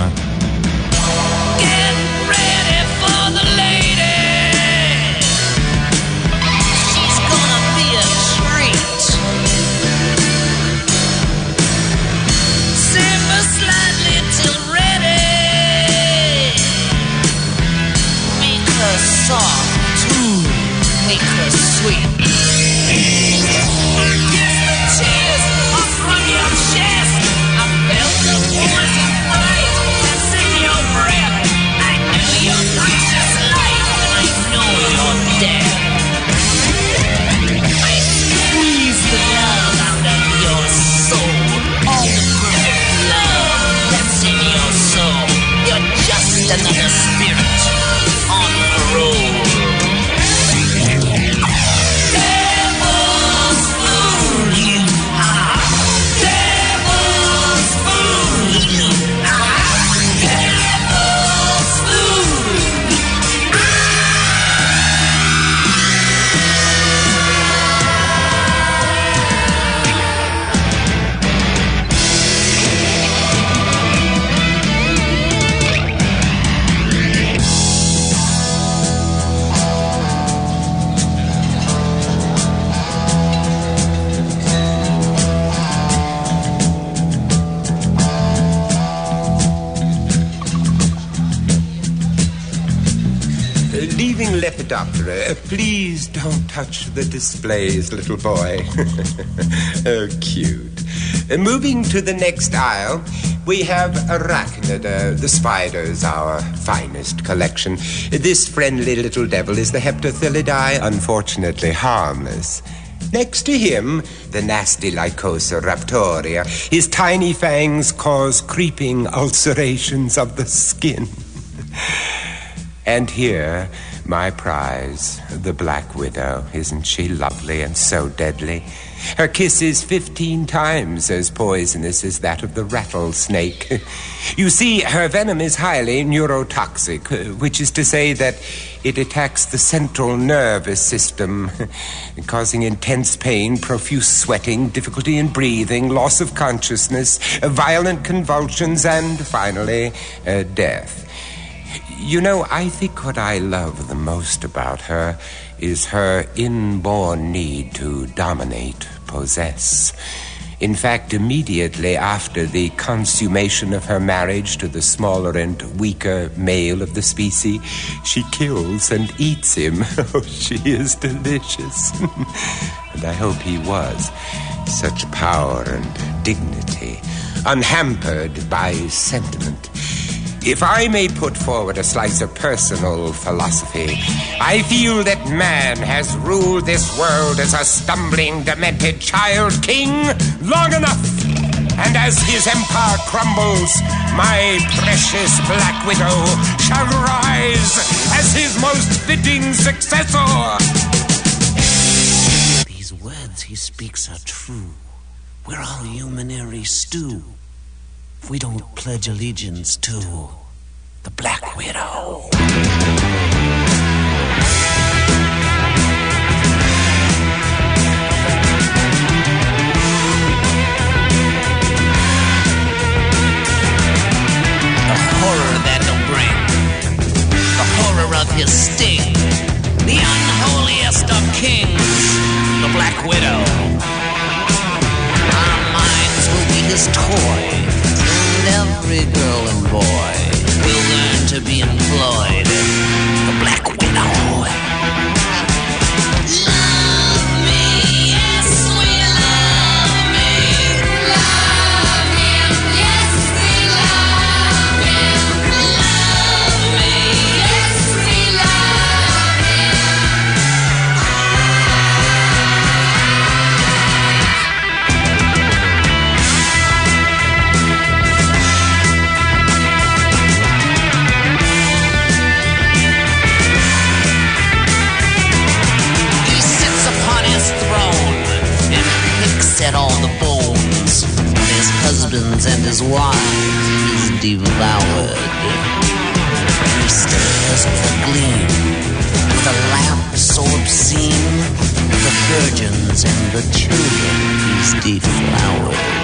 Please don't touch the displays, little boy. <laughs> oh, cute. Uh, moving to the next aisle, we have Arachnida, the spiders, our finest collection. This friendly little devil is the Heptathylidae, unfortunately harmless. Next to him, the nasty Lycosa raptoria. His tiny fangs cause creeping ulcerations of the skin. <laughs> And here, my prize, the Black Widow. Isn't she lovely and so deadly? Her kiss is 15 times as poisonous as that of the rattlesnake. <laughs> You see, her venom is highly neurotoxic, which is to say that it attacks the central nervous system, <laughs> causing intense pain, profuse sweating, difficulty in breathing, loss of consciousness, violent convulsions, and finally, uh, death. You know, I think what I love the most about her is her inborn need to dominate, possess. In fact, immediately after the consummation of her marriage to the smaller and weaker male of the species, she kills and eats him. <laughs> Oh, she is delicious. <laughs> and I hope he was. Such power and dignity, unhampered by sentiment. If I may put forward a slice of personal philosophy, I feel that man has ruled this world as a stumbling, demented child king long enough. And as his empire crumbles, my precious Black Widow shall rise as his most fitting successor. These words he speaks are true. We're all humanary stew if we don't pledge allegiance to the Black Widow. The horror that'll bring, the horror of his sting. The unholiest of kings, the Black Widow. Our minds will be his toy and every girl and boy will learn to be employed. The Black Widow. sins and his wife is devoured. He stares with a gleam, with a lamp so obscene, the virgins and the children he's deflowered.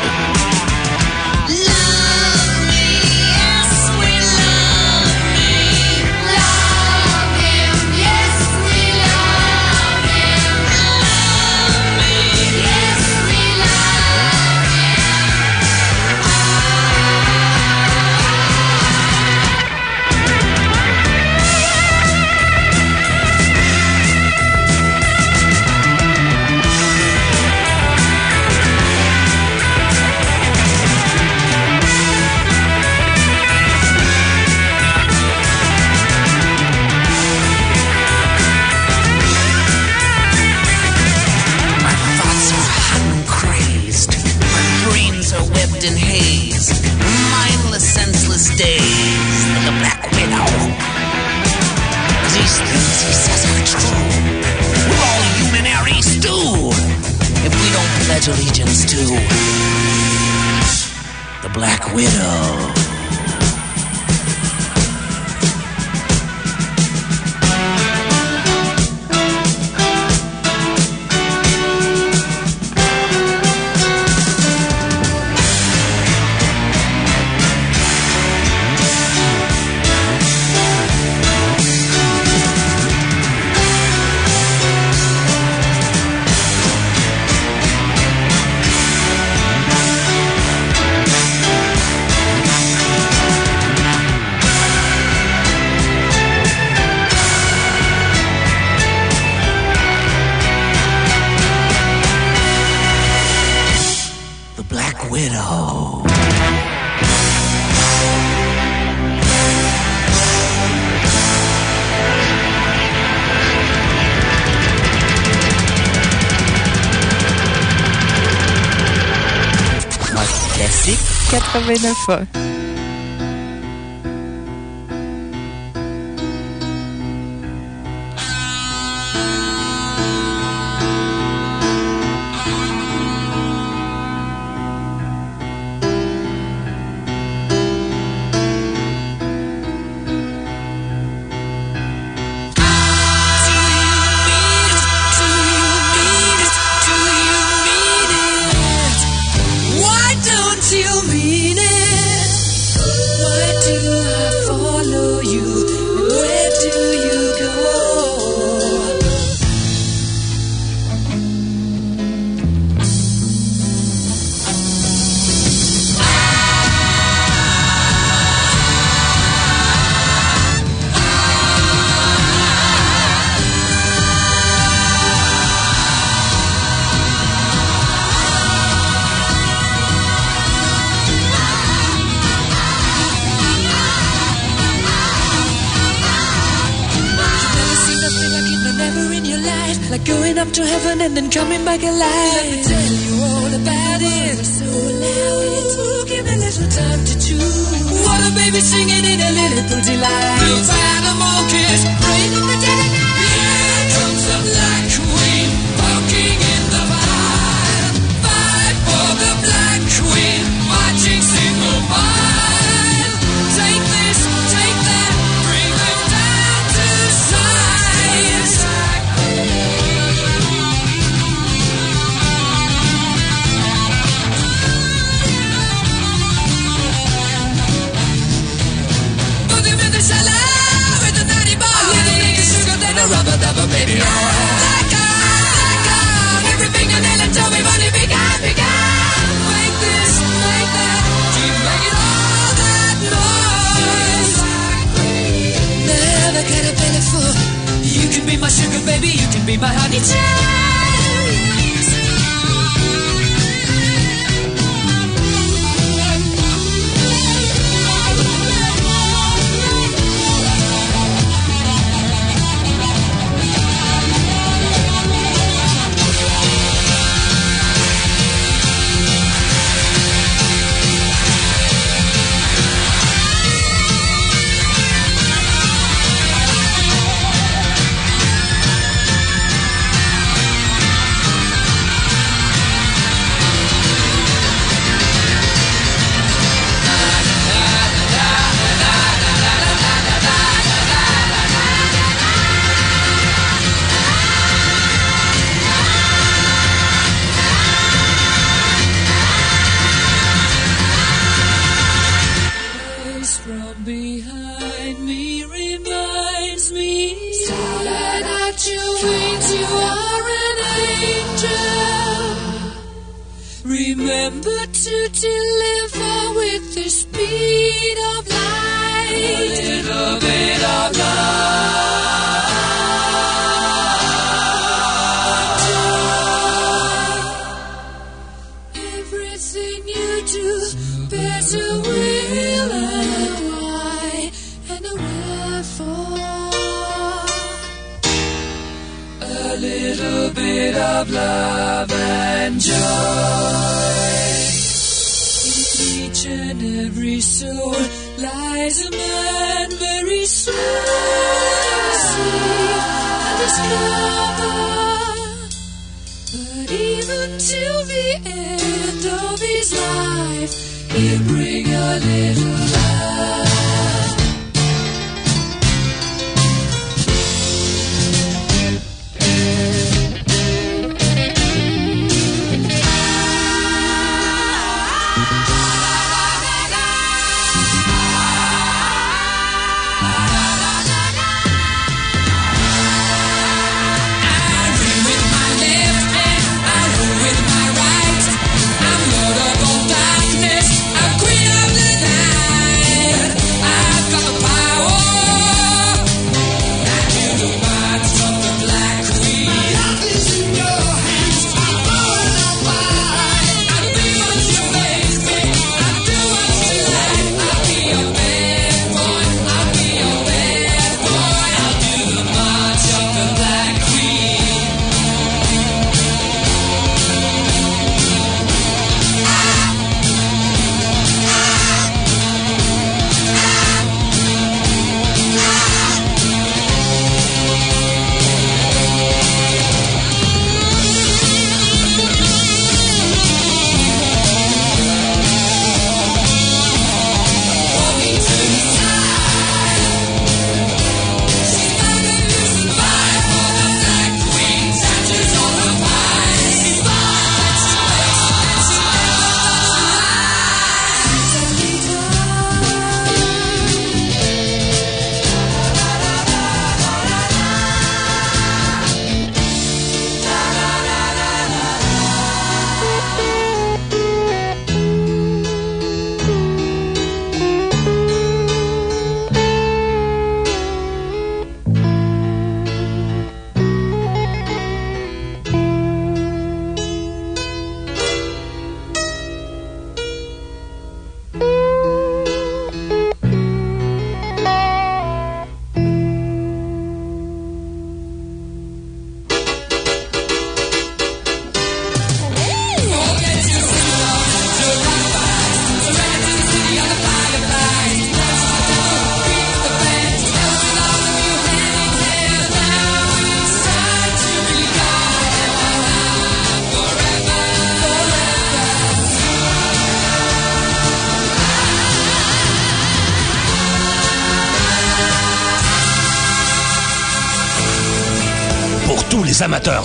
9.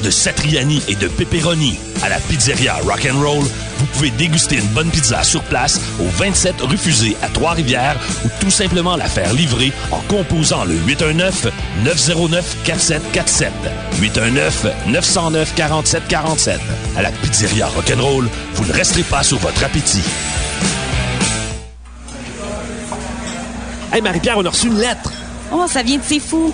De Satriani et de pepperoni à la pizzeria Rock'n'Roll, vous pouvez déguster une bonne pizza sur place au 27 rue Fusée à Trois-Rivières ou tout simplement la faire livrer en composant le 819-909-4747. 819-909-4747. À la pizzeria Rock'n'Roll, vous ne resterez pas sur votre appétit. Hey, Marie-Pierre, on a reçu une lettre. Oh, ça vient de C'est Fou.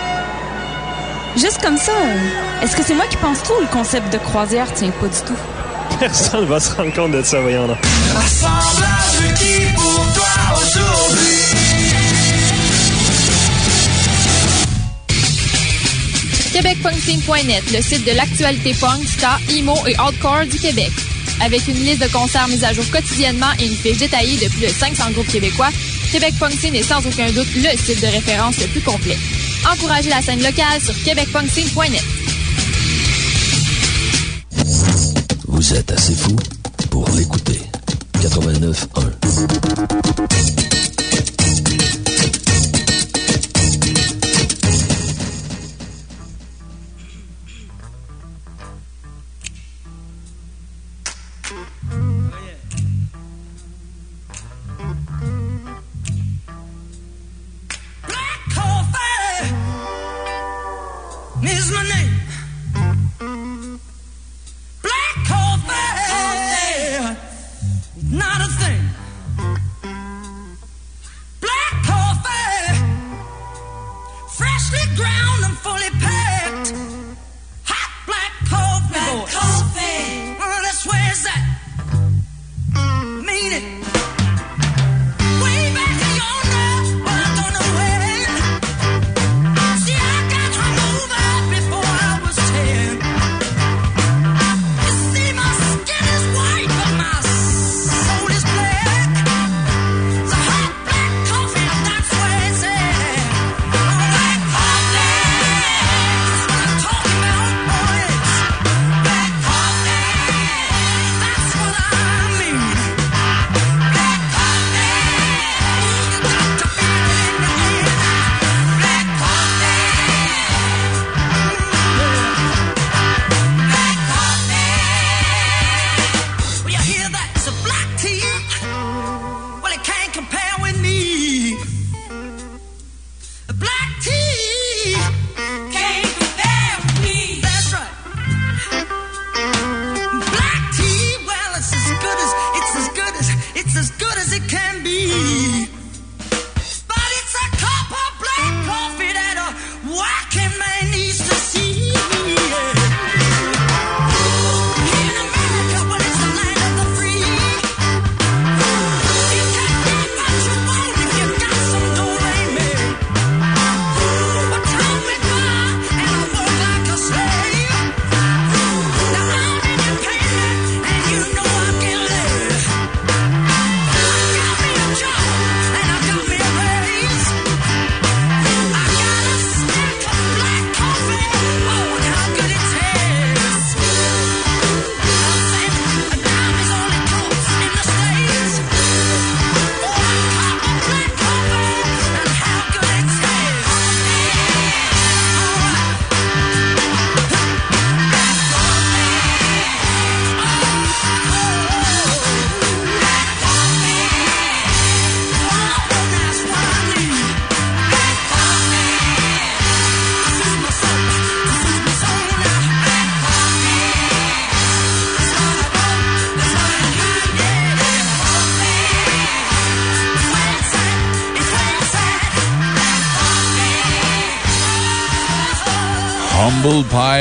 Juste comme ça, euh, est-ce que c'est moi qui pense trop ou le concept de croisière? Tient pas du tout? Personne va se rendre compte de ça, voyons là. Assemblage requis pour toi aujourd'hui. QuébecPunkScene.net, le site de l'actualité punk, ska, emo et hardcore du Québec. Avec une liste de concerts mise à jour quotidiennement et une fiche détaillée de plus de 500 groupes québécois, Québec Punk Scene est sans aucun doute le site de référence le plus complet. Encouragez la scène locale sur québecpunkscene.net. Vous êtes assez fou pour l'écouter. 89.1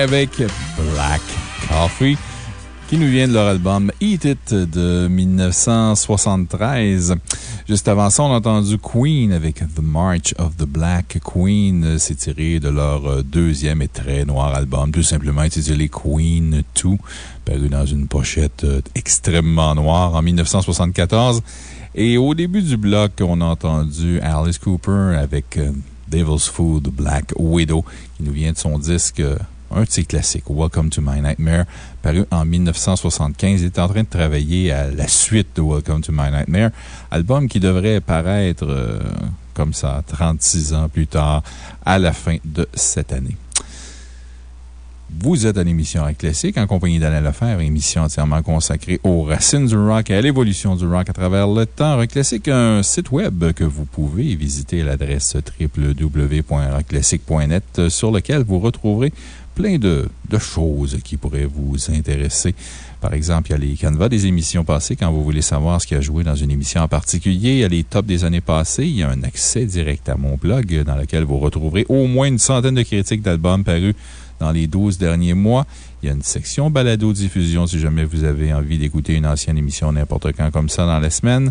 avec Black Coffee, qui nous vient de leur album Eat It de 1973. Juste avant ça, on a entendu Queen avec The March of the Black Queen. C'est tiré de leur deuxième et très noir album, tout simplement intitulé Queen 2, paru dans une pochette extrêmement noire en 1974. Et au début du bloc, on a entendu Alice Cooper avec Devil's Food Black Widow, qui nous vient de son disque, un de ses classiques, Welcome to My Nightmare, paru en 1975. Il est en train de travailler à la suite de Welcome to My Nightmare, album qui devrait paraître euh, comme ça 36 ans plus tard, à la fin de cette année. Vous êtes à l'émission Rock Classique en compagnie d'Alain Lefebvre, émission entièrement consacrée aux racines du rock et à l'évolution du rock à travers le temps. Rock Classique, un site web que vous pouvez visiter à l'adresse www.rockclassique.net sur lequel vous retrouverez plein de, choses qui pourraient vous intéresser. Par exemple, il y a les canevas des émissions passées quand vous voulez savoir ce qui a joué dans une émission en particulier. Il y a les tops des années passées. Il y a un accès direct à mon blog dans lequel vous retrouverez au moins une centaine de critiques d'albums parus dans les 12 derniers mois. Il y a une section balado-diffusion si jamais vous avez envie d'écouter une ancienne émission n'importe quand comme ça dans la semaine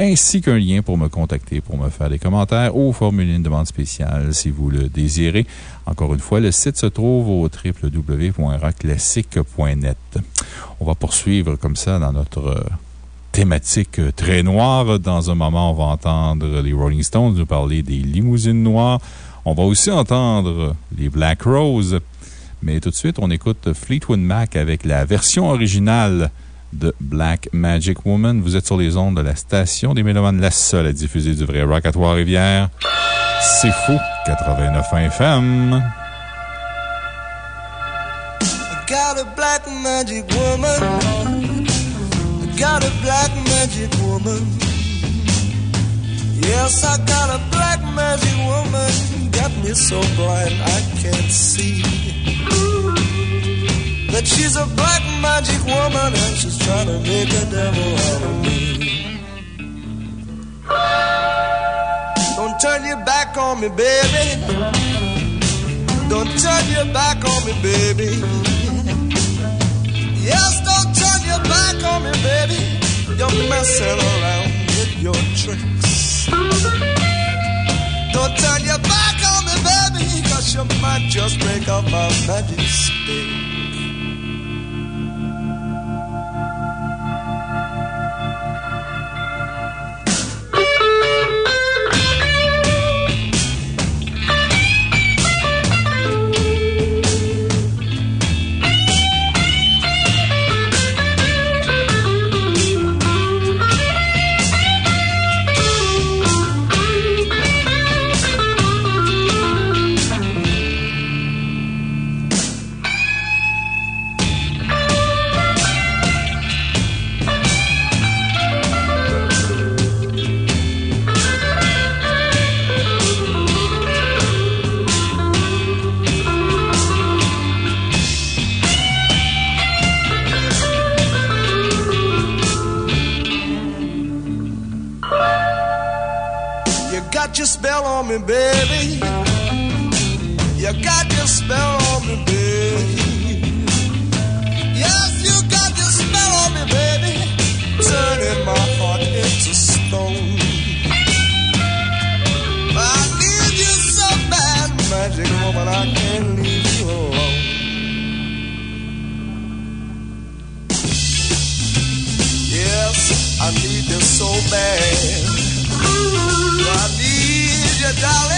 ainsi qu'un lien pour me contacter, pour me faire des commentaires ou formuler une demande spéciale si vous le désirez. Encore une fois, le site se trouve au www.rockclassique.net. On va poursuivre comme ça dans notre euh, thématique très noire. Dans un moment, on va entendre les Rolling Stones nous parler des limousines noires. On va aussi entendre les Black Rose. Mais tout de suite, on écoute Fleetwood Mac avec la version originale de Black Magic Woman. Vous êtes sur les ondes de la station des Mélomanes, la seule à diffuser du vrai rock à Trois-Rivières. C'est fou, 89 FM. got a black magic woman. Got a black magic woman. Yes, I got a black magic woman. Got me so blind I can't see. That she's a black magic woman and she's trying to make a devil out of me. Don't turn your back on me, baby. Don't turn your back on me, baby. Yes, don't turn your back on me, baby. You're messing around with your tricks. Don't turn your back on me, baby, cause you might just break up my magic stick. Spell on me, baby. You got your spell on me, baby. Yes, you got your spell on me, baby. Turning my heart into stone. I need you so bad, magic woman. I can't leave you alone. Yes, I need you so bad. I need you, darling.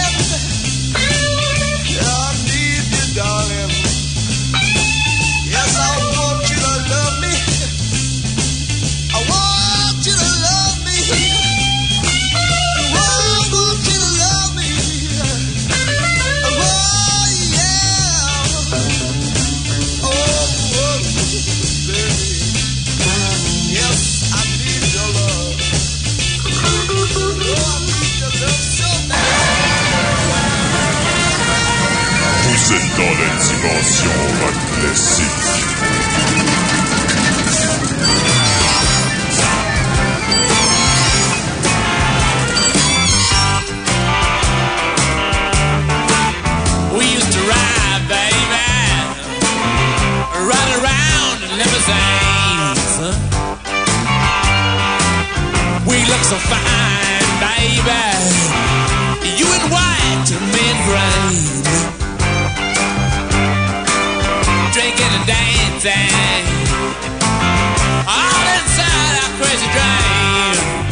Dans rock classique. We used to ride, baby, ride around in limousines. We look so fine, baby. You in white. Drinking and dancing. All inside our crazy dream.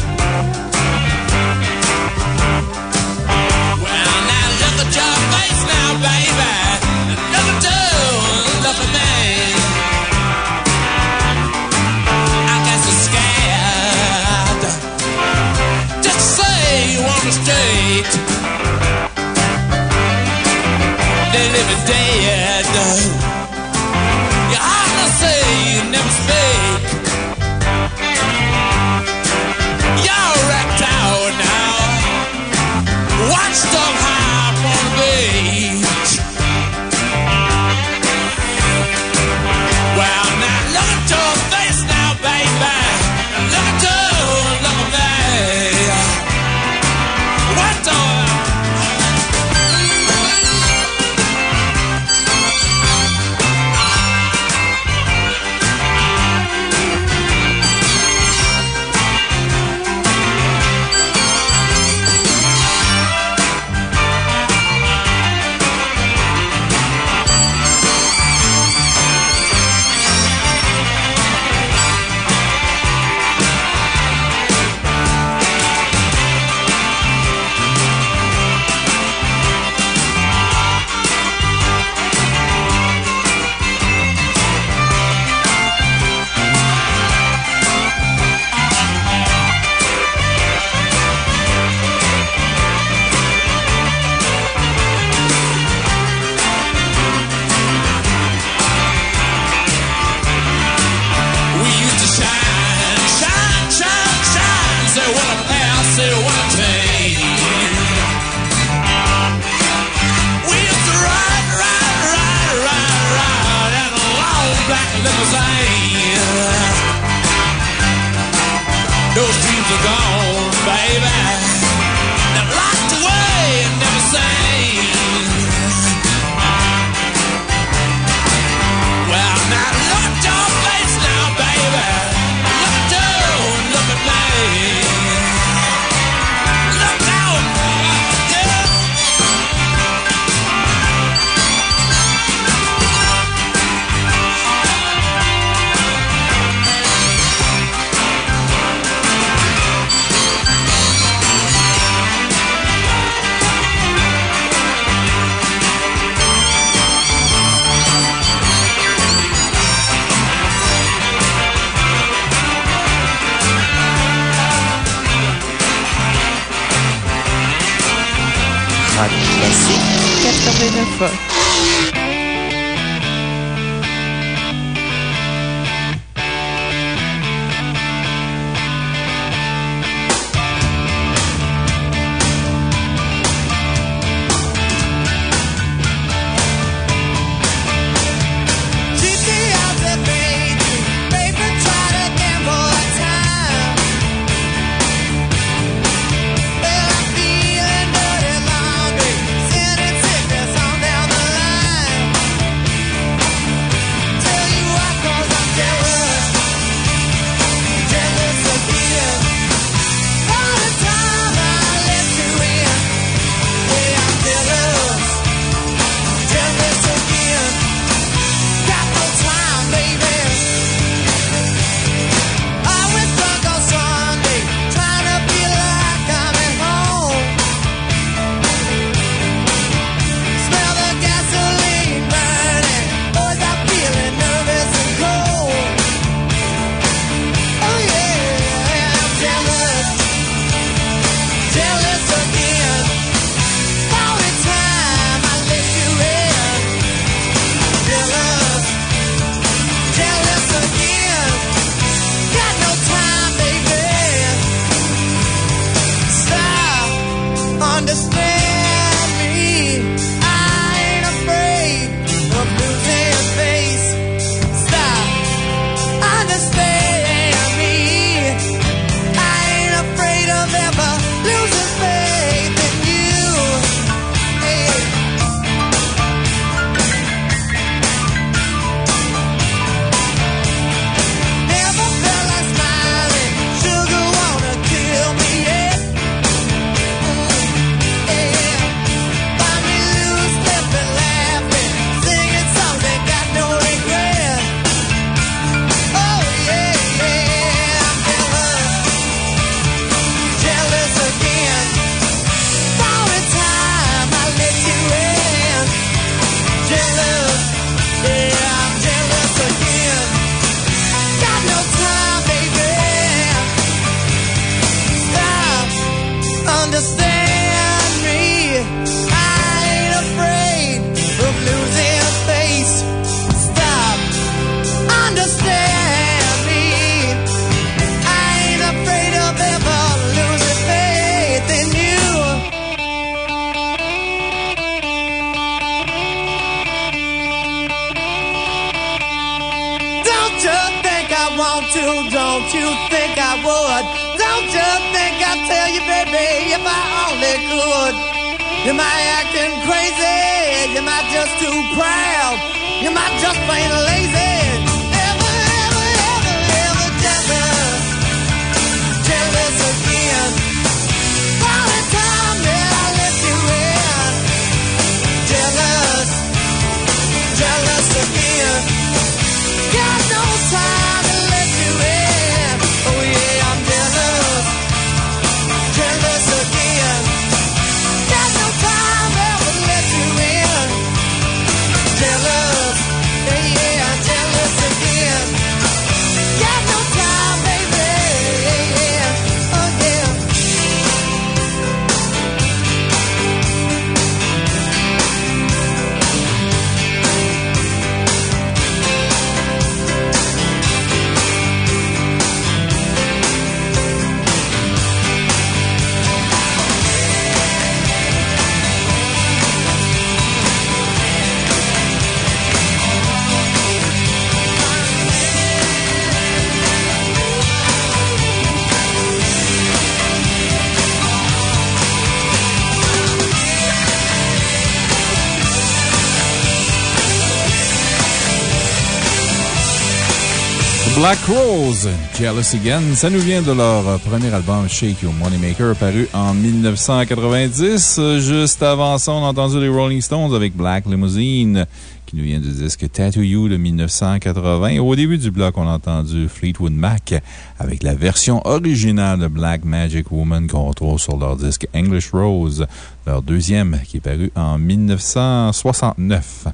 Black Rose, Jealous Again, ça nous vient de leur premier album Shake Your Moneymaker, paru en 1990. Euh, Juste avant ça, on a entendu les Rolling Stones avec Black Limousine, qui nous vient du disque Tattoo You de 1980. Au début du bloc, on a entendu Fleetwood Mac avec la version originale de Black Magic Woman qu'on retrouve sur leur disque English Rose, leur deuxième qui est paru en 1969.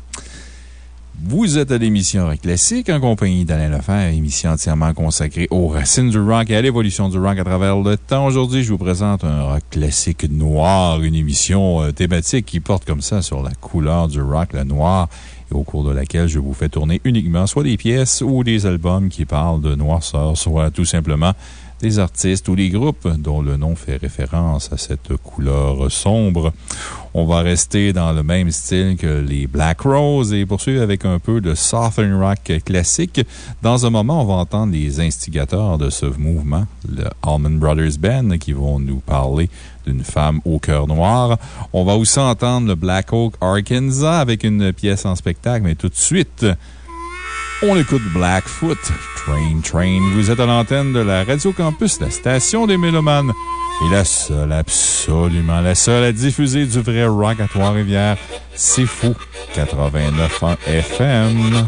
Vous êtes à l'émission Rock Classique en compagnie d'Alain Lefebvre, émission entièrement consacrée aux racines du rock et à l'évolution du rock à travers le temps. Aujourd'hui, je vous présente un rock classique noir, une émission euh, thématique qui porte comme ça sur la couleur du rock, le noir, et au cours de laquelle je vous fais tourner uniquement soit des pièces ou des albums qui parlent de noirceur, soit tout simplement des artistes ou des groupes dont le nom fait référence à cette couleur sombre. On va rester dans le même style que les Black Rose et poursuivre avec un peu de Southern Rock classique. Dans un moment, on va entendre les instigateurs de ce mouvement, le Allman Brothers Band, qui vont nous parler d'une femme au cœur noir. On va aussi entendre le Black Oak Arkansas avec une pièce en spectacle, mais tout de suite, on écoute Blackfoot, Train Train. Vous êtes à l'antenne de la Radio Campus, la station des Mélomanes. Et la seule, absolument la seule à diffuser du vrai rock à Trois-Rivières. C'est fou. 89.1 FM.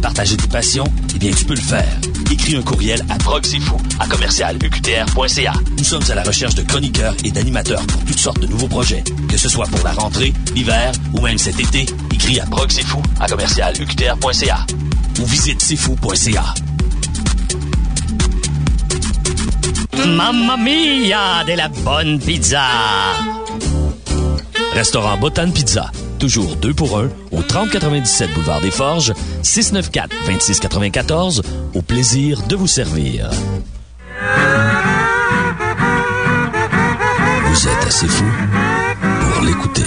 partager tes passions? Eh bien, tu peux le faire. Écris un courriel à proxifou à commercialuqtr.ca. Nous sommes à la recherche de chroniqueurs et d'animateurs pour toutes sortes de nouveaux projets. Que ce soit pour la rentrée, l'hiver ou même cet été, écris à proxifou à commercialuqtr.ca ou visite sifou.ca. Mamma mia, de la bonne pizza! Restaurant Botan Pizza. Toujours 2 pour 1 au 3097 Boulevard des Forges, 694-2694. Au plaisir de vous servir. Vous êtes assez fou pour l'écouter.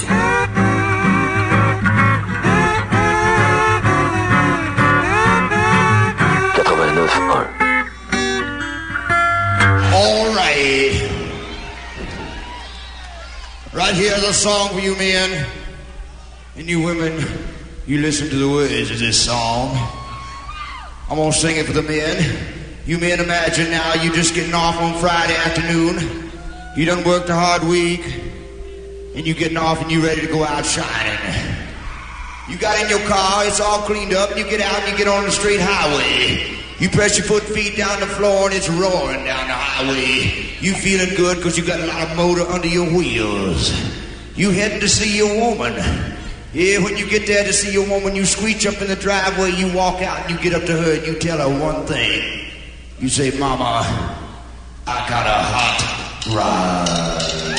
All right. Right here's a song for you men. And you women, you listen to the words of this song. I'm gonna sing it for the men. You men imagine now you just getting off on Friday afternoon. You done worked a hard week. And you getting off and you ready to go out shining. You got in your car, it's all cleaned up, and you get out and you get on the straight highway. You press your foot feet down the floor and it's roaring down the highway. You feeling good because you got a lot of motor under your wheels. You heading to see your woman. Yeah, when you get there to see your woman, you screech up in the driveway, you walk out and you get up to her and you tell her one thing. You say, Mama, I got a hot rod.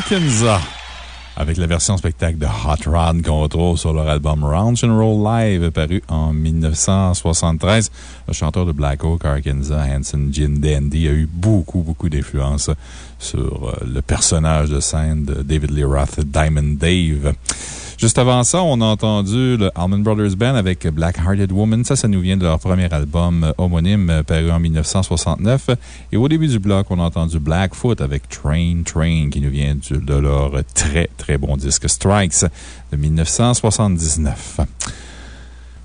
Arkansas. Avec la version spectacle de Hot Rod qu'on retrouve sur leur album Round and Roll Live, paru en 1973. Le chanteur de Black Oak, Arkansas, Hanson Jim Dandy, a eu beaucoup, beaucoup d'influence sur euh, le personnage de scène de David Lee Roth, Diamond Dave. Juste avant ça, on a entendu le Allman Brothers Band avec Black Hearted Woman. Ça, ça nous vient de leur premier album euh, homonyme euh, paru en 1969. Et au début du bloc, on a entendu Blackfoot avec Train Train qui nous vient de leur très, très bon disque Strikes de 1979.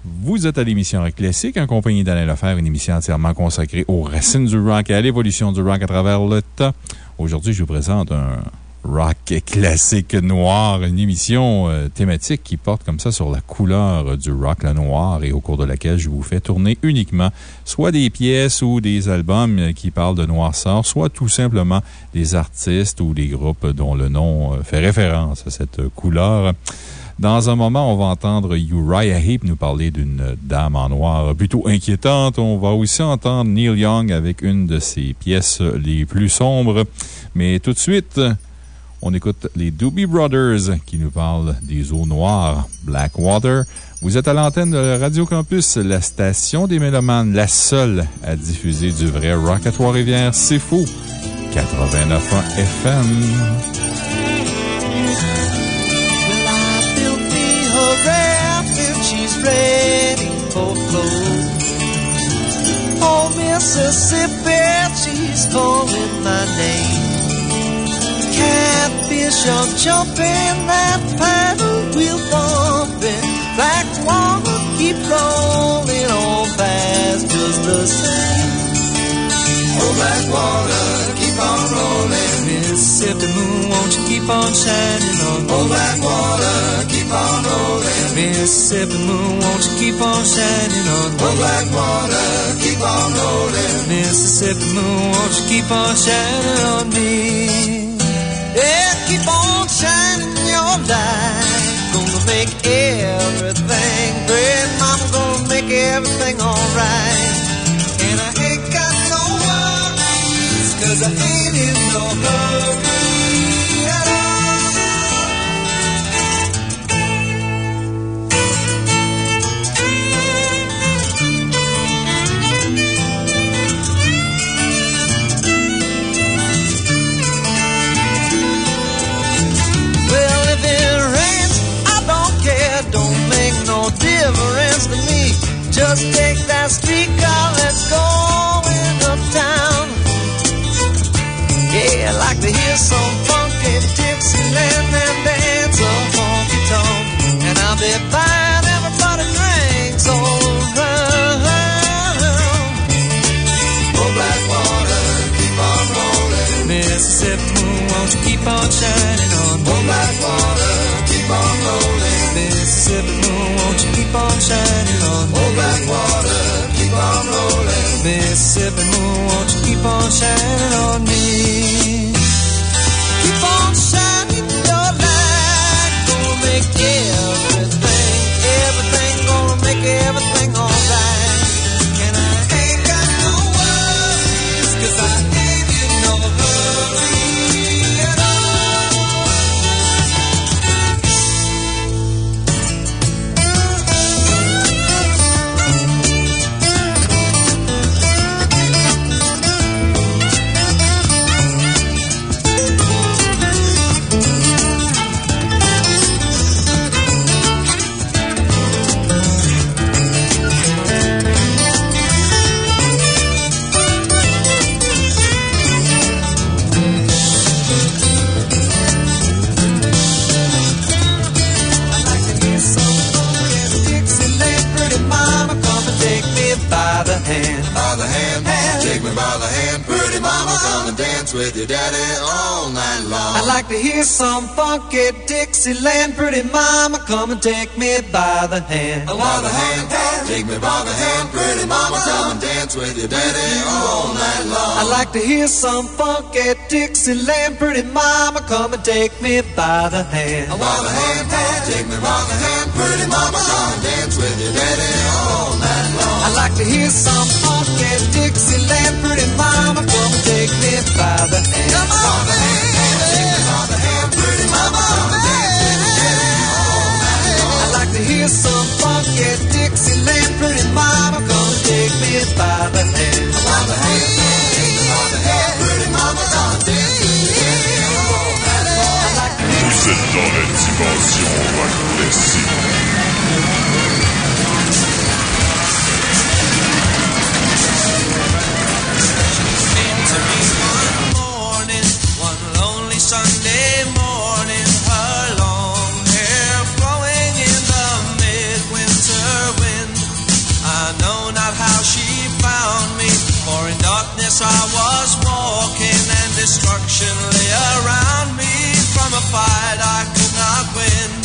Vous êtes à l'émission Rock Classique, en compagnie d'Alain Lefebvre, une émission entièrement consacrée aux racines du rock et à l'évolution du rock à travers le temps. Aujourd'hui, je vous présente un rock classique noir, une émission euh, thématique qui porte comme ça sur la couleur du rock, le noir, et au cours de laquelle je vous fais tourner uniquement soit des pièces ou des albums euh, qui parlent de noirceur, soit tout simplement des artistes ou des groupes dont le nom euh, fait référence à cette couleur. Dans un moment, on va entendre Uriah Heep nous parler d'une dame en noir plutôt inquiétante. On va aussi entendre Neil Young avec une de ses pièces les plus sombres. Mais tout de suite, on écoute les Doobie Brothers qui nous parlent des eaux noires, Blackwater. Vous êtes à l'antenne de Radio Campus, la station des Mélomanes, la seule à diffuser du vrai rock à Trois-Rivières. C'est fou. 89 FM. Mississippi, she's. Catfish are jumping, that paddle wheel bumping. Black water keep rolling on fast just the same. Oh, black water, keep on rolling. Mississippi moon, won't you keep on shining on? Oh, black water, keep on rolling. Mississippi moon, won't you keep on shining on? Oh, black water, keep on rolling. Mississippi moon, won't you keep on shining on me? Oh, Yeah, keep on shining your light. Gonna make everything great. Mama gonna make everything alright. And I ain't got no worries, cause I ain't in no hurry Just take that streetcar, let's go in uptown. Yeah, I like to hear some funky Dixieland and dance a honky tonk. And I'll be buying everybody drinks all around. Oh, Blackwater, keep on rolling. Mississippi moon, won't you keep on shining on? Oh, Blackwater, keep on rolling. Mississippi moon, won't you keep on shining me? Oh, keep on rolling. Mississippi moon, won't you keep on shining on me? Dance with your daddy all night long. I like to hear some funky Dixieland. Pretty mama, come and take me by the hand. By the hand, hand, take me by the hand. Pretty mama, come and dance with your daddy all night long. I like to hear some funky Dixieland. Pretty mama, come and take me by the hand. By the hand, take me by the hand. Pretty mama, come and dance with your daddy all night long. I like to hear some funky Dixieland. Pretty mama, Take like to hear some funky Dixieland, pretty mama. Come take me by the Vous êtes dans la dimension. I was walking and destruction lay around me from a fight I could not win.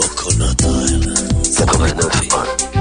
Coconut Island. 89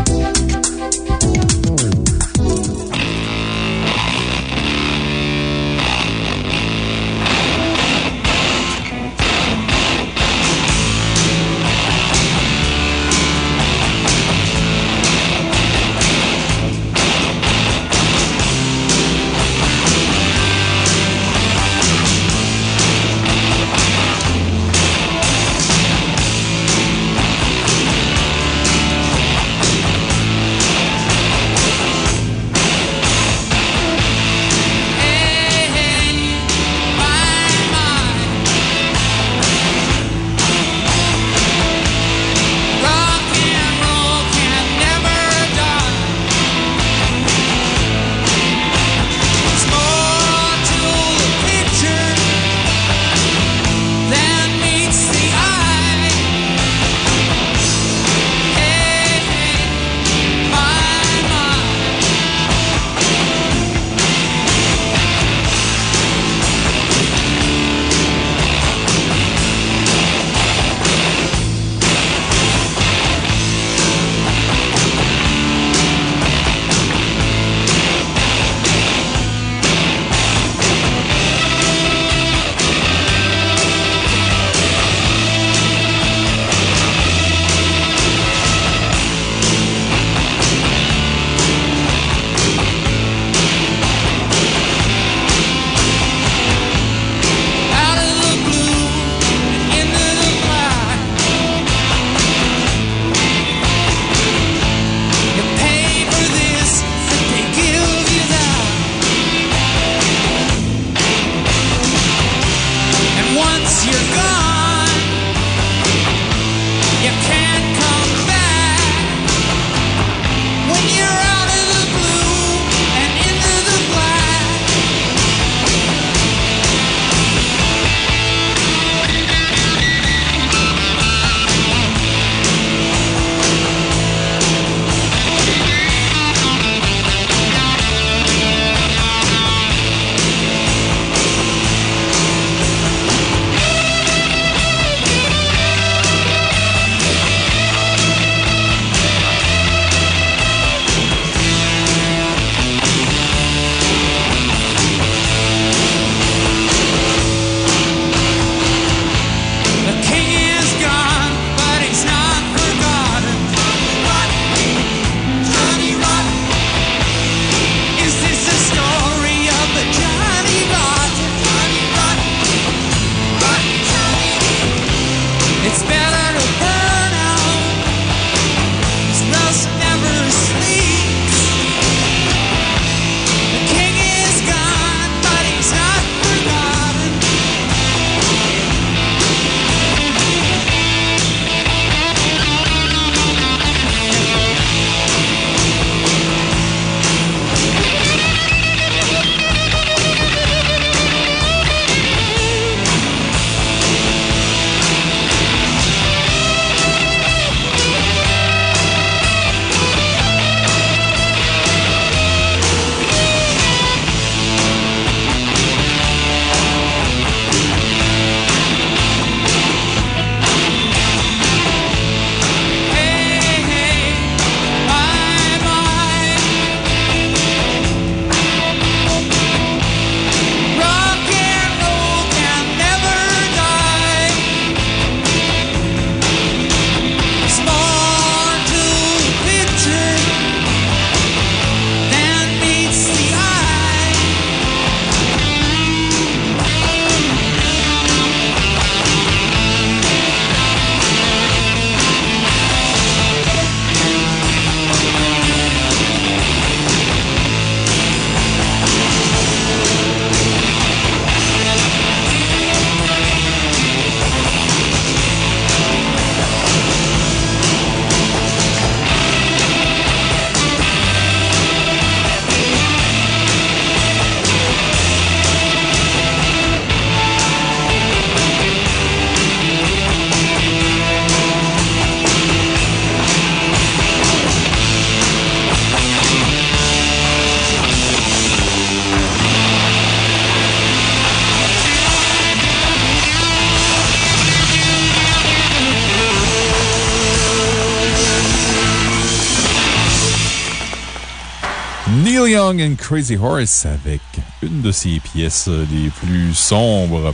And Crazy Horse avec une de ses pièces les plus sombres.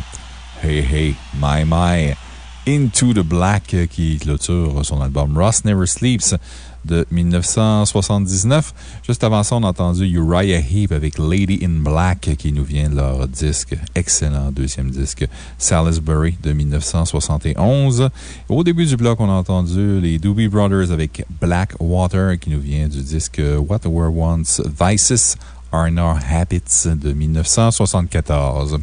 Hey Hey, My My, Into the Black, qui clôture son album Ross Never Sleeps de 1979. Juste avant ça, on a entendu Uriah Heep avec Lady in Black qui nous vient de leur disque, excellent deuxième disque, Salisbury de 1971. Au début du bloc, on a entendu les Doobie Brothers avec Black Water qui nous vient du disque What World Wants, Vices Are Not Habits de 1974.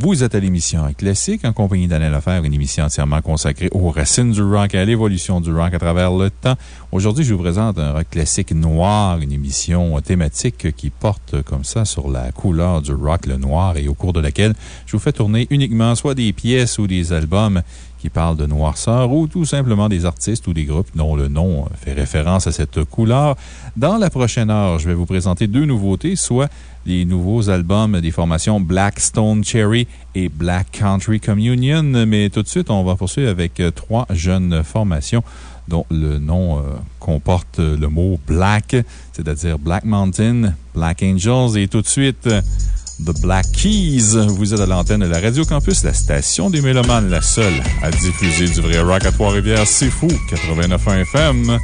Vous êtes à l'émission Classique en compagnie d'Alain Lefebvre, une émission entièrement consacrée aux racines du rock et à l'évolution du rock à travers le temps. Aujourd'hui, je vous présente un rock classique noir, une émission thématique qui porte comme ça sur la couleur du rock, le noir, et au cours de laquelle je vous fais tourner uniquement soit des pièces ou des albums qui parlent de noirceur ou tout simplement des artistes ou des groupes dont le nom fait référence à cette couleur. Dans la prochaine heure, je vais vous présenter deux nouveautés, soit les nouveaux albums des formations Black Stone Cherry et Black Country Communion. Mais tout de suite, on va poursuivre avec trois jeunes formations dont le nom euh, comporte le mot Black, c'est-à-dire Black Mountain, Black Angels et tout de suite euh, The Black Keys. Vous êtes à l'antenne de la Radio Campus, la station des Mélomanes, la seule à diffuser du vrai rock à Trois-Rivières. C'est fou, 89.1 FM.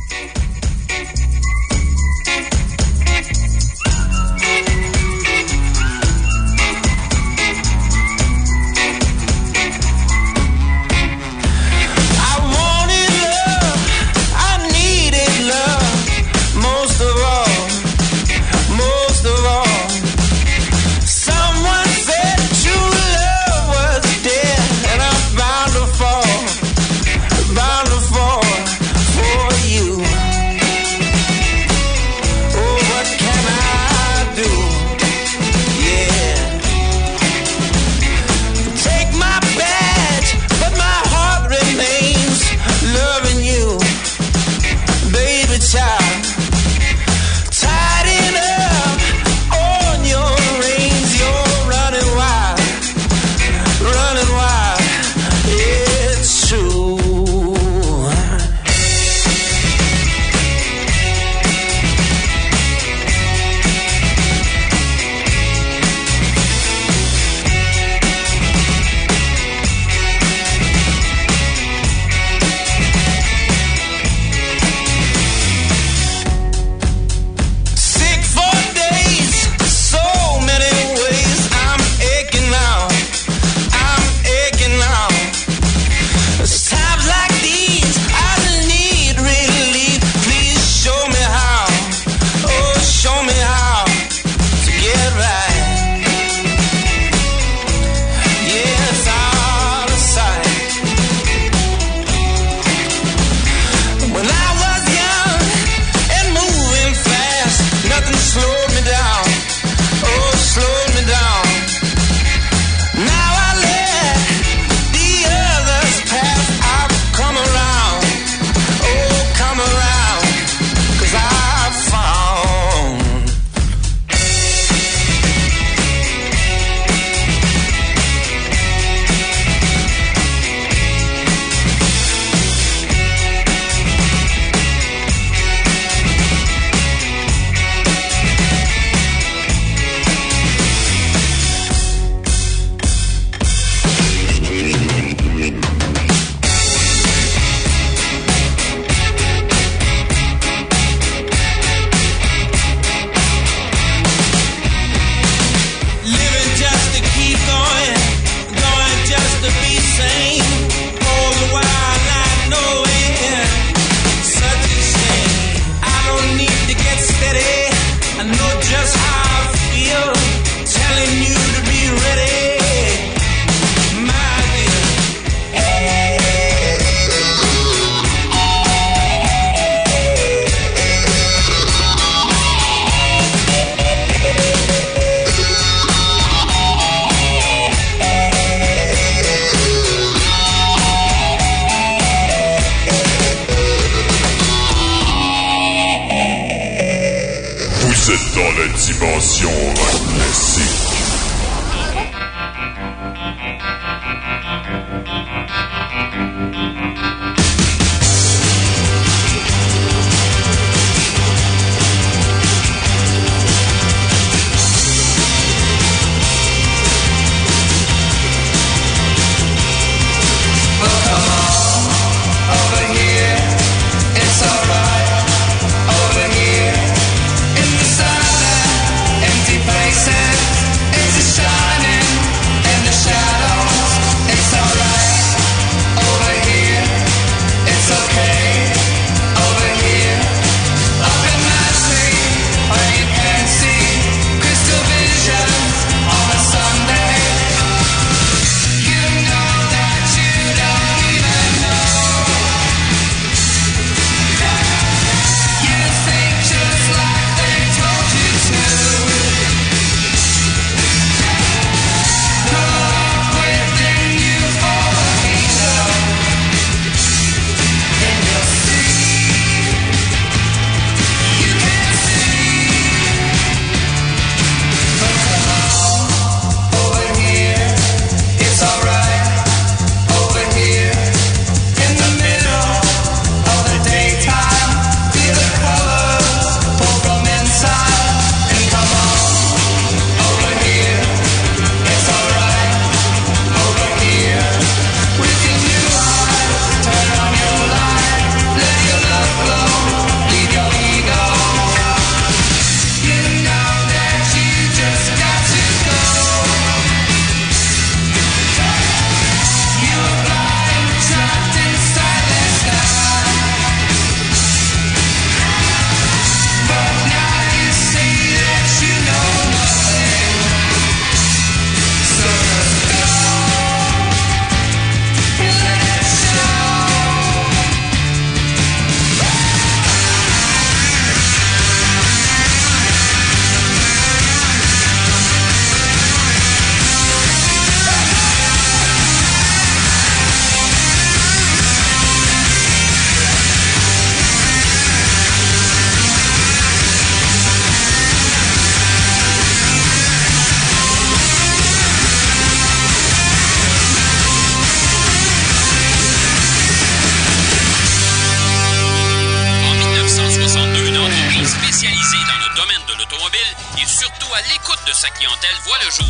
Sa clientèle voit le jour.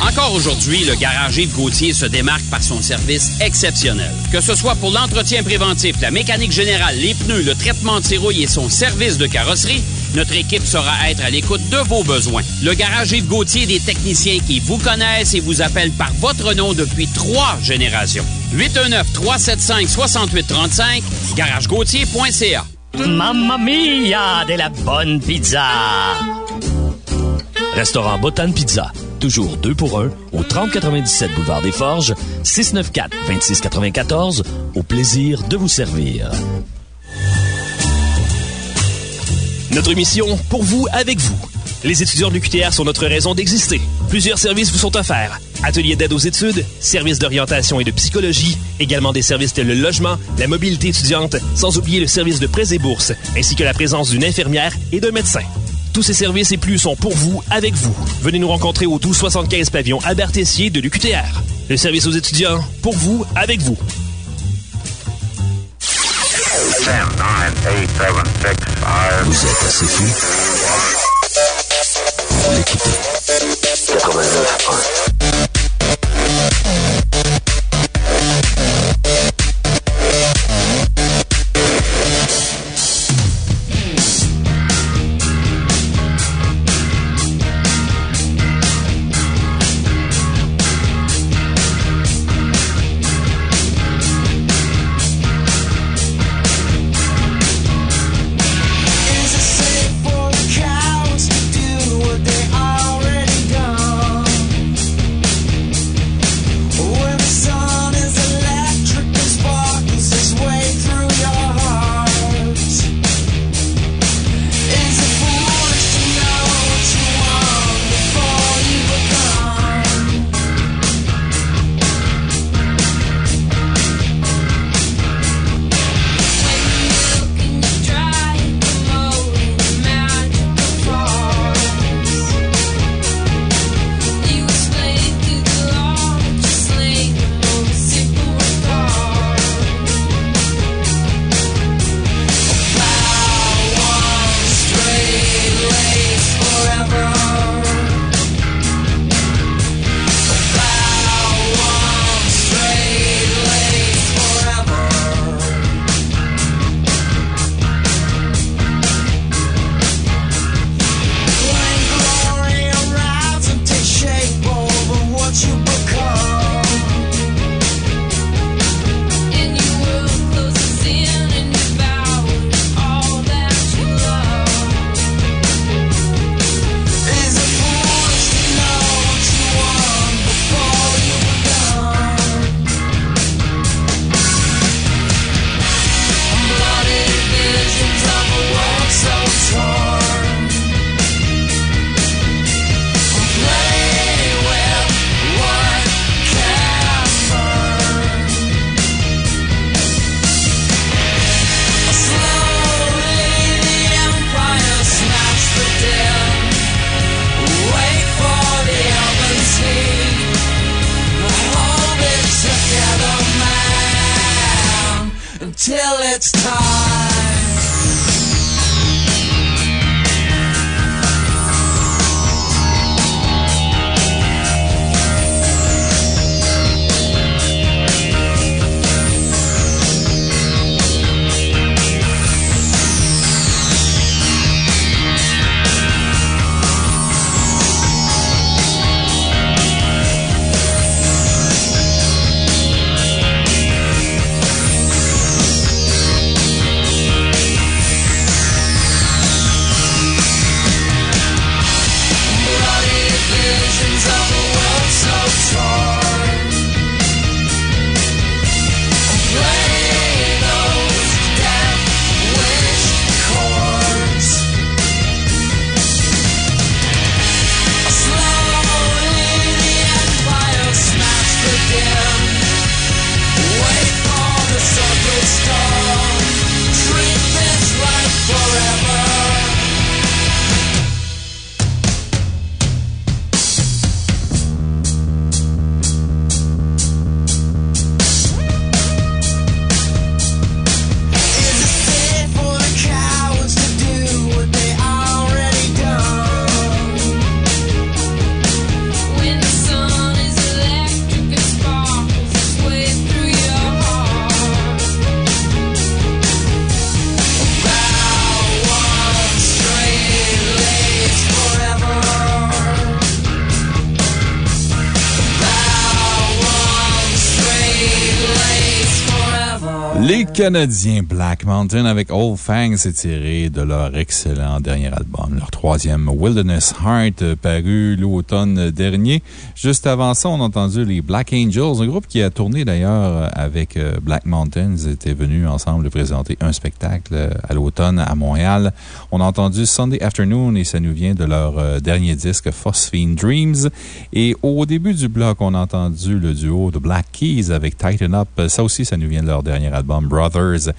Encore aujourd'hui, le garage Yves Gauthier se démarque par son service exceptionnel. Que ce soit pour l'entretien préventif, la mécanique générale, les pneus, le traitement de rouille et son service de carrosserie, notre équipe saura être à l'écoute de vos besoins. Le garage Yves Gauthier, des techniciens qui vous connaissent et vous appellent par votre nom depuis trois générations. 819-375-6835, garagegauthier.ca. Mamma mia de la bonne pizza! Restaurant Botan Pizza. Toujours 2 pour 1 au 3097 Boulevard des Forges, 694-2694. Au plaisir de vous servir. Notre mission, pour vous, avec vous. Les étudiants de l'UQTR sont notre raison d'exister. Plusieurs services vous sont offerts. Ateliers d'aide aux études, services d'orientation et de psychologie, également des services tels le logement, la mobilité étudiante, sans oublier le service de prêts et bourses, ainsi que la présence d'une infirmière et d'un médecin. Tous ces services et plus sont pour vous, avec vous. Venez nous rencontrer au 1275 pavillon Albert Tessier de l'UQTR. Le service aux étudiants, pour vous, avec vous. 10, 9, 8, 7, 6, 5. Vous êtes assez fou Vous l'écoutez. 89 Les Canadiens Black Mountain avec Old Fang, c'est tiré de leur excellent dernier album, leur troisième Wilderness Heart, euh, paru l'automne dernier. Juste avant ça, on a entendu les Black Angels, un groupe qui a tourné d'ailleurs avec euh, Black Mountain. Ils étaient venus ensemble présenter un spectacle euh, à l'automne à Montréal. On a entendu Sunday Afternoon et ça nous vient de leur dernier disque Phosphine Dreams. Et au début du bloc, on a entendu le duo de Black Keys avec Tighten Up. Ça aussi, ça nous vient de leur dernier album Brothers.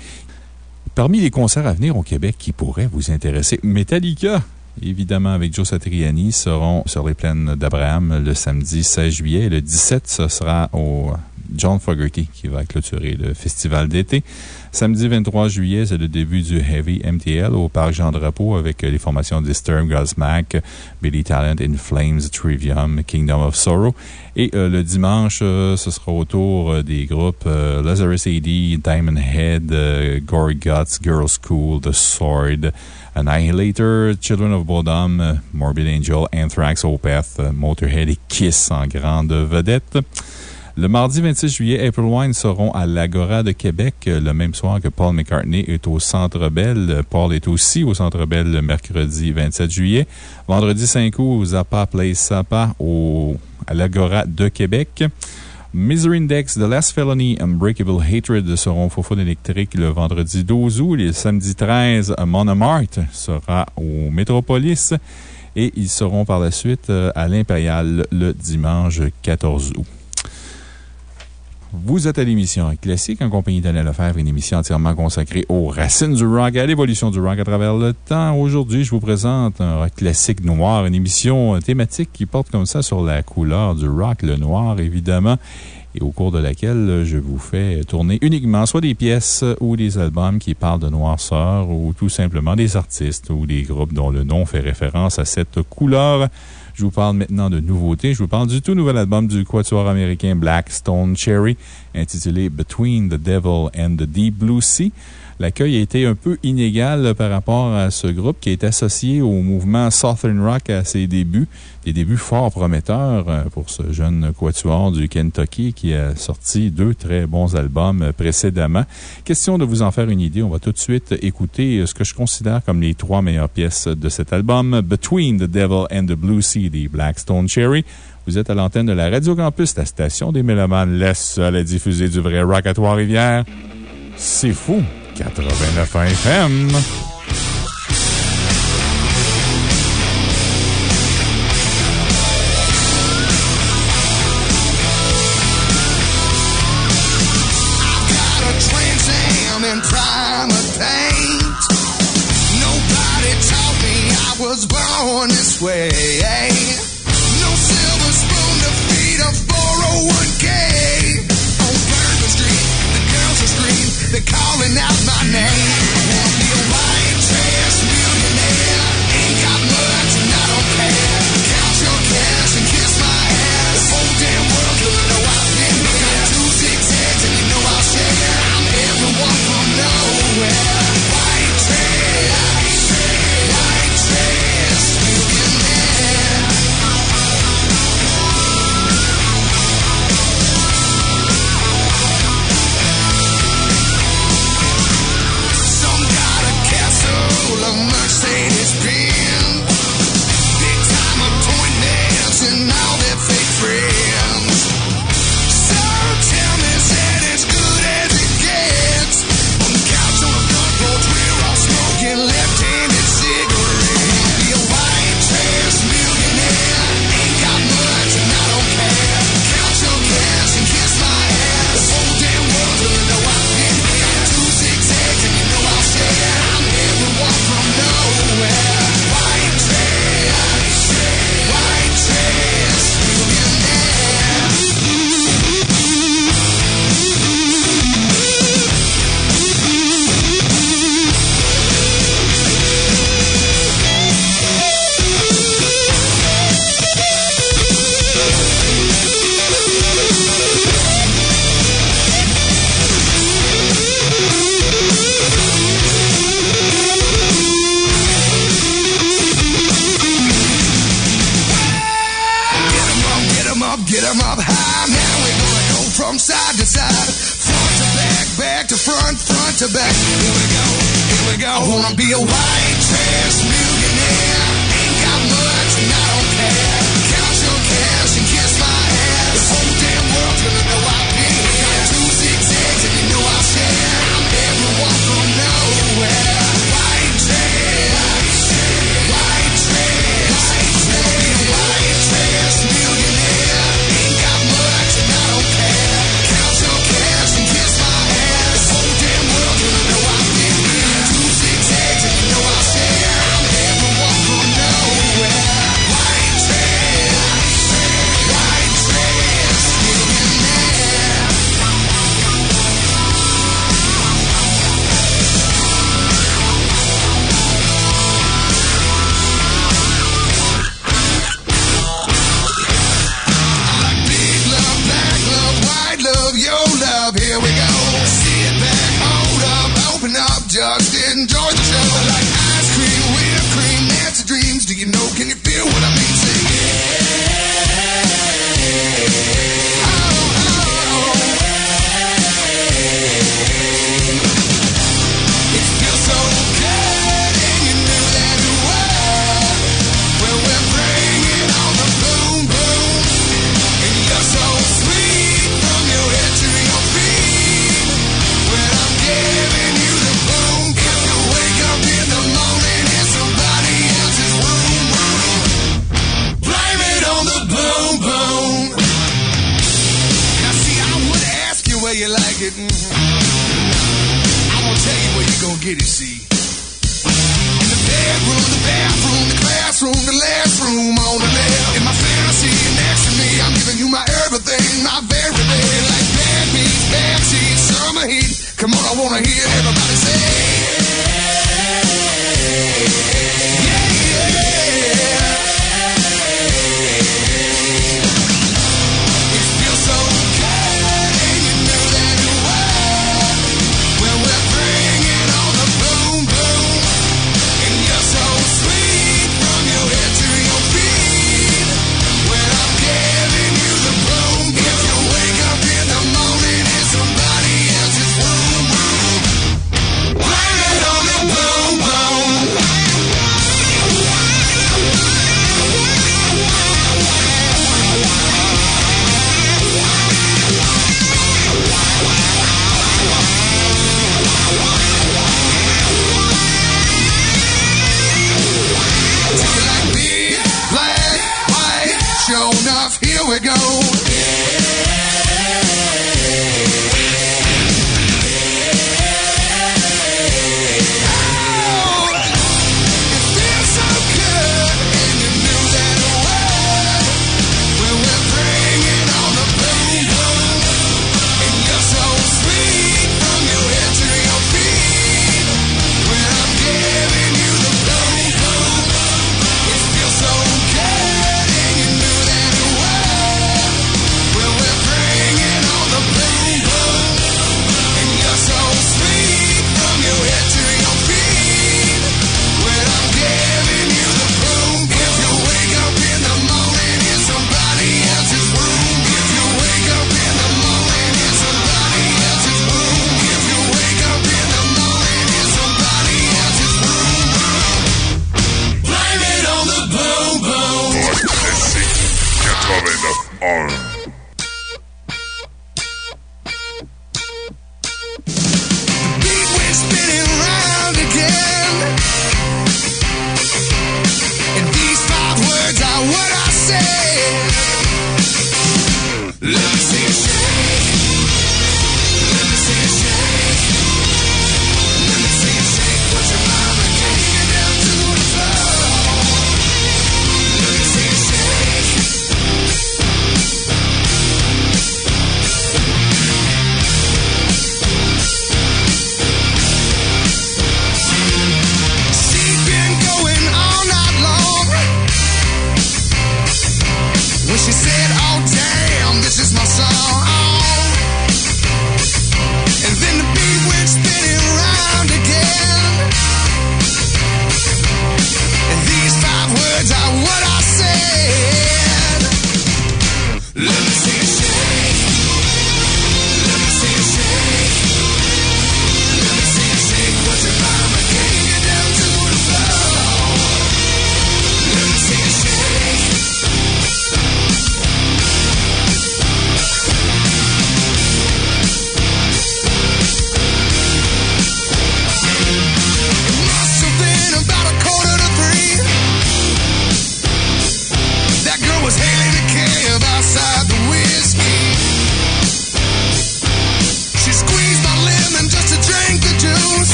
Parmi les concerts à venir au Québec qui pourraient vous intéresser, Metallica évidemment avec Joe Satriani, seront sur les plaines d'Abraham le samedi 16 juillet. Et le 17, ce sera au John Fogerty qui va clôturer le festival d'été. Samedi 23 juillet, c'est le début du Heavy MTL au Parc Jean-Drapeau avec les formations Disturb, Godsmack, Billy Talent, In Flames, Trivium, Kingdom of Sorrow. Et euh, le dimanche, euh, ce sera autour euh, des groupes Lazarus AD, Diamond Head, Gory Guts, Girl School, The Sword, Annihilator, Children of Bodom, Morbid Angel, Anthrax, Opeth, Motorhead et Kiss en grande vedette. Le mardi 26 juillet, April Wine seront à l'Agora de Québec le même soir que Paul McCartney est au Centre Bell. Paul est aussi au Centre Bell le mercredi 27 juillet. Vendredi 5 août, Zappa Place Zappa au, à l'Agora de Québec. Misery Index, The Last Felony, Unbreakable Hatred seront au Fofone électrique le vendredi 12 août. Le samedi 13, Monomart sera au Métropolis. Et ils seront par la suite euh, à l'Impérial le dimanche 14 août. Vous êtes à l'émission Classique en compagnie d'Alain Lefebvre, une émission entièrement consacrée aux racines du rock à l'évolution du rock à travers le temps. Aujourd'hui, je vous présente un rock classique noir, une émission thématique qui porte comme ça sur la couleur du rock, le noir évidemment, et au cours de laquelle je vous fais tourner uniquement soit des pièces ou des albums qui parlent de noirceur ou tout simplement des artistes ou des groupes dont le nom fait référence à cette couleur. Je vous parle maintenant de nouveautés. Je vous parle du tout nouvel album du quatuor américain Black Stone Cherry, intitulé Between the Devil and the Deep Blue Sea. L'accueil a été un peu inégal par rapport à ce groupe qui est associé au mouvement Southern Rock à ses débuts. Des débuts fort prometteurs euh, pour ce jeune quatuor du Kentucky qui a sorti deux très bons albums précédemment. Question de vous en faire une idée, on va tout de suite écouter ce que je considère comme les trois meilleures pièces de cet album, Between the Devil and the Blue Sea des Blackstone Cherry. Vous êtes à l'antenne de la Radio Campus, la station des Mélomanes, la seule diffuser du vrai rock à Trois-Rivières. C'est fou! 89 FM.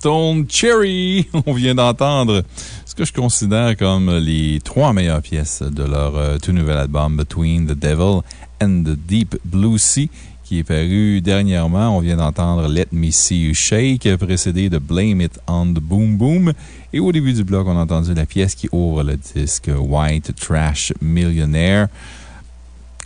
Blackstone Cherry. <laughs> On vient d'entendre ce que je considère comme les trois meilleures pièces de leur euh, tout nouvel album Between the Devil and the Deep Blue Sea qui est paru dernièrement. On vient d'entendre Let Me See You Shake, précédé de Blame It on the Boom Boom. Et au début du bloc, on a entendu la pièce qui ouvre le disque White Trash Millionaire.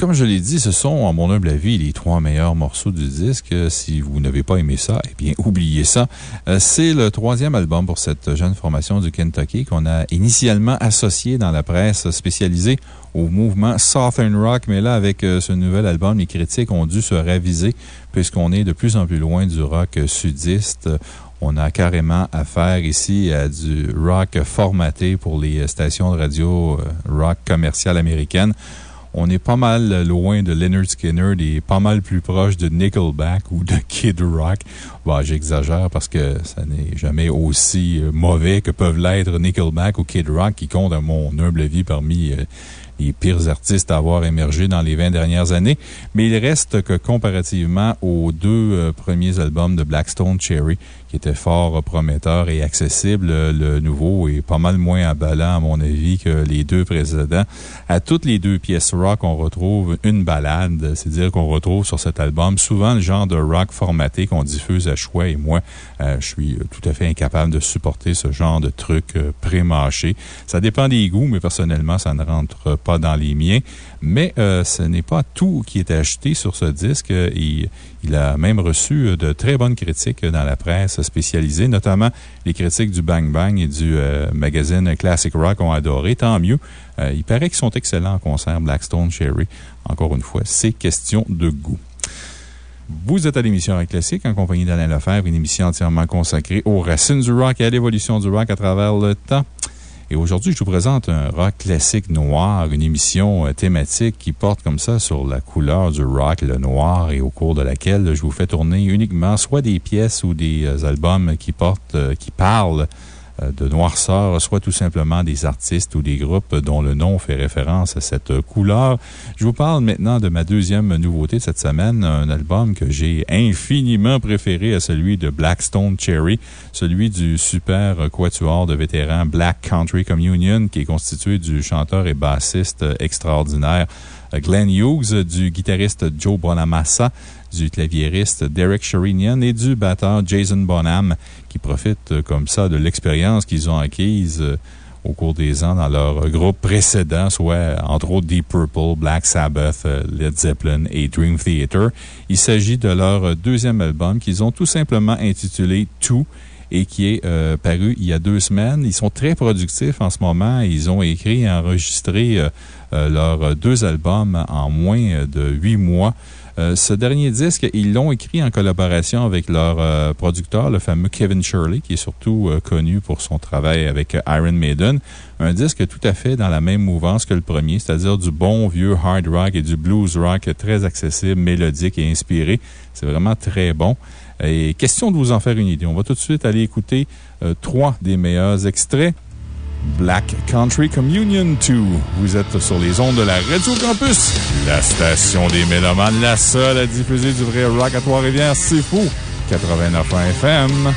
Comme je l'ai dit, ce sont, à mon humble avis, les trois meilleurs morceaux du disque. Si vous n'avez pas aimé ça, eh bien, <laughs> oubliez ça. Euh, C'est le troisième album pour cette jeune formation du Kentucky qu'on a initialement associé dans la presse spécialisée au mouvement Southern Rock. Mais là, avec euh, ce nouvel album, les critiques ont dû se raviser puisqu'on est de plus en plus loin du rock sudiste. On a carrément affaire ici à du rock formaté pour les stations de radio euh, rock commerciales américaines. On est pas mal loin de Leonard Skinner et pas mal plus proche de Nickelback ou de Kid Rock. Bon, j'exagère parce que ça n'est jamais aussi euh, mauvais que peuvent l'être Nickelback ou Kid Rock qui comptent, à mon humble avis, parmi euh, les pires artistes à avoir émergé dans les 20 dernières années. Mais il reste que comparativement aux deux euh, premiers albums de Blackstone Cherry, qui étaient fort prometteurs et accessibles, euh, le nouveau est pas mal moins aballant, à mon avis, que les deux précédents. À toutes les deux pièces rock, on retrouve une balade, c'est-à-dire qu'on retrouve sur cet album souvent le genre de rock formaté qu'on diffuse à choix et moi, euh, je suis tout à fait incapable de supporter ce genre de truc euh, pré-mâché. Ça dépend des goûts, mais personnellement, ça ne rentre pas dans les miens. Mais euh, ce n'est pas tout qui est acheté sur ce disque. Il, il a même reçu de très bonnes critiques dans la presse spécialisée, notamment les critiques du Bang Bang et du euh, magazine Classic Rock ont adoré. Tant mieux. Euh, il paraît qu'ils sont excellents en concert, Blackstone Cherry. Encore une fois, c'est question de goût. Vous êtes à l'émission Rock Classique en compagnie d'Alain Lefebvre, une émission entièrement consacrée aux racines du rock et à l'évolution du rock à travers le temps. Et aujourd'hui, je vous présente un rock classique noir, une émission euh, thématique qui porte comme ça sur la couleur du rock, le noir, et au cours de laquelle je vous fais tourner uniquement soit des pièces ou des euh, albums qui portent, euh, qui parlent de noirceur, soit tout simplement des artistes ou des groupes dont le nom fait référence à cette couleur. Je vous parle maintenant de ma deuxième nouveauté de cette semaine, un album que j'ai infiniment préféré à celui de Blackstone Cherry, celui du super quatuor de vétérans Black Country Communion, qui est constitué du chanteur et bassiste extraordinaire Glenn Hughes, du guitariste Joe Bonamassa, du claviériste Derek Sherinian et du batteur Jason Bonham, qui profitent euh, comme ça de l'expérience qu'ils ont acquise euh, au cours des ans dans leur groupe précédent, soit entre autres Deep Purple, Black Sabbath, euh, Led Zeppelin et Dream Theater. Il s'agit de leur deuxième album qu'ils ont tout simplement intitulé Two et qui est paru il y a deux semaines. Ils sont très productifs en ce moment. Ils ont écrit et enregistré leurs deux albums en moins de huit mois. Euh, ce dernier disque, ils l'ont écrit en collaboration avec leur euh, producteur, le fameux Kevin Shirley, qui est surtout euh, connu pour son travail avec Iron Maiden. Un disque tout à fait dans la même mouvance que le premier, c'est-à-dire du bon vieux hard rock et du blues rock très accessible, mélodique et inspiré. C'est vraiment très bon. Et question de vous en faire une idée. On va tout de suite aller écouter trois des meilleurs extraits. Black Country Communion 2. Vous êtes sur les ondes de la Radio Campus, la station des Mélomanes, la seule à diffuser du vrai rock à Trois-Rivières. C'est fou! 89 FM.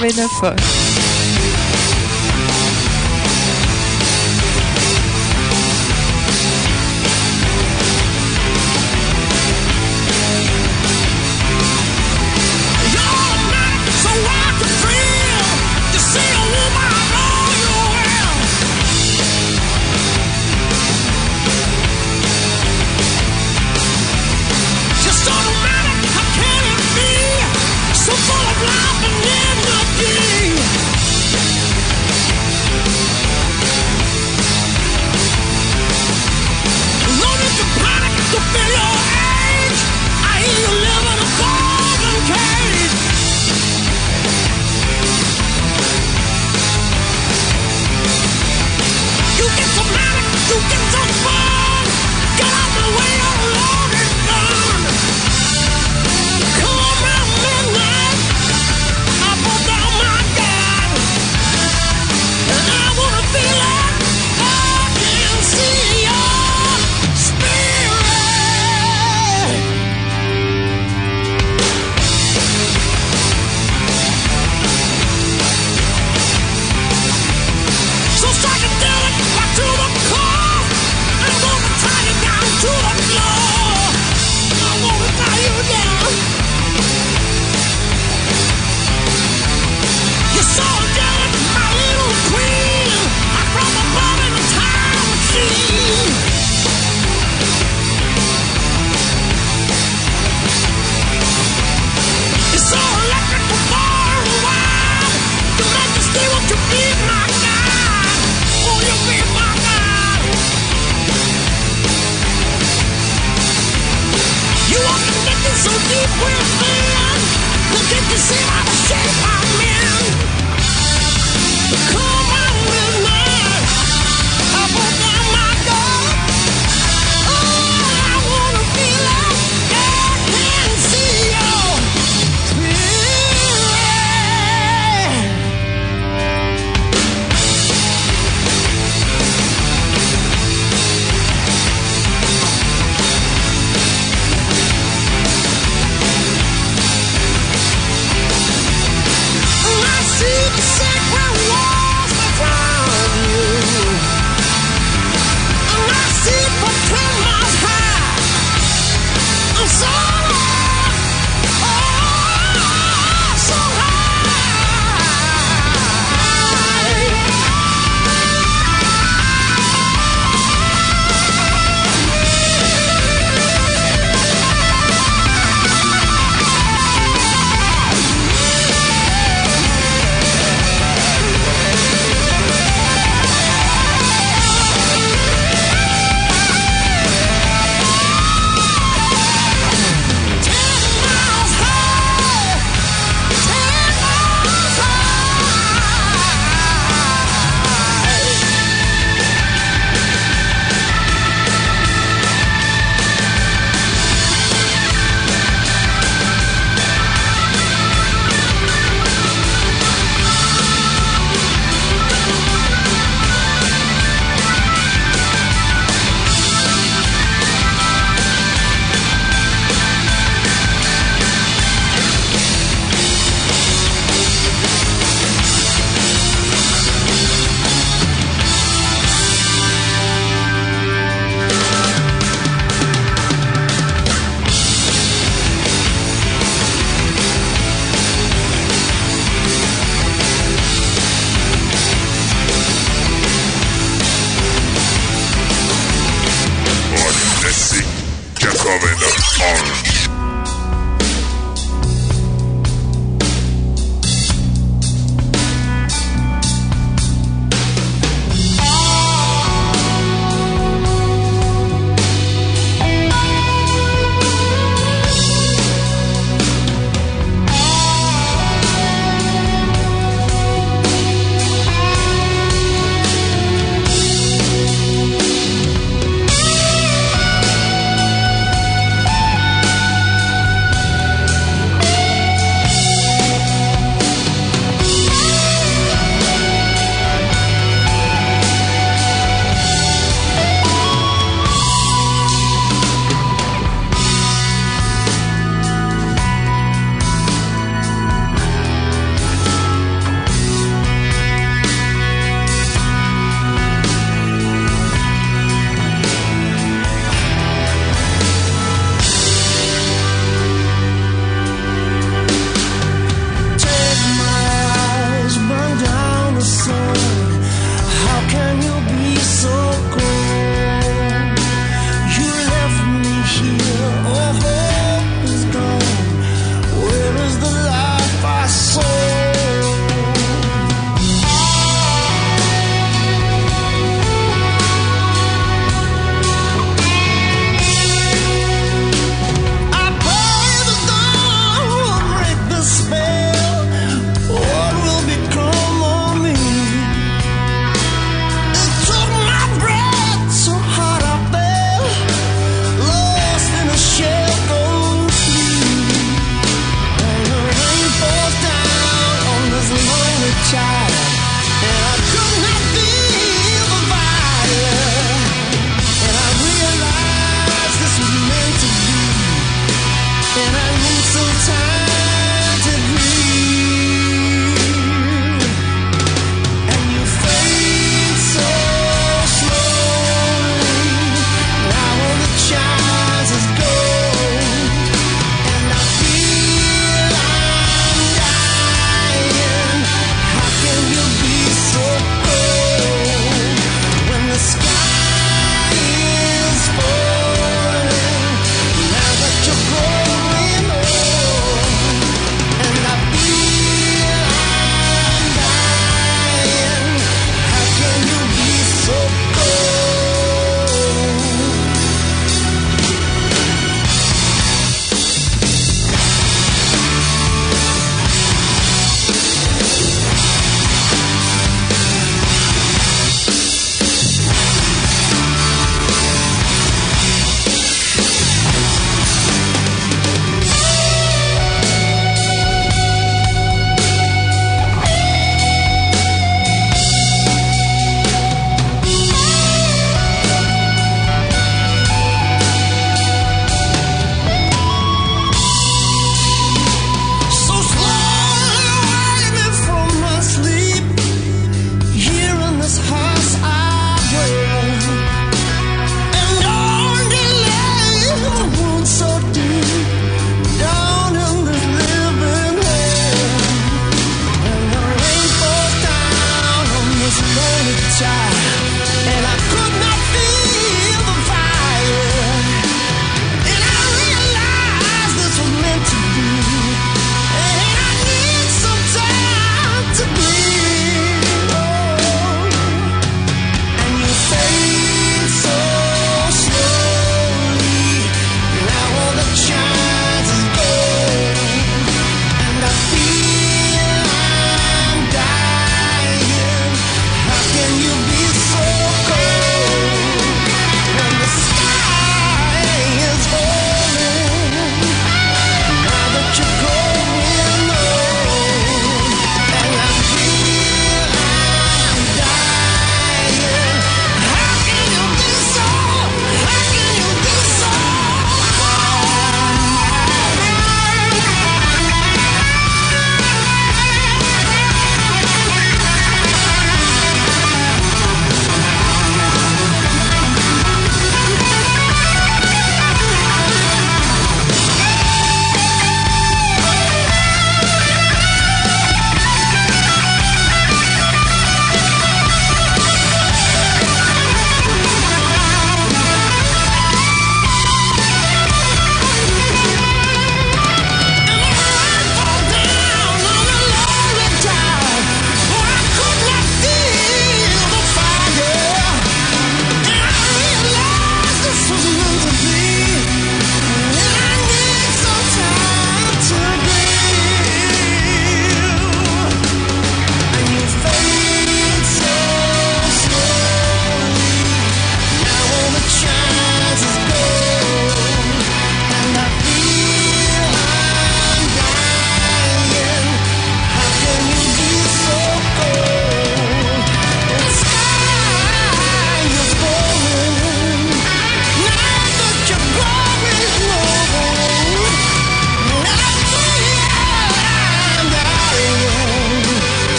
89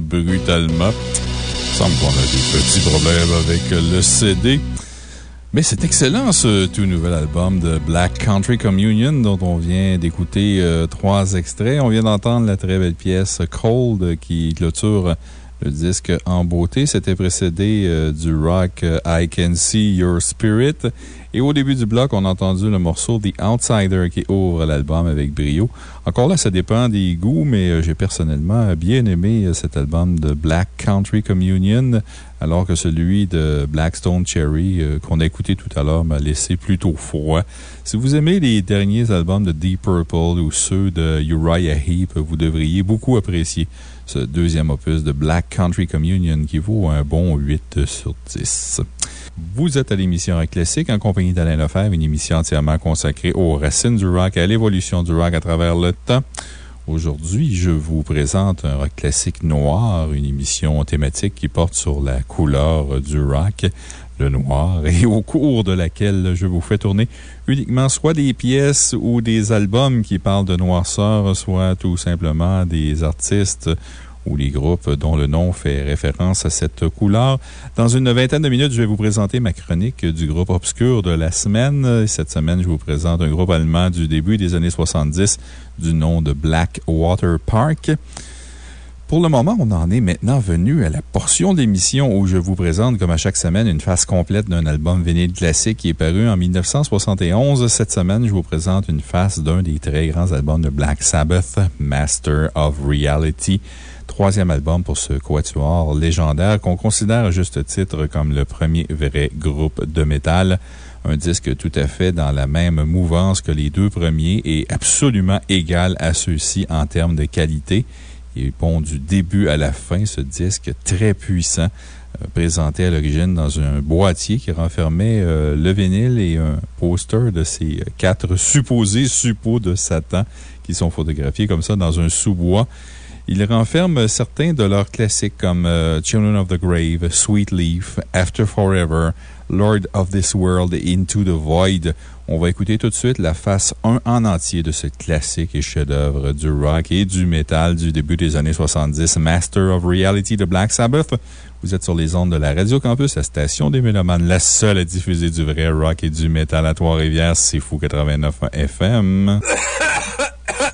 brutalement. Il semble qu'on a des petits problèmes avec le CD. Mais c'est excellent, ce tout nouvel album de Black Country Communion, dont on vient d'écouter euh, trois extraits. On vient d'entendre la très belle pièce Cold qui clôture le disque en beauté. C'était précédé euh, du rock euh, I Can See Your Spirit. Et au début du bloc, on a entendu le morceau The Outsider qui ouvre l'album avec brio. Encore là, ça dépend des goûts, mais euh, j'ai personnellement bien aimé euh, cet album de Black Country Communion, alors que celui de Blackstone Cherry euh, qu'on a écouté tout à l'heure m'a laissé plutôt froid. Si vous aimez les derniers albums de Deep Purple ou ceux de Uriah Heep, vous devriez beaucoup apprécier ce deuxième opus de Black Country Communion qui vaut un bon 8 sur 10. Vous êtes à l'émission Rock Classique en compagnie d'Alain Lefebvre, une émission entièrement consacrée aux racines du rock et à l'évolution du rock à travers le temps. Aujourd'hui, je vous présente un rock classique noir, une émission thématique qui porte sur la couleur du rock, le noir, et au cours de laquelle je vous fais tourner uniquement soit des pièces ou des albums qui parlent de noirceur, soit tout simplement des artistes ou les groupes dont le nom fait référence à cette couleur. Dans une vingtaine de minutes, je vais vous présenter ma chronique du groupe obscur de la semaine. Cette semaine, je vous présente un groupe allemand du début des années 70 du nom de Black Water Park. Pour le moment, on en est maintenant venu à la portion d'émission où je vous présente, comme à chaque semaine, une face complète d'un album vinyle classique qui est paru en 1971. Cette semaine, je vous présente une face d'un des très grands albums de Black Sabbath, Master of Reality troisième album pour ce quatuor légendaire qu'on considère à juste titre comme le premier vrai groupe de métal. Un disque tout à fait dans la même mouvance que les deux premiers et absolument égal à ceux-ci en termes de qualité. Il pond du début à la fin ce disque très puissant, euh, présenté à l'origine dans un boîtier qui renfermait euh, le vinyle et un poster de ces quatre supposés suppôts de Satan qui sont photographiés comme ça dans un sous-bois. Il renferme certains de leurs classiques comme euh, Children of the Grave, Sweet Leaf, After Forever, Lord of This World Into the Void. On va écouter tout de suite la face 1 en entier de ce classique et chef-d'œuvre du rock et du metal du début des années 70, Master of Reality de Black Sabbath. Vous êtes sur les ondes de la Radio Campus, la station des Mélomanes, la seule à diffuser du vrai rock et du métal à Trois-Rivières. C'est Fou 89 FM. <laughs>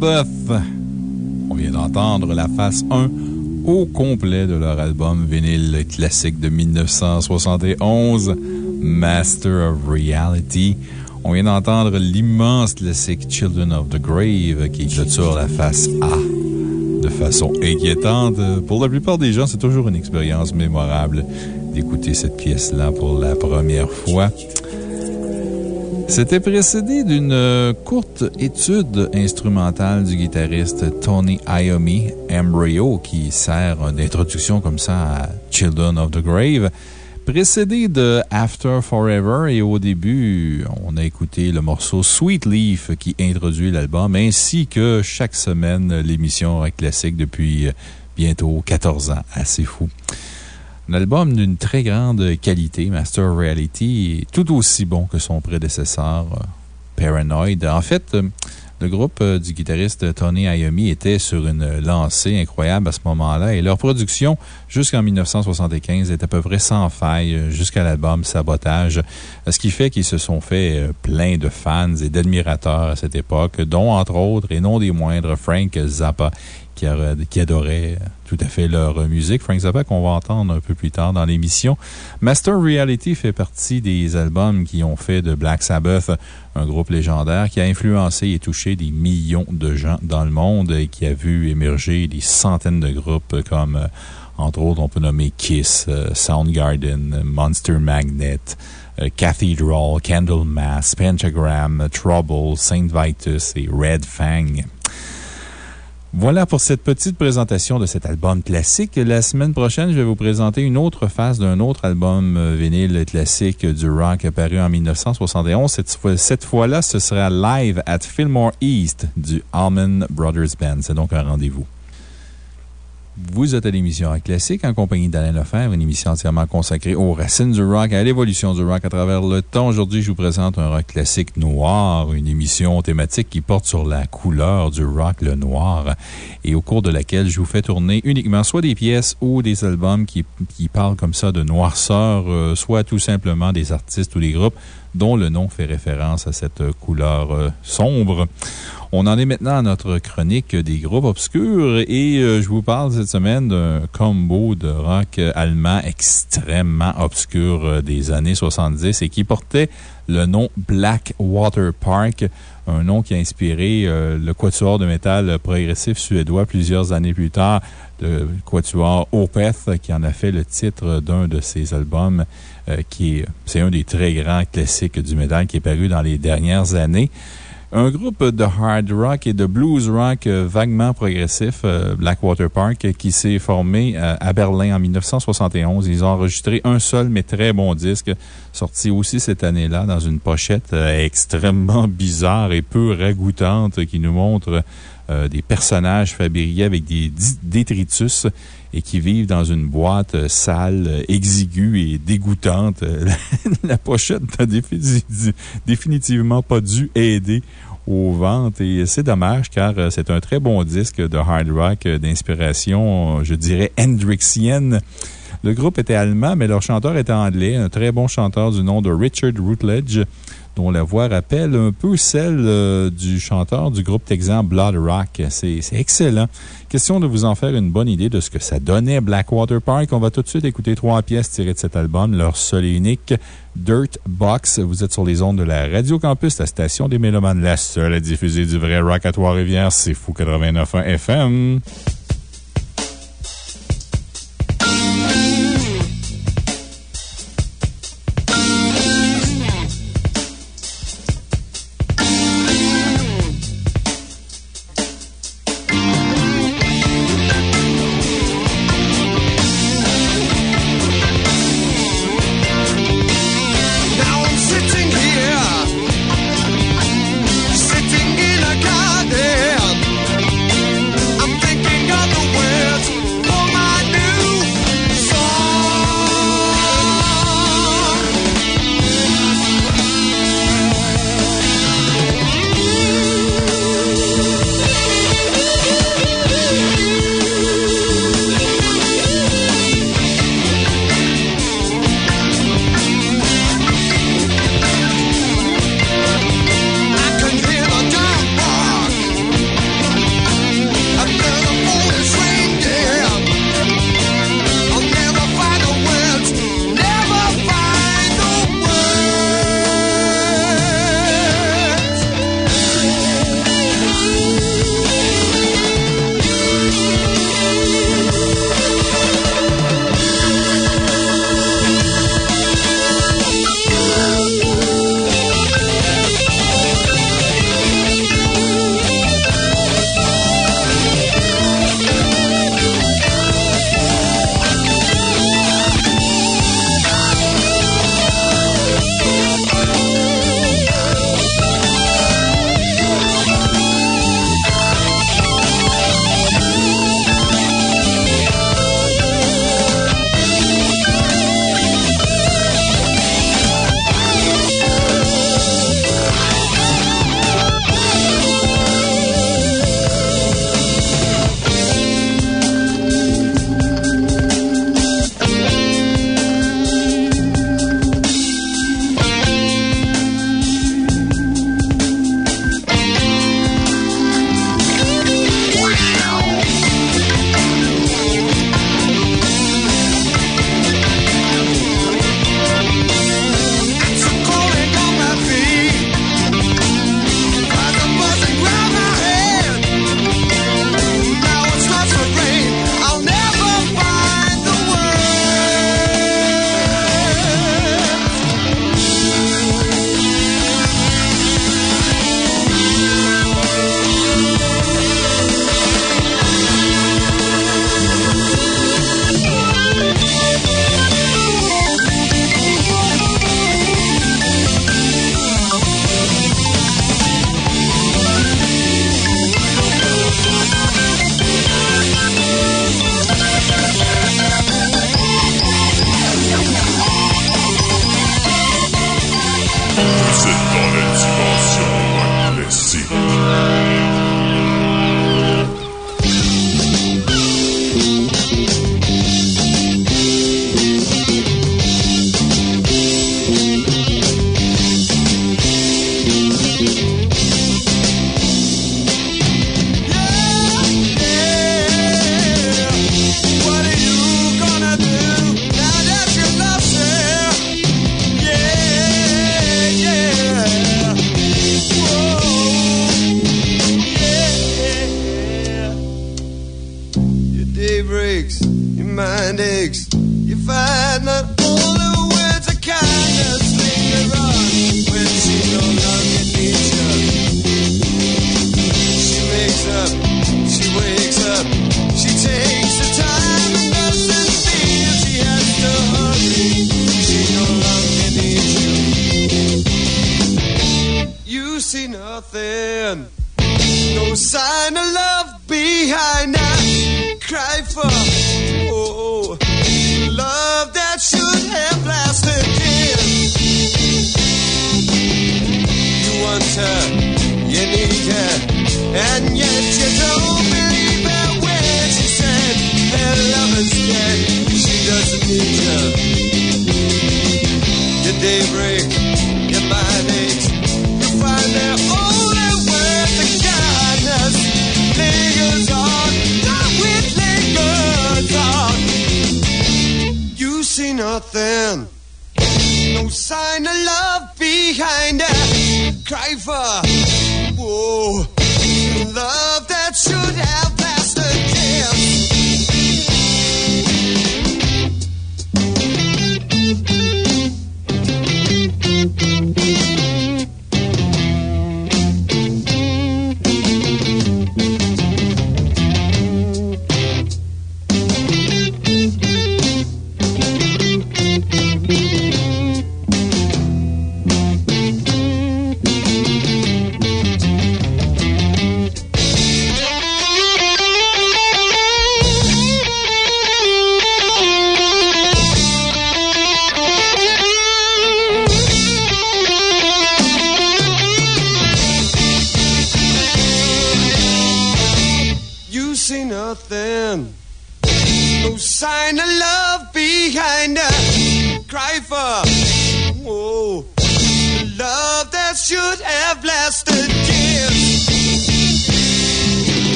On vient d'entendre la face 1 au complet de leur album vinyle classique de 1971, Master of Reality. On vient d'entendre l'immense classique Children of the Grave qui clôture la face A de façon inquiétante. Pour la plupart des gens, c'est toujours une expérience mémorable d'écouter cette pièce-là pour la première fois. C'était précédé d'une euh, courte étude instrumentale du guitariste Tony Iommi, Embryo, qui sert d'introduction comme ça à Children of the Grave, précédé de After Forever et au début, on a écouté le morceau Sweet Leaf qui introduit l'album, ainsi que chaque semaine l'émission classique depuis euh, bientôt 14 ans. Assez fou. Un album d'une très grande qualité, Master Reality, tout aussi bon que son prédécesseur, euh, Paranoid. En fait, euh, le groupe euh, du guitariste Tony Iommi était sur une lancée incroyable à ce moment-là et leur production jusqu'en 1975 est à peu près sans faille jusqu'à l'album Sabotage, ce qui fait qu'ils se sont fait plein de fans et d'admirateurs à cette époque, dont entre autres et non des moindres Frank Zappa qui, adoraient tout à fait leur musique. Frank Zappa, qu'on va entendre un peu plus tard dans l'émission. Master Reality fait partie des albums qui ont fait de Black Sabbath un groupe légendaire qui a influencé et touché des millions de gens dans le monde et qui a vu émerger des centaines de groupes comme, euh, entre autres, on peut nommer Kiss, euh, Soundgarden, Monster Magnet, euh, Cathedral, Candlemass, Pentagram, Trouble, Saint Vitus et Red Fang. Voilà pour cette petite présentation de cet album classique. La semaine prochaine, je vais vous présenter une autre phase d'un autre album euh, vinyle classique du rock apparu en 1971. Cette fois-là, ce sera Live at Fillmore East du Allman Brothers Band. C'est donc un rendez-vous. Vous êtes à l'émission Classique en compagnie d'Alain Lefebvre, une émission entièrement consacrée aux racines du rock, à l'évolution du rock à travers le temps. Aujourd'hui, je vous présente un rock classique noir, une émission thématique qui porte sur la couleur du rock, le noir, et au cours de laquelle je vous fais tourner uniquement soit des pièces ou des albums qui, parlent comme ça de noirceur, euh, soit tout simplement des artistes ou des groupes dont le nom fait référence à cette couleur euh, sombre. On en est maintenant à notre chronique des groupes obscurs et euh, je vous parle cette semaine d'un combo de rock allemand extrêmement obscur euh, des années 70 et qui portait le nom Black Water Park, un nom qui a inspiré euh, le quatuor de métal progressif suédois plusieurs années plus tard, le quatuor Opeth, qui en a fait le titre d'un de ses albums, qui c'est un des très grands classiques du métal qui est paru dans les dernières années. Un groupe de hard rock et de blues rock euh, vaguement progressif, euh, Blackwater Park, qui s'est formé euh, à Berlin en 1971. Ils ont enregistré un seul mais très bon disque, sorti aussi cette année-là dans une pochette extrêmement bizarre et peu ragoûtante qui nous montre des personnages fabriqués avec des détritus et qui vivent dans une boîte sale, exiguë et dégoûtante. <laughs> La pochette n'a définitivement pas dû aider aux ventes et c'est dommage car euh, c'est un très bon disque de hard rock euh, d'inspiration, je dirais, hendrixienne. Le groupe était allemand, mais leur chanteur était anglais, un très bon chanteur du nom de Richard Routledge dont la voix rappelle un peu celle euh, du chanteur du groupe texan Blood Rock. C'est excellent. Question de vous en faire une bonne idée de ce que ça donnait Blackwater Park. On va tout de suite écouter trois pièces tirées de cet album, leur seul et unique, Dirt Box. Vous êtes sur les ondes de la Radio Campus, la station des Mélomanes, la seule à diffuser du vrai rock à Trois-Rivières. C'est Fou 89.1 FM.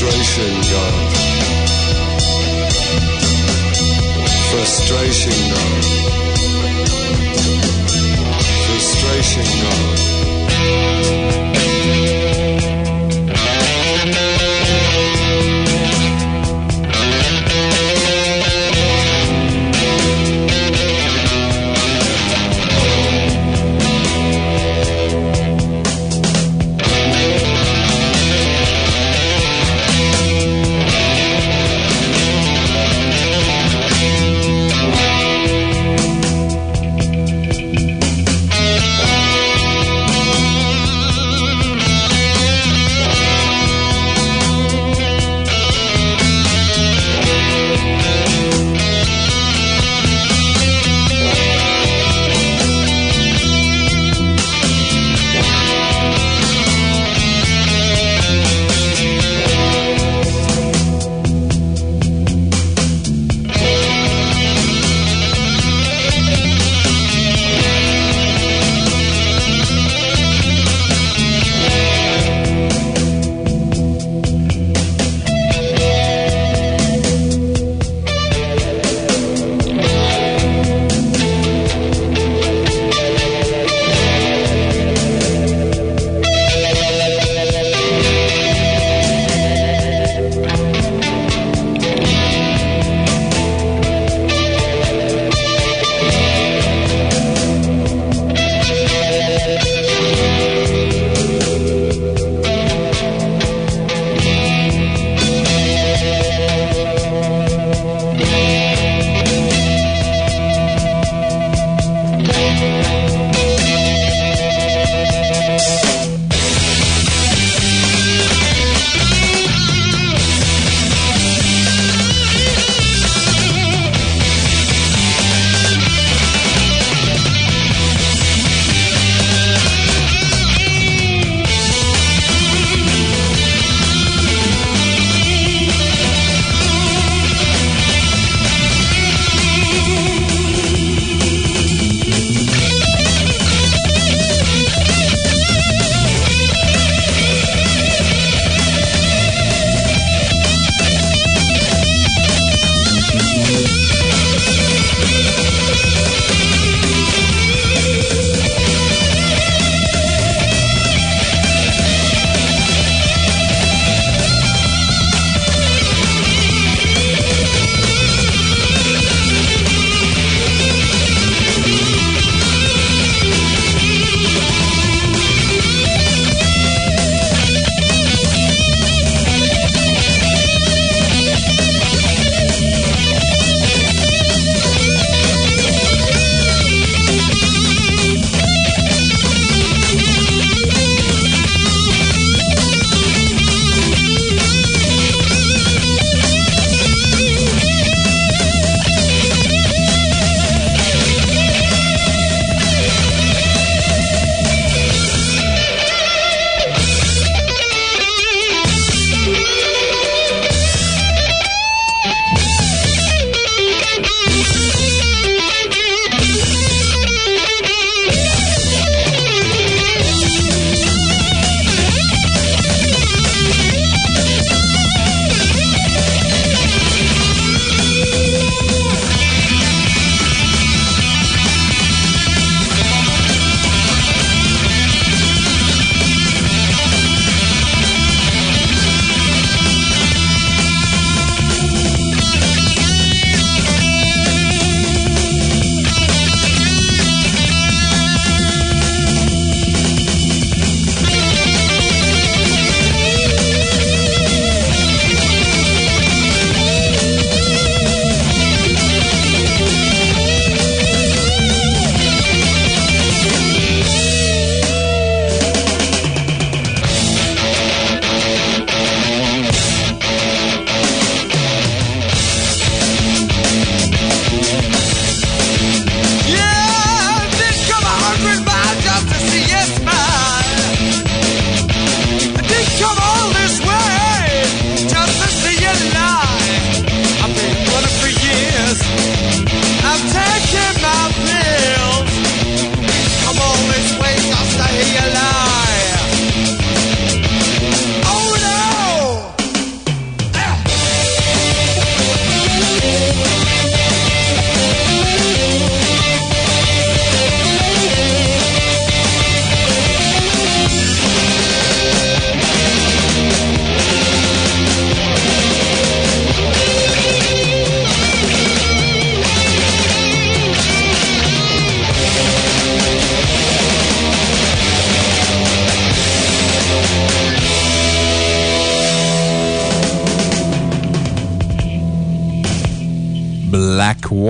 Frustration God. Frustration God. Frustration God.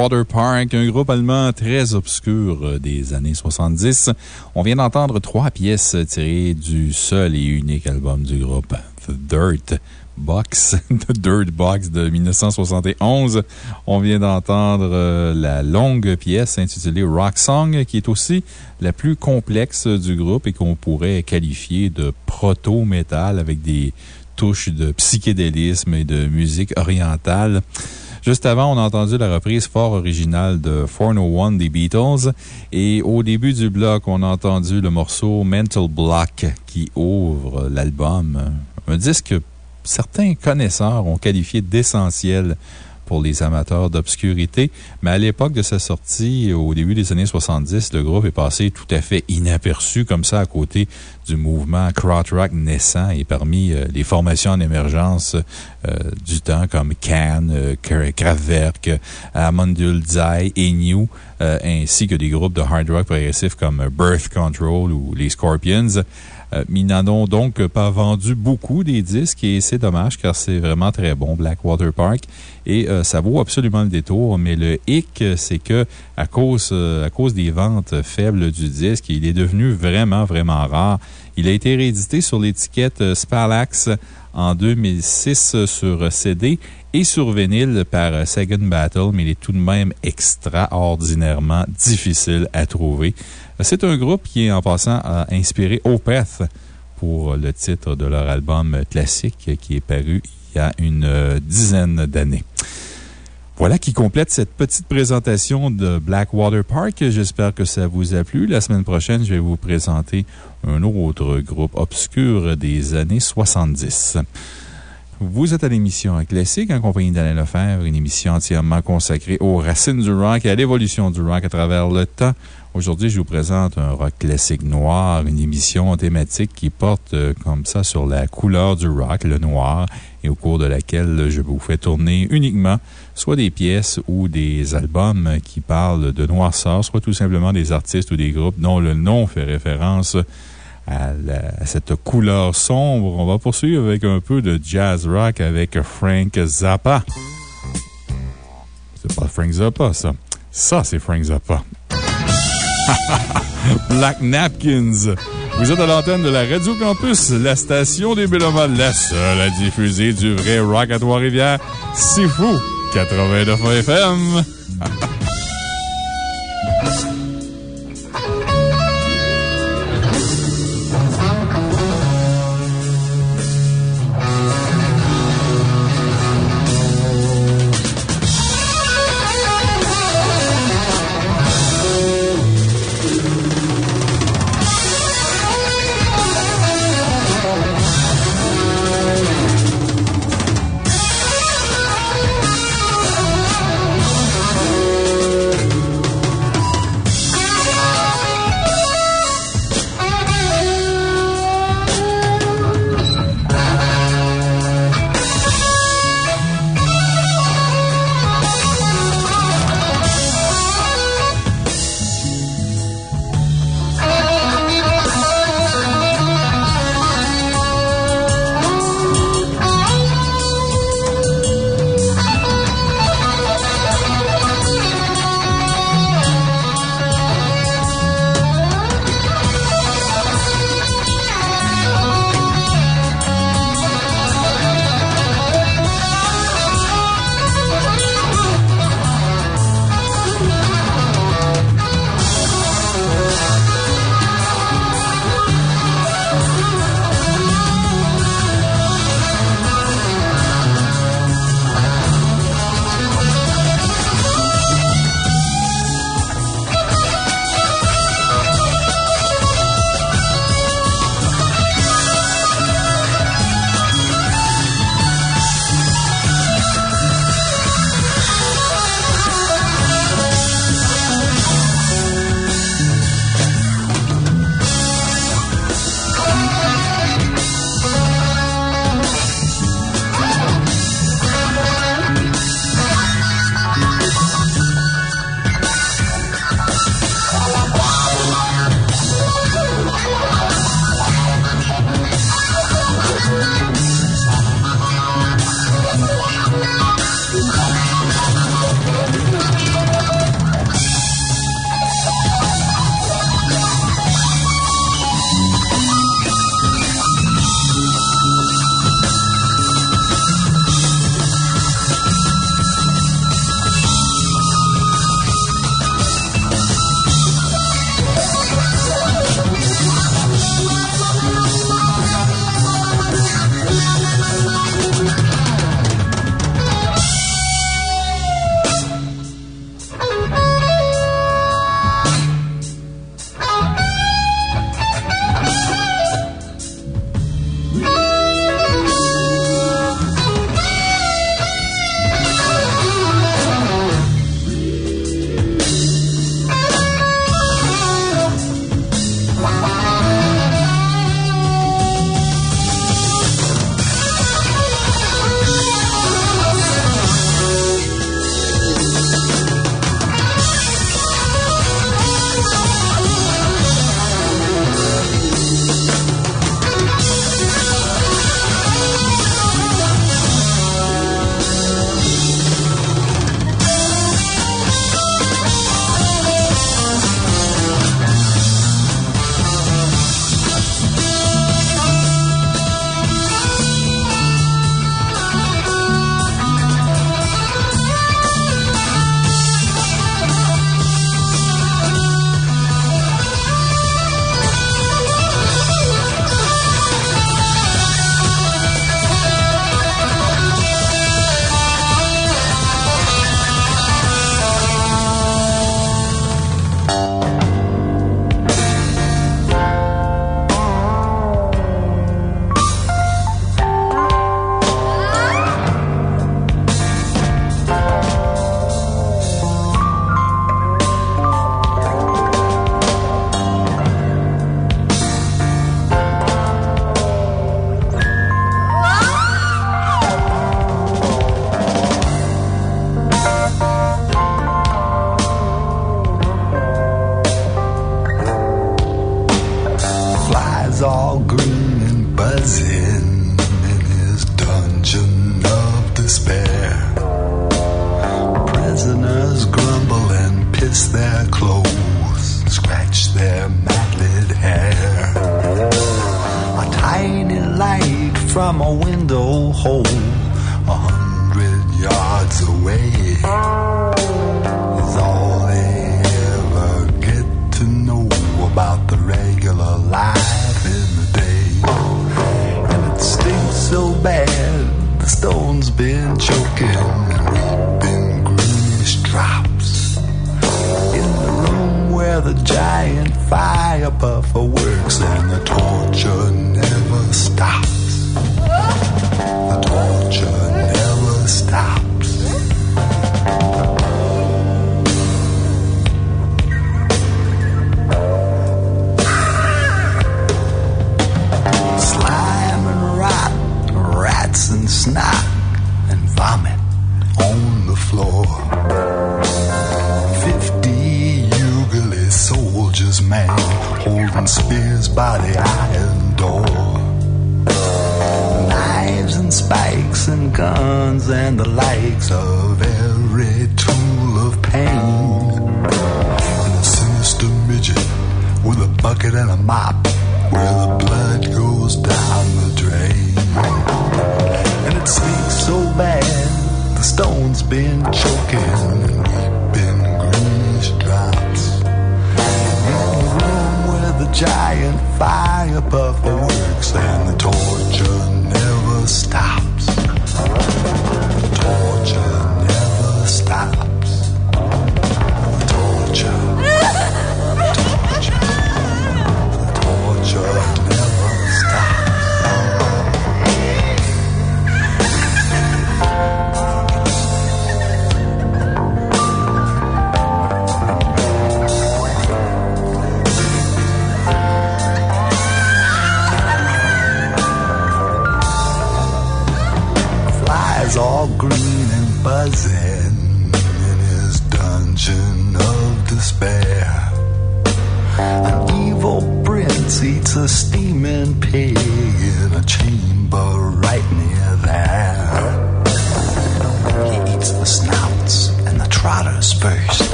Blackwater Park, un groupe allemand très obscur euh, des années 70. On vient d'entendre trois pièces tirées du seul et unique album du groupe, The Dirt Box, <laughs> The Dirt Box de 1971. On vient d'entendre euh, la longue pièce intitulée Rock Song, qui est aussi la plus complexe du groupe et qu'on pourrait qualifier de proto-metal avec des touches de psychédélisme et de musique orientale. Juste avant, on a entendu la reprise fort originale de 401 des Beatles. Et au début du bloc, on a entendu le morceau Mental Block qui ouvre l'album. Un disque que certains connaisseurs ont qualifié d'essentiel pour les amateurs d'obscurité. Mais à l'époque de sa sortie, au début des années 70, le groupe est passé tout à fait inaperçu comme ça à côté du mouvement krautrock naissant et parmi euh, les formations en émergence euh, du temps comme Can, euh, Kraftwerk, Amundul Zai et New, ainsi que des groupes de hard rock progressif comme Birth Control ou les Scorpions. Euh, ils n'en ont donc pas vendu beaucoup des disques et c'est dommage car c'est vraiment très bon, Blackwater Park. Et euh, ça vaut absolument le détour, mais le hic, c'est que à cause, euh, à cause des ventes faibles du disque, il est devenu vraiment, vraiment rare. Il a été réédité sur l'étiquette Spalax en 2006 sur CD et sur vinyle par Second Battle, mais il est tout de même extraordinairement difficile à trouver. C'est un groupe qui, en passant, a inspiré Opeth pour le titre de leur album classique qui est paru il y a une euh, dizaine d'années. Voilà qui complète cette petite présentation de Blackwater Park. J'espère que ça vous a plu. La semaine prochaine, je vais vous présenter un autre groupe obscur des années 70. Vous êtes à l'émission Classique en compagnie d'Alain Lefebvre, une émission entièrement consacrée aux racines du rock et à l'évolution du rock à travers le temps. Aujourd'hui, je vous présente un rock classique noir, une émission thématique qui porte euh, comme ça sur la couleur du rock, le noir, et au cours de laquelle je vous fais tourner uniquement soit des pièces ou des albums qui parlent de noirceur, soit tout simplement des artistes ou des groupes dont le nom fait référence à, à, cette couleur sombre. On va poursuivre avec un peu de jazz rock avec Frank Zappa. C'est pas Frank Zappa, ça. Ça, c'est Frank Zappa. <laughs> Black Napkins. Vous êtes à l'antenne de la Radio Campus, la station des Mélomanes, la seule à diffuser du vrai rock à Trois-Rivières. C'est fou! 89 FM.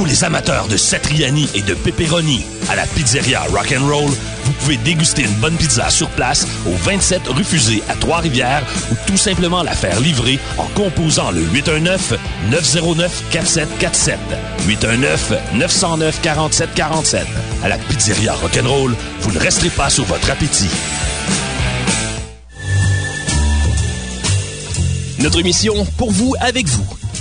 Tous les amateurs de satriani et de pepperoni, à la pizzeria Rock'n'Roll, vous pouvez déguster une bonne pizza sur place au 27 rue Fusée à Trois-Rivières ou tout simplement la faire livrer en composant le 819-909-4747. 819-909-4747. À la pizzeria Rock'n'Roll, vous ne resterez pas sur votre appétit. Notre mission, pour vous, avec vous.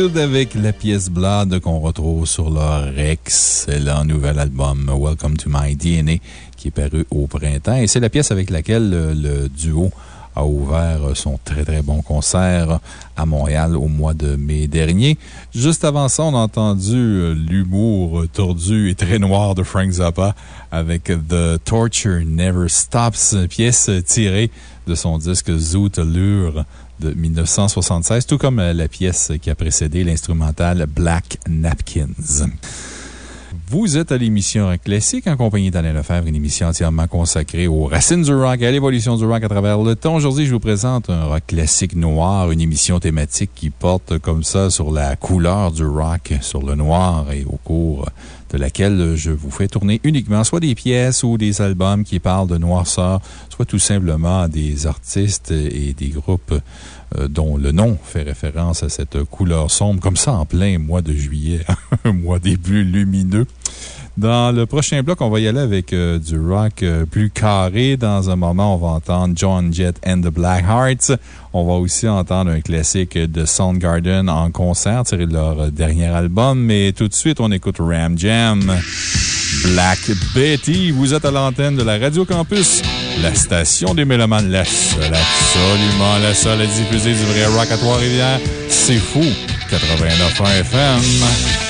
Avec la pièce Blood qu'on retrouve sur leur excellent nouvel album Welcome to My DNA qui est paru au printemps. Et c'est la pièce avec laquelle le, duo a ouvert son très très bon concert à Montréal au mois de mai dernier. Juste avant ça, on a entendu l'humour tordu et très noir de Frank Zappa avec The Torture Never Stops, pièce tirée de son disque Zoot Allure de 1976, tout comme euh, la pièce qui a précédé l'instrumental Black Napkins. Vous êtes à l'émission Classique en compagnie d'Alain Lefebvre, une émission entièrement consacrée aux racines du rock et à l'évolution du rock à travers le temps. Aujourd'hui, je vous présente un rock classique noir, une émission thématique qui porte comme ça sur la couleur du rock, sur le noir et au cours de laquelle je vous fais tourner uniquement soit des pièces ou des albums qui parlent de noirceur, soit tout simplement des artistes et des groupes euh, dont le nom fait référence à cette couleur sombre, comme ça en plein mois de juillet, <laughs> un mois des plus lumineux. Dans le prochain bloc, on va y aller avec euh, du rock euh, plus carré. Dans un moment, on va entendre John Jett and the Blackhearts. On va aussi entendre un classique de Soundgarden en concert tiré de leur dernier album. Mais tout de suite, on écoute Ram Jam. Black Betty, vous êtes à l'antenne de la Radio Campus, la station des Mélomanes, la seule, absolument la seule à diffuser du vrai rock à Trois-Rivières. C'est fou! 89 FM.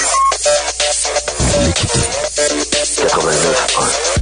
89.1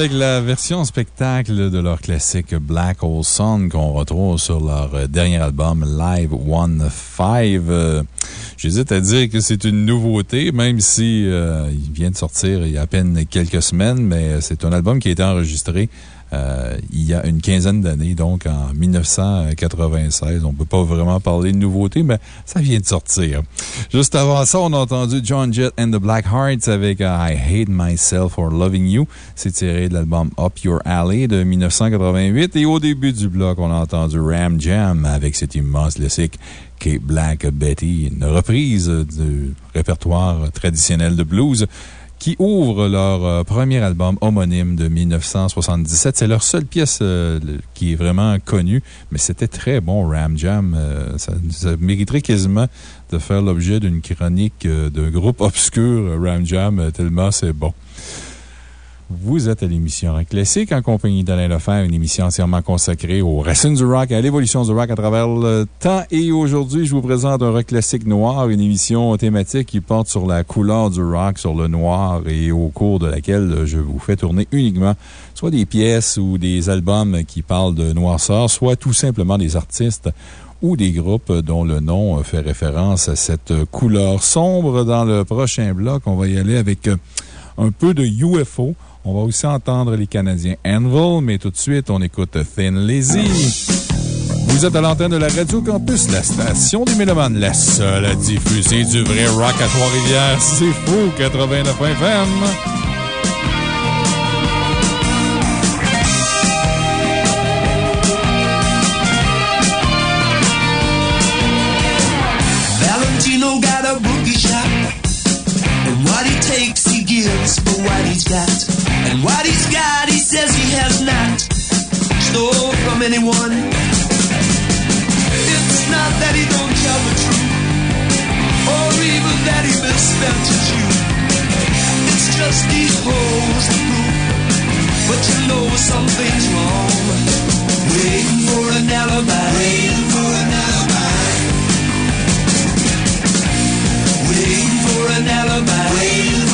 avec la version spectacle de leur classique Black Hole Sun qu'on retrouve sur leur dernier album Live One Five. J'hésite à dire que c'est une nouveauté, même si euh, il vient de sortir il y a à peine quelques semaines, mais c'est un album qui a été enregistré euh, il y a une quinzaine d'années, donc en 1996. On ne peut pas vraiment parler de nouveauté, mais ça vient de sortir. Juste avant ça, on a entendu John Jett and the Black Hearts avec euh, I Hate Myself for Loving You. C'est tiré de l'album Up Your Alley de 1988. Et au début du bloc, on a entendu Ram Jam avec cet immense classique Kate Black Betty, une reprise du répertoire traditionnel de blues qui ouvre leur euh, premier album homonyme de 1977. C'est leur seule pièce euh, qui est vraiment connue, mais c'était très bon, Ram Jam. Euh, ça, ça mériterait quasiment de faire l'objet d'une chronique d'un groupe obscur, Ram Jam, tellement c'est bon. Vous êtes à l'émission Rock Classique en compagnie d'Alain Lefebvre, une émission entièrement consacrée aux racines du rock et à l'évolution du rock à travers le temps. Et aujourd'hui, je vous présente un rock classique noir, une émission thématique qui porte sur la couleur du rock, sur le noir et au cours de laquelle je vous fais tourner uniquement soit des pièces ou des albums qui parlent de noirceur, soit tout simplement des artistes ou des groupes dont le nom fait référence à cette couleur sombre. Dans le prochain bloc, on va y aller avec un peu de UFO. On va aussi entendre les Canadiens Anvil, mais tout de suite, on écoute Thin Lazy. Vous êtes à l'antenne de la Radio Campus, la station des Mélomanes, la seule à diffuser du vrai rock à Trois-Rivières. C'est fou, 89 FM. Got anyone. It's not that he don't tell the truth, or even that he misspent his youth. It's just he holds the proof. But you know something's wrong. Waiting for an alibi. Waiting for an alibi. Waiting for an alibi. Waiting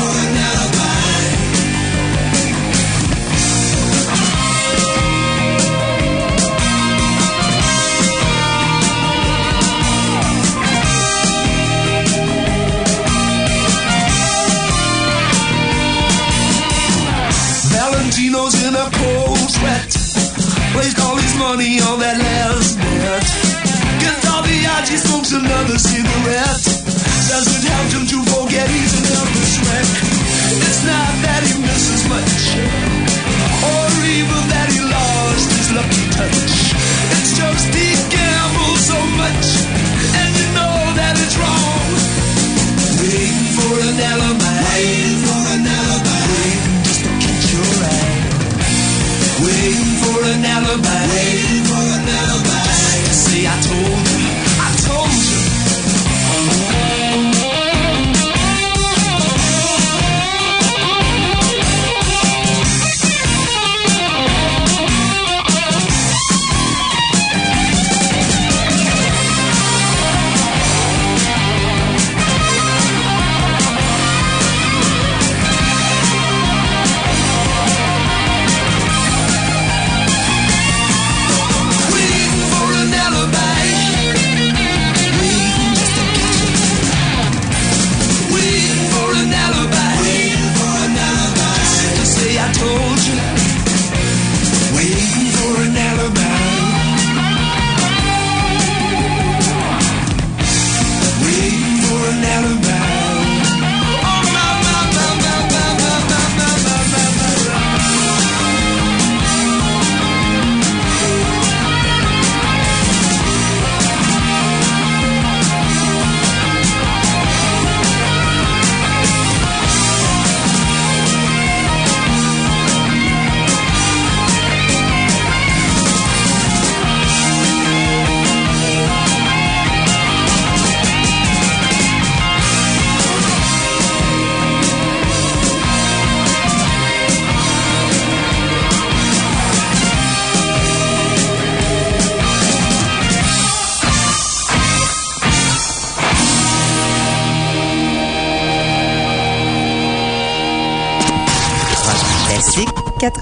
Placed all his money on that last bet. Cantabiaggi smokes another cigarette. Says it helped him to forget he's a nervous wreck. It's not that he misses much, or even that he lost his lucky touch. It's just he mailbag. Waiting for. See, I told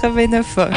89 fois.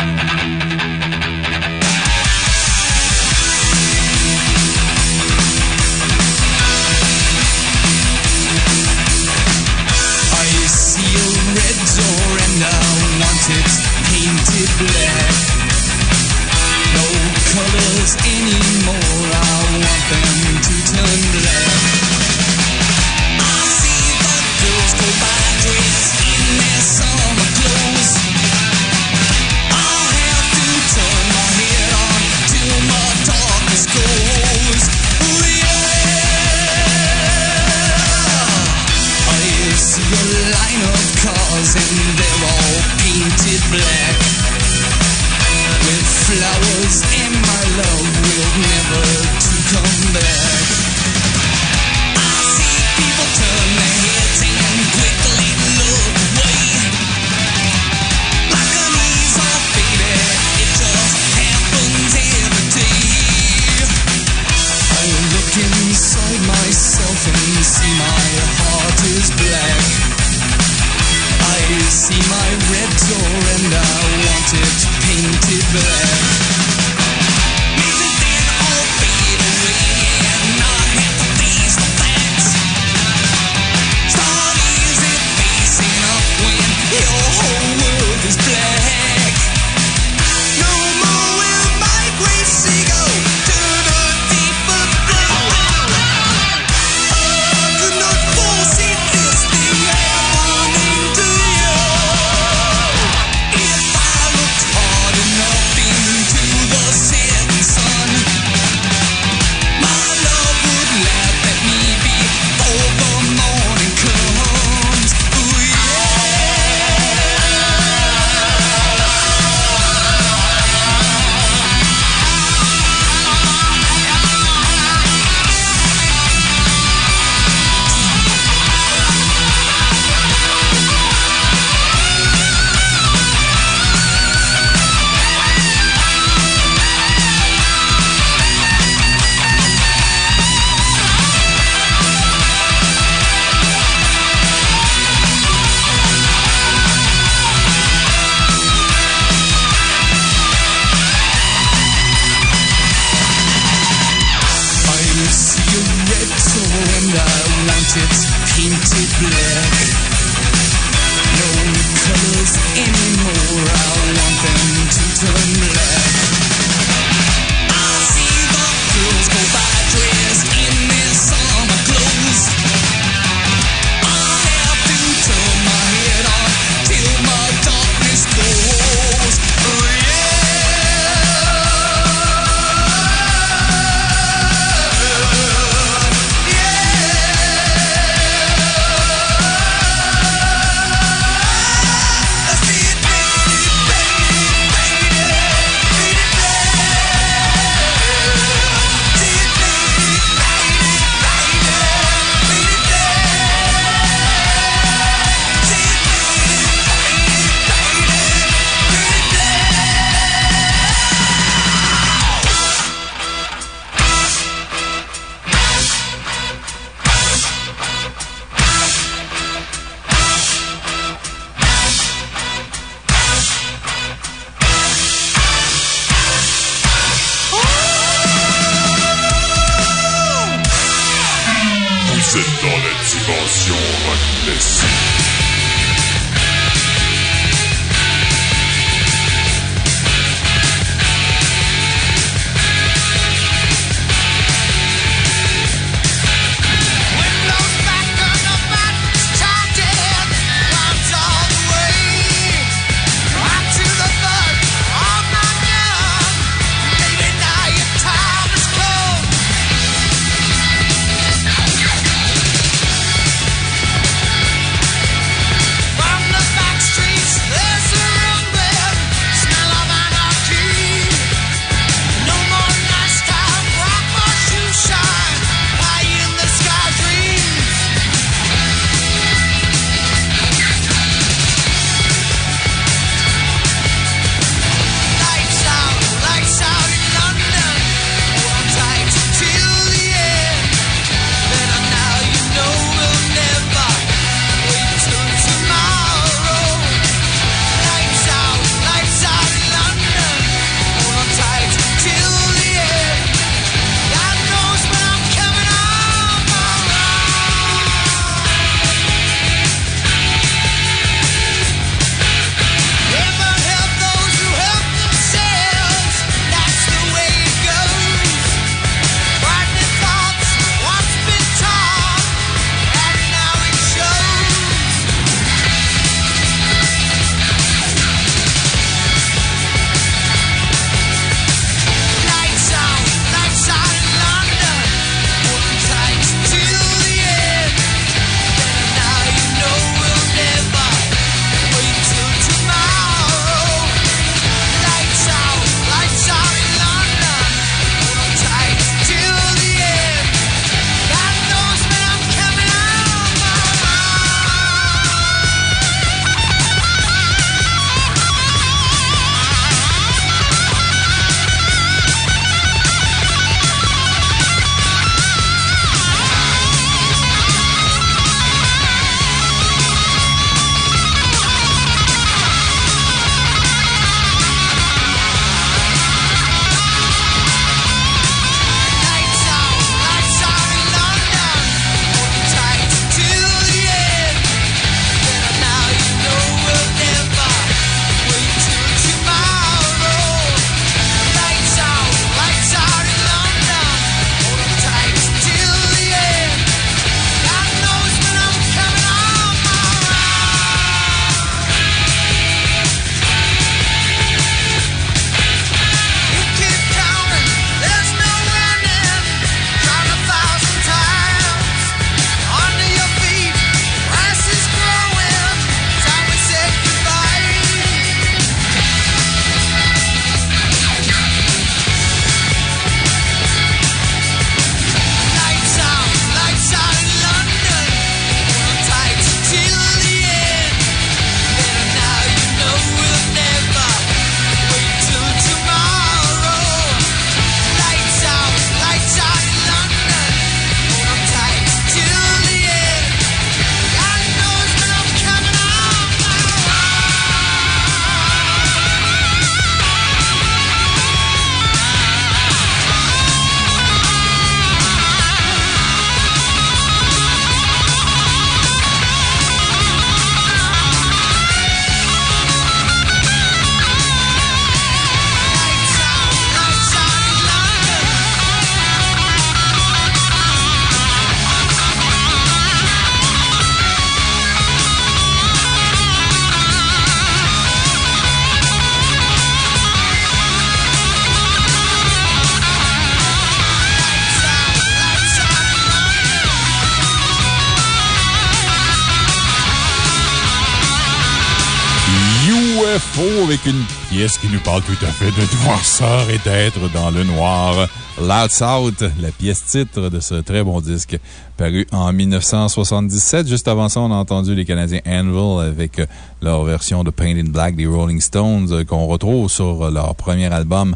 Qui nous parle tout à fait de noirceur et d'être dans le noir? Loud South, la pièce titre de ce très bon disque paru en 1977. Juste avant ça, on a entendu les Canadiens Anvil avec leur version de Paint in Black des Rolling Stones qu'on retrouve sur leur premier album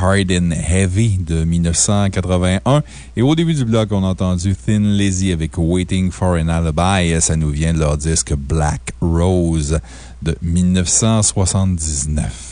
Hard and Heavy de 1981. Et au début du bloc, on a entendu Thin Lizzy avec Waiting for an Alibi. Ça nous vient de leur disque Black Rose de 1979.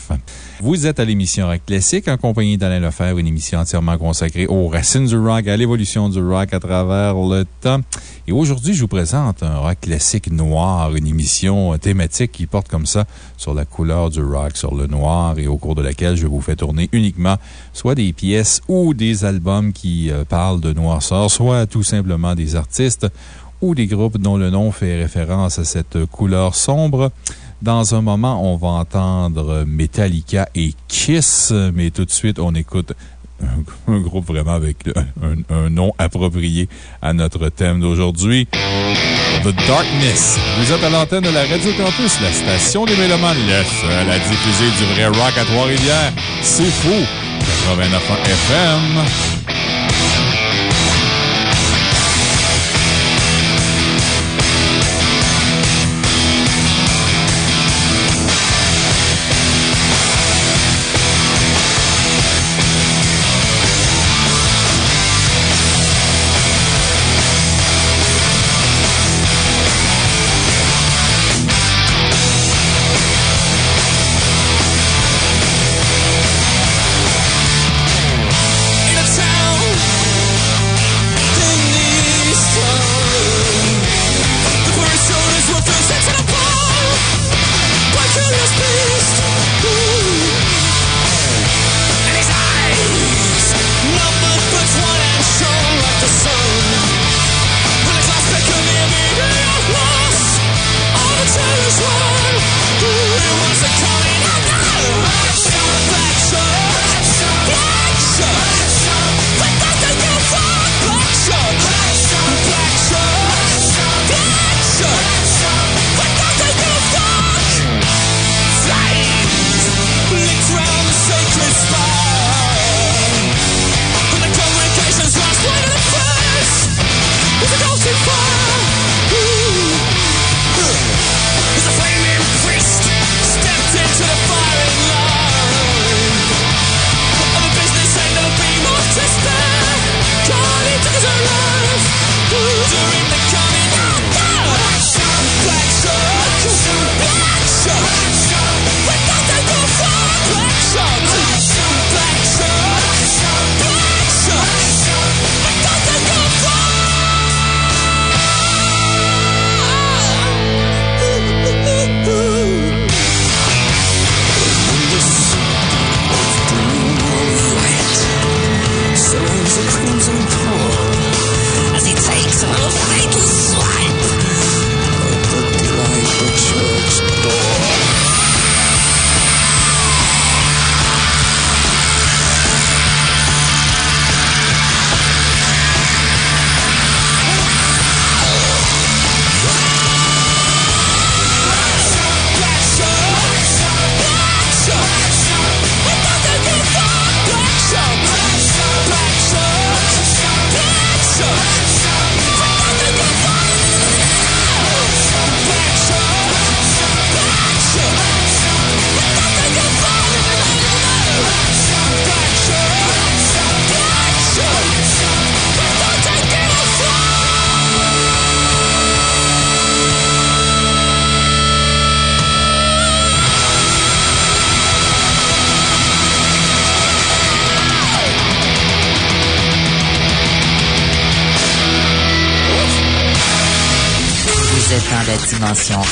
Vous êtes à l'émission Rock Classique en compagnie d'Alain Lefebvre, une émission entièrement consacrée aux racines du rock, à l'évolution du rock à travers le temps. Et aujourd'hui, je vous présente un rock classique noir, une émission thématique qui porte comme ça sur la couleur du rock, sur le noir et au cours de laquelle je vous fais tourner uniquement soit des pièces ou des albums qui euh, parlent de noirceur, soit tout simplement des artistes ou des groupes dont le nom fait référence à cette couleur sombre. Dans un moment, on va entendre Metallica et Kiss, mais tout de suite, on écoute un, groupe vraiment avec un, un nom approprié à notre thème d'aujourd'hui. The Darkness. Vous êtes à l'antenne de la Radio Campus, la station des Mélomanes, la seule à diffuser du vrai rock à Trois-Rivières. C'est fou! 89 FM.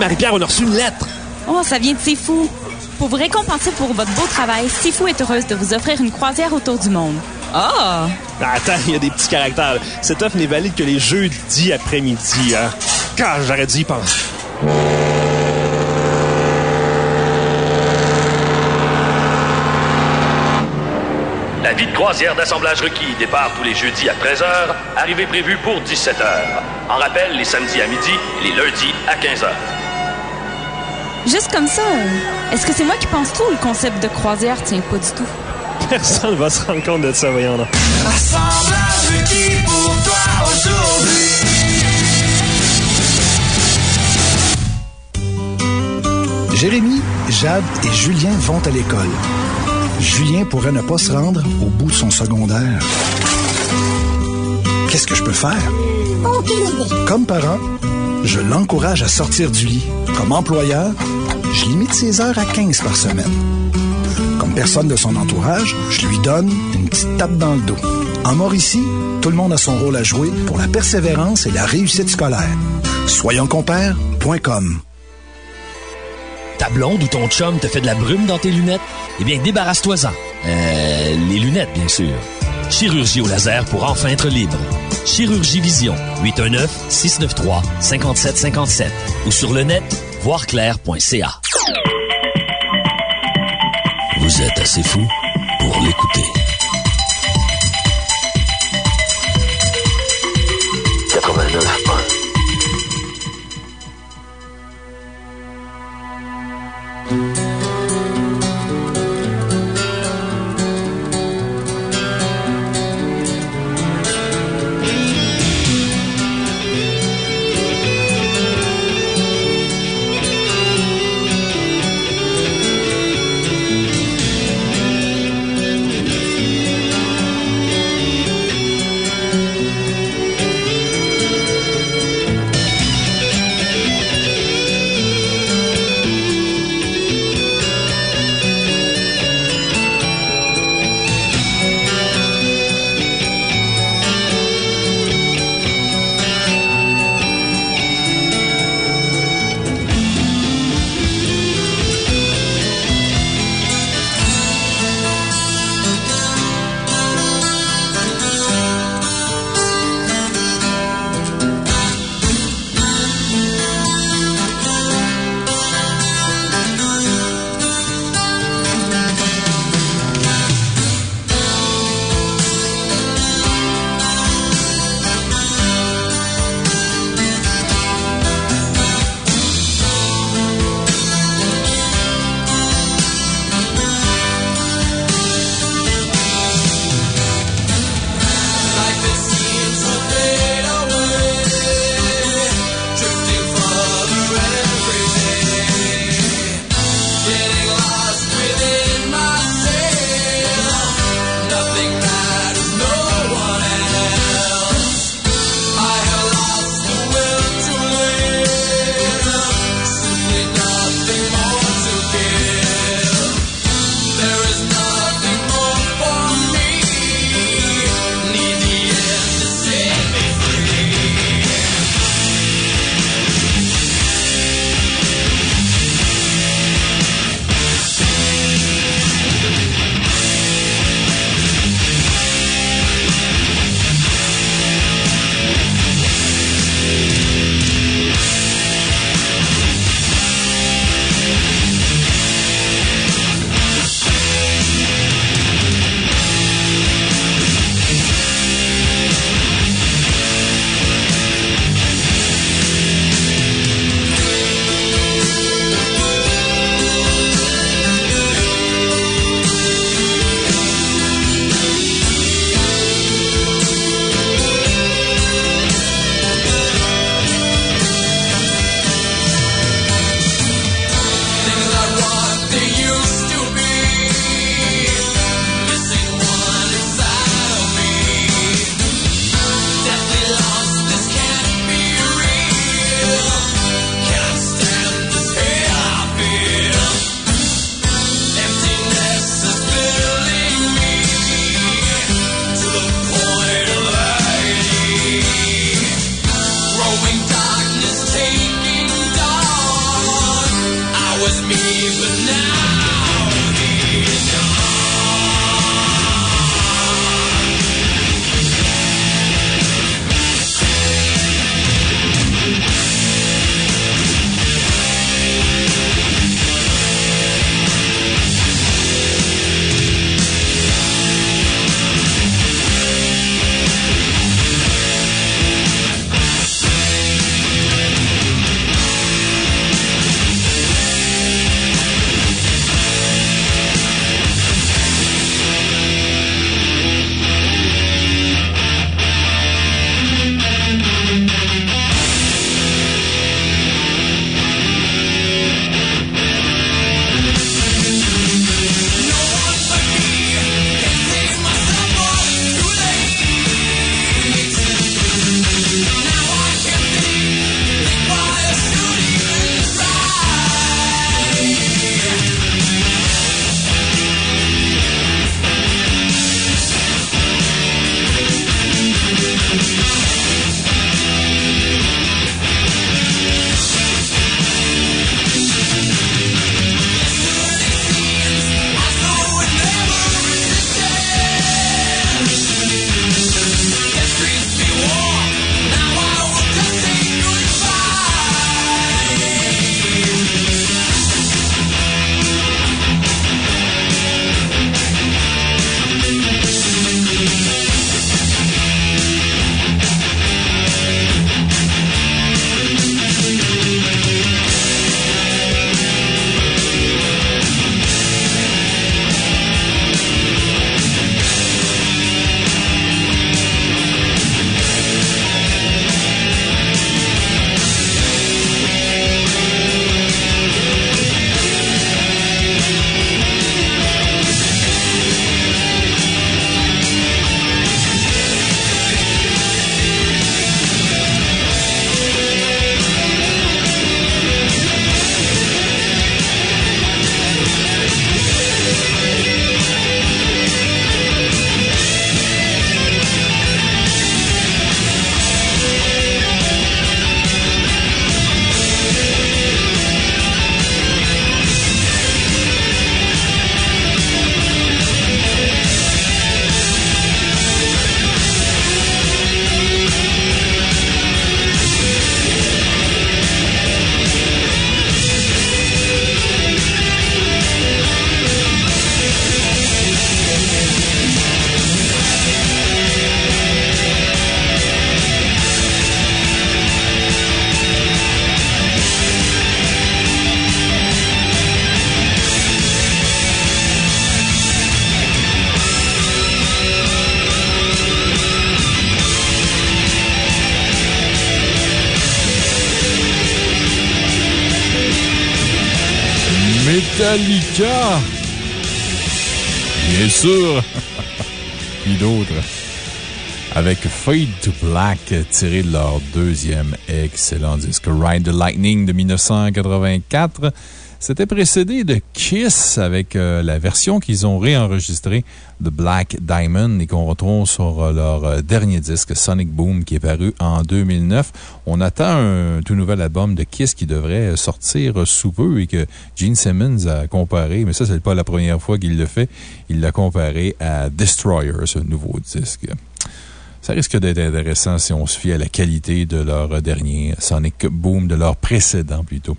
Marie-Pierre, on a reçu une lettre. Oh, ça vient de C'est Fou. Pour vous récompenser pour votre beau travail, C'est Fou est heureuse de vous offrir une croisière autour du monde. Ah! Ah, Attends, il y a des petits caractères. Cette offre n'est valide que les jeudis après-midi. Hein. Quand j'aurais dû y penser. La vie de croisière d'assemblage requis départ tous les jeudis à 13h, arrivée prévue pour 17h. En rappel, les samedis à midi et les lundis à 15h. Juste comme ça, euh, est-ce que c'est moi qui pense trop ou le concept de croisière? Tient pas du tout? Personne va se rendre compte de ça, voyons là. Pour toi aujourd'hui. Jérémy, Jade et Julien vont à l'école. Julien pourrait ne pas se rendre au bout de son secondaire. Qu'est-ce que je peux faire? Comme parent, je l'encourage à sortir du lit. Comme employeur, je limite ses heures à 15 par semaine. Comme personne de son entourage, je lui donne une petite tape dans le dos. En Mauricie, tout le monde a son rôle à jouer pour la persévérance et la réussite scolaire. Soyonscompères.com Ta blonde ou ton chum te fait de la brume dans tes lunettes? Eh bien, débarrasse-toi-en. Euh, les lunettes, bien sûr. Chirurgie au laser pour enfin être libre. Chirurgie Vision, 819-693-5757 ou sur le net, voirclair.ca. Vous êtes assez fou pour l'écouter. <laughs> Puis d'autres. Avec Fade to Black, tiré de leur deuxième excellent disque Ride the Lightning de 1984. C'était précédé de Kiss avec euh, la version qu'ils ont réenregistrée de Black Diamond et qu'on retrouve sur euh, leur euh, dernier disque Sonic Boom qui est paru en 2009. On attend un tout nouvel album de Kiss qui devrait sortir sous peu et que Gene Simmons a comparé, mais ça, c'est pas la première fois qu'il le fait. Il l'a comparé à Destroyer, ce nouveau disque. Ça risque d'être intéressant si on se fie à la qualité de leur dernier Sonic Boom, de leur précédent plutôt.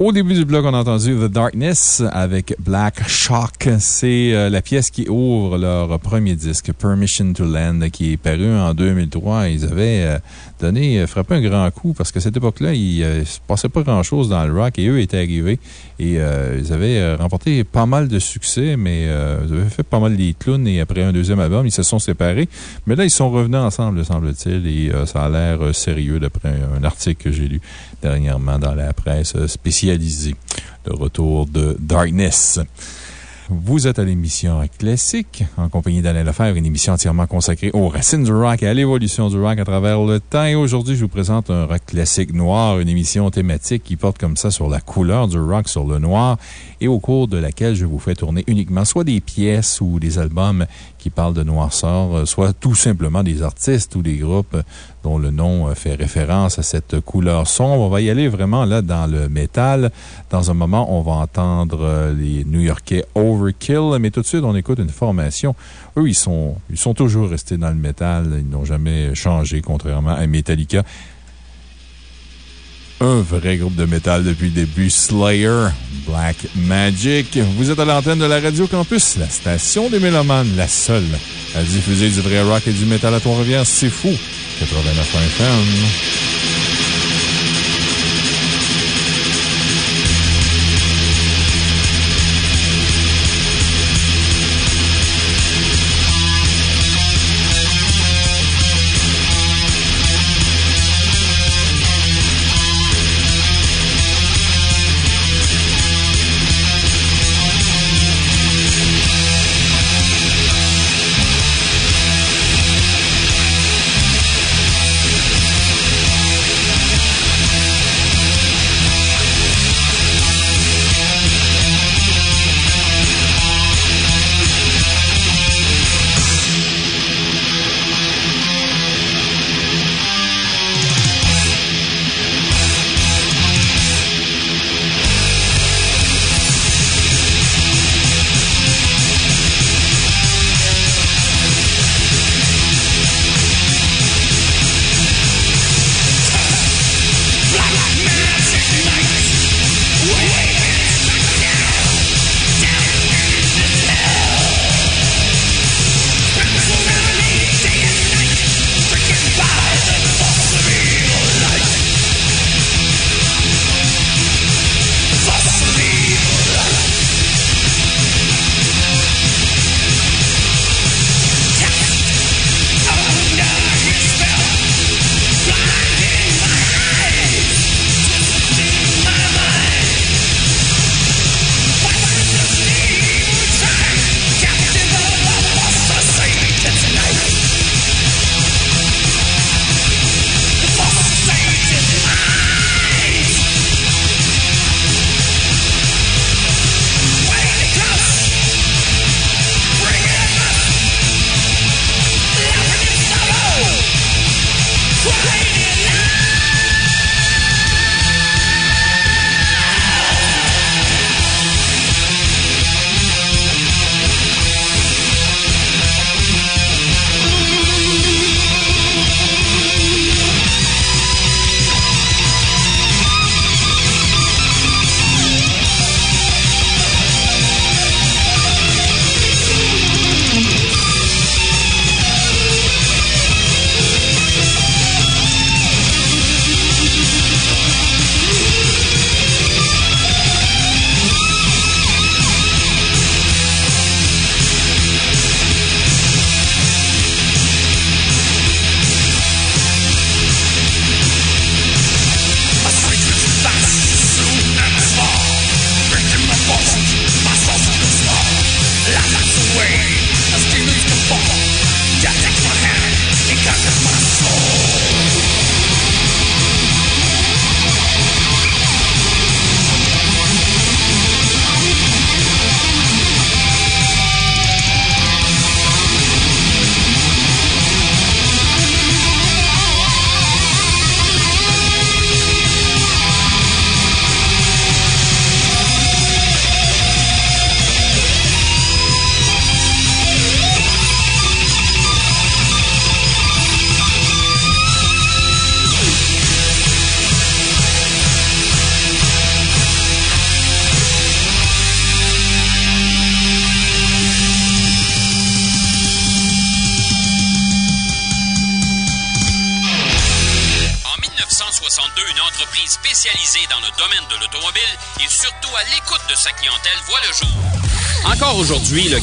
Au début du blog, on a entendu The Darkness avec Black Shock. C'est euh, la pièce qui ouvre leur premier disque, Permission to Land, qui est paru en 2003. Ils avaient euh, donné, euh, frappé un grand coup parce qu'à cette époque-là, il ne se passait pas grand-chose dans le rock et eux étaient arrivés et ils avaient remporté pas mal de succès, mais ils avaient fait pas mal des clowns et après un deuxième album, ils se sont séparés. Mais là, ils sont revenus ensemble, semble-t-il, et ça a l'air sérieux d'après un article que j'ai lu dernièrement dans la presse spécialisée. Le retour de Darkness. Vous êtes à l'émission Classique, en compagnie d'Alain Lefebvre, une émission entièrement consacrée aux racines du rock et à l'évolution du rock à travers le temps. Et aujourd'hui, je vous présente un rock classique noir, une émission thématique qui porte comme ça sur la couleur du rock, sur le noir, au cours de laquelle je vous fais tourner uniquement soit des pièces ou des albums qui parlent de noirceur, soit tout simplement des artistes ou des groupes dont le nom euh, fait référence à cette couleur sombre. On va y aller vraiment là dans le métal. Dans un moment, on va entendre euh, les New Yorkais Overkill, mais tout de suite, on écoute une formation. Eux, ils sont toujours restés dans le métal. Ils n'ont jamais changé, contrairement à Metallica. Un vrai groupe de métal depuis le début, Slayer, Black Magic. Vous êtes à l'antenne de la Radio Campus, la station des Mélomanes, la seule à diffuser du vrai rock et du métal à Trois-Rivières. C'est fou! 89 FM.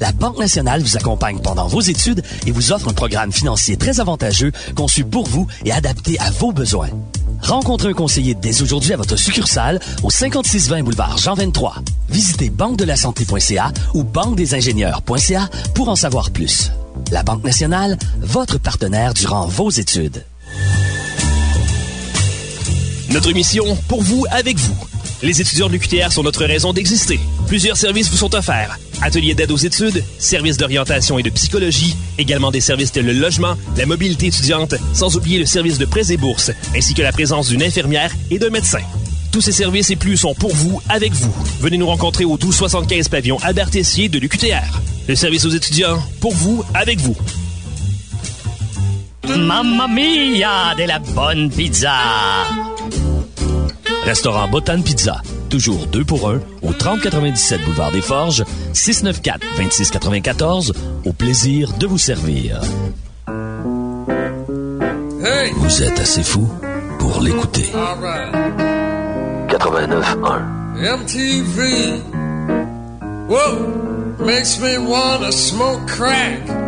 La Banque nationale vous accompagne pendant vos études et vous offre un programme financier très avantageux conçu pour vous et adapté à vos besoins. Rencontrez un conseiller dès aujourd'hui à votre succursale au 5620 boulevard Jean 23. Visitez banque-de-la-santé.ca ou banque-des-ingénieurs.ca pour en savoir plus. La Banque nationale, votre partenaire durant vos études. Notre mission, pour vous, avec vous. Les étudiants de l'UQTR sont notre raison d'exister. Plusieurs services vous sont offerts. Ateliers d'aide aux études, services d'orientation et de psychologie, également des services tels le logement, la mobilité étudiante, sans oublier le service de prêts et bourses, ainsi que la présence d'une infirmière et d'un médecin. Tous ces services et plus sont pour vous, avec vous. Venez nous rencontrer au 1275 pavillon Albert Tessier de l'UQTR. Le service aux étudiants, pour vous, avec vous. Mamma mia, de la bonne pizza! Restaurant Botan Pizza. Toujours deux pour un au 3097 boulevard des Forges, 694-2694. Au plaisir de vous servir. Hey! Vous êtes assez fou pour l'écouter. Right. 89.1 MTV. Whoa, makes me wanna smoke crack.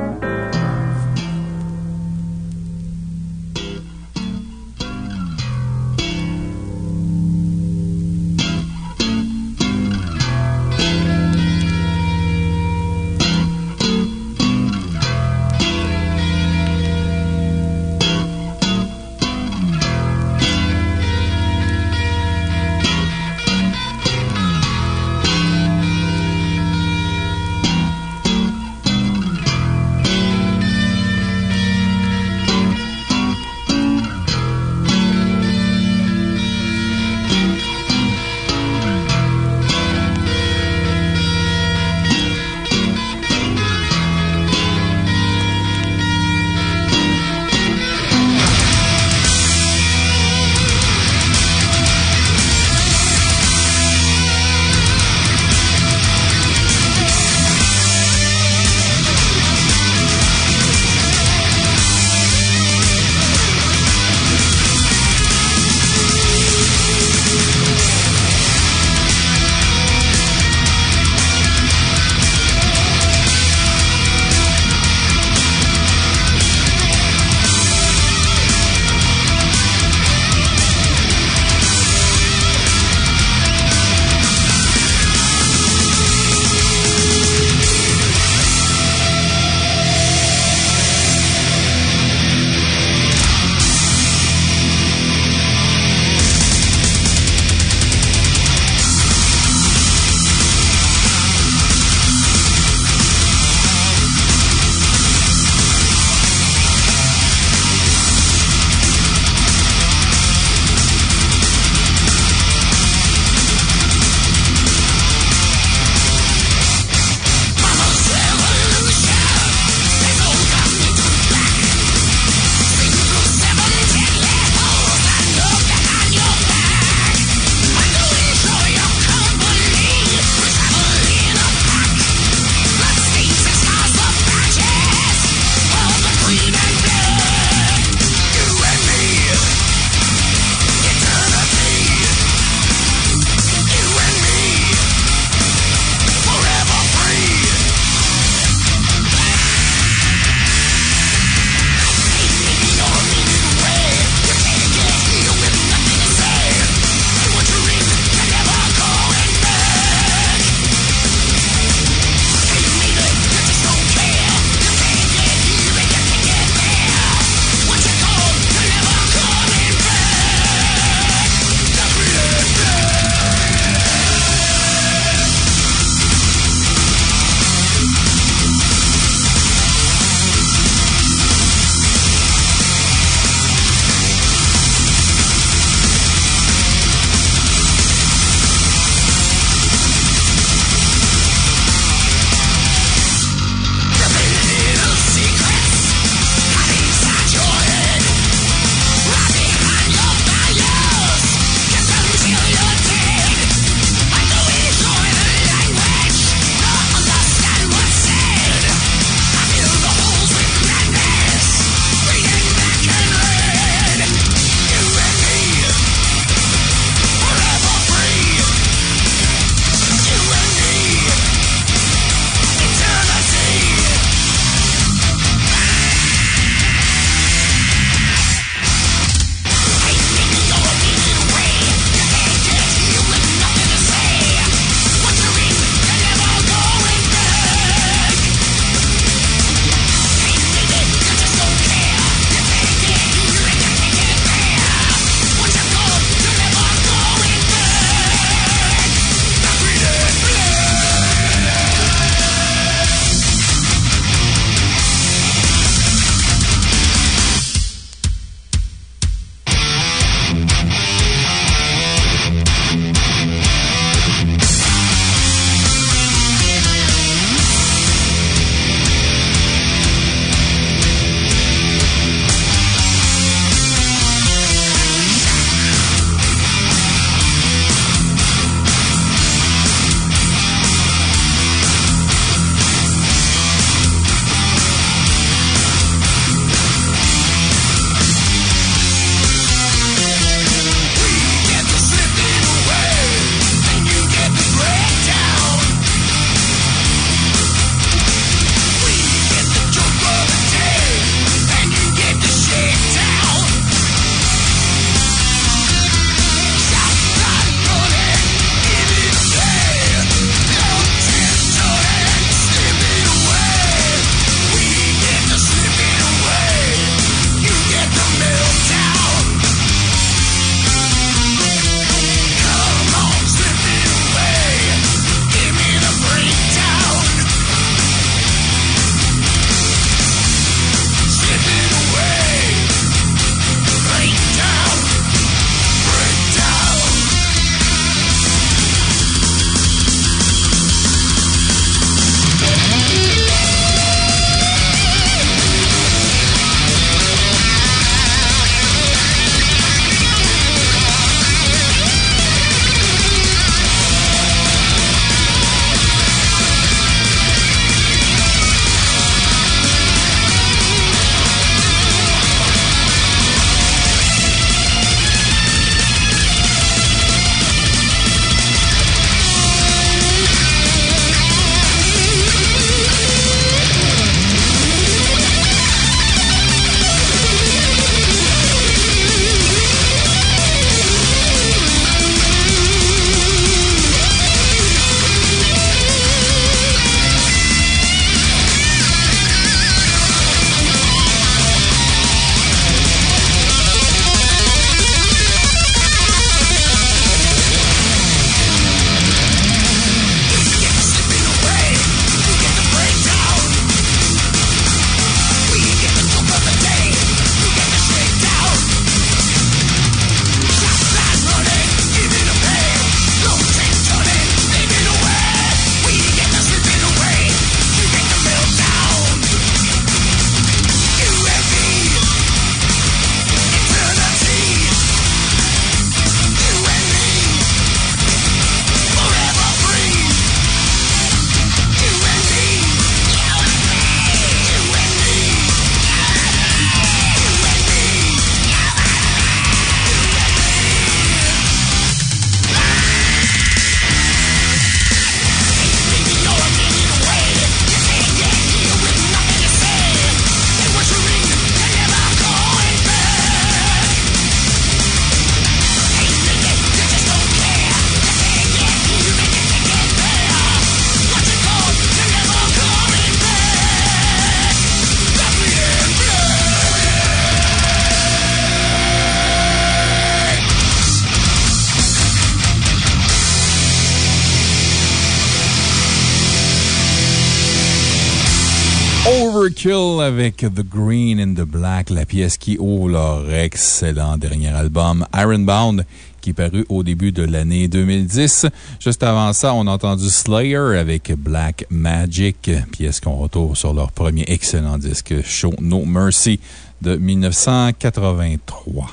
Avec The Green and the Black, la pièce qui ouvre leur excellent dernier album Ironbound qui est paru au début de l'année 2010. Juste avant ça, on a entendu Slayer avec Black Magic, pièce qu'on retrouve sur leur premier excellent disque Show No Mercy de 1983.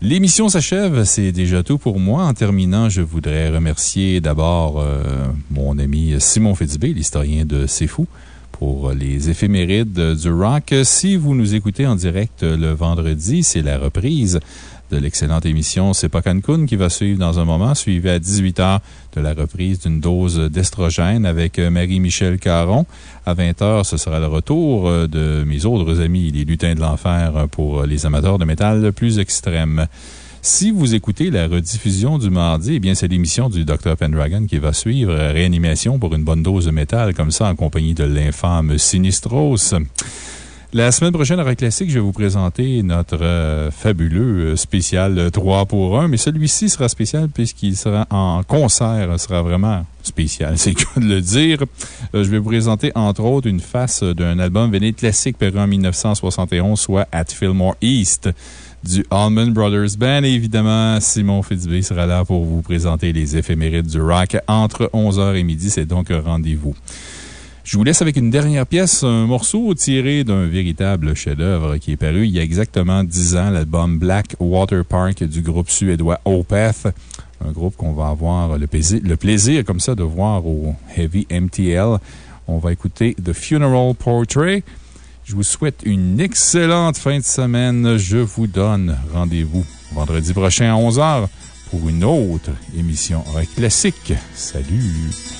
L'émission s'achève, c'est déjà tout pour moi. En terminant, je voudrais remercier d'abord euh, mon ami Simon Fitzbé, l'historien de C'est Fou, les éphémérides du rock. Si vous nous écoutez en direct le vendredi, c'est la reprise de l'excellente émission C'est pas Cancun qui va suivre dans un moment, suivi à 18 h de la reprise d'une dose d'estrogène avec Marie-Michel Caron. À 20 h, ce sera le retour de mes autres amis, les lutins de l'enfer, pour les amateurs de métal plus extrêmes. Si vous écoutez la rediffusion du mardi, eh bien, c'est l'émission du Dr. Pendragon qui va suivre réanimation pour une bonne dose de métal, comme ça, en compagnie de l'infâme Sinistros. La semaine prochaine, à Rock Classique, je vais vous présenter notre euh, fabuleux euh, spécial 3 pour 1, mais celui-ci sera spécial puisqu'il sera en concert, sera vraiment spécial, <laughs> c'est cas de le dire. Euh, je vais vous présenter, entre autres, une face d'un album véné classique paru en 1971, soit At Fillmore East du Allman Brothers Band. Et évidemment, Simon Fitzbé sera là pour vous présenter les éphémérides du rock entre 11h et midi. C'est donc rendez-vous. Je vous laisse avec une dernière pièce, un morceau tiré d'un véritable chef-d'œuvre qui est paru il y a exactement 10 ans, l'album Black Water Park du groupe suédois Opeth. Un groupe qu'on va avoir le plaisir, le plaisir comme ça de voir au Heavy MTL. On va écouter The Funeral Portrait. Je vous souhaite une excellente fin de semaine. Je vous donne rendez-vous vendredi prochain à 11h pour une autre émission classique. Salut!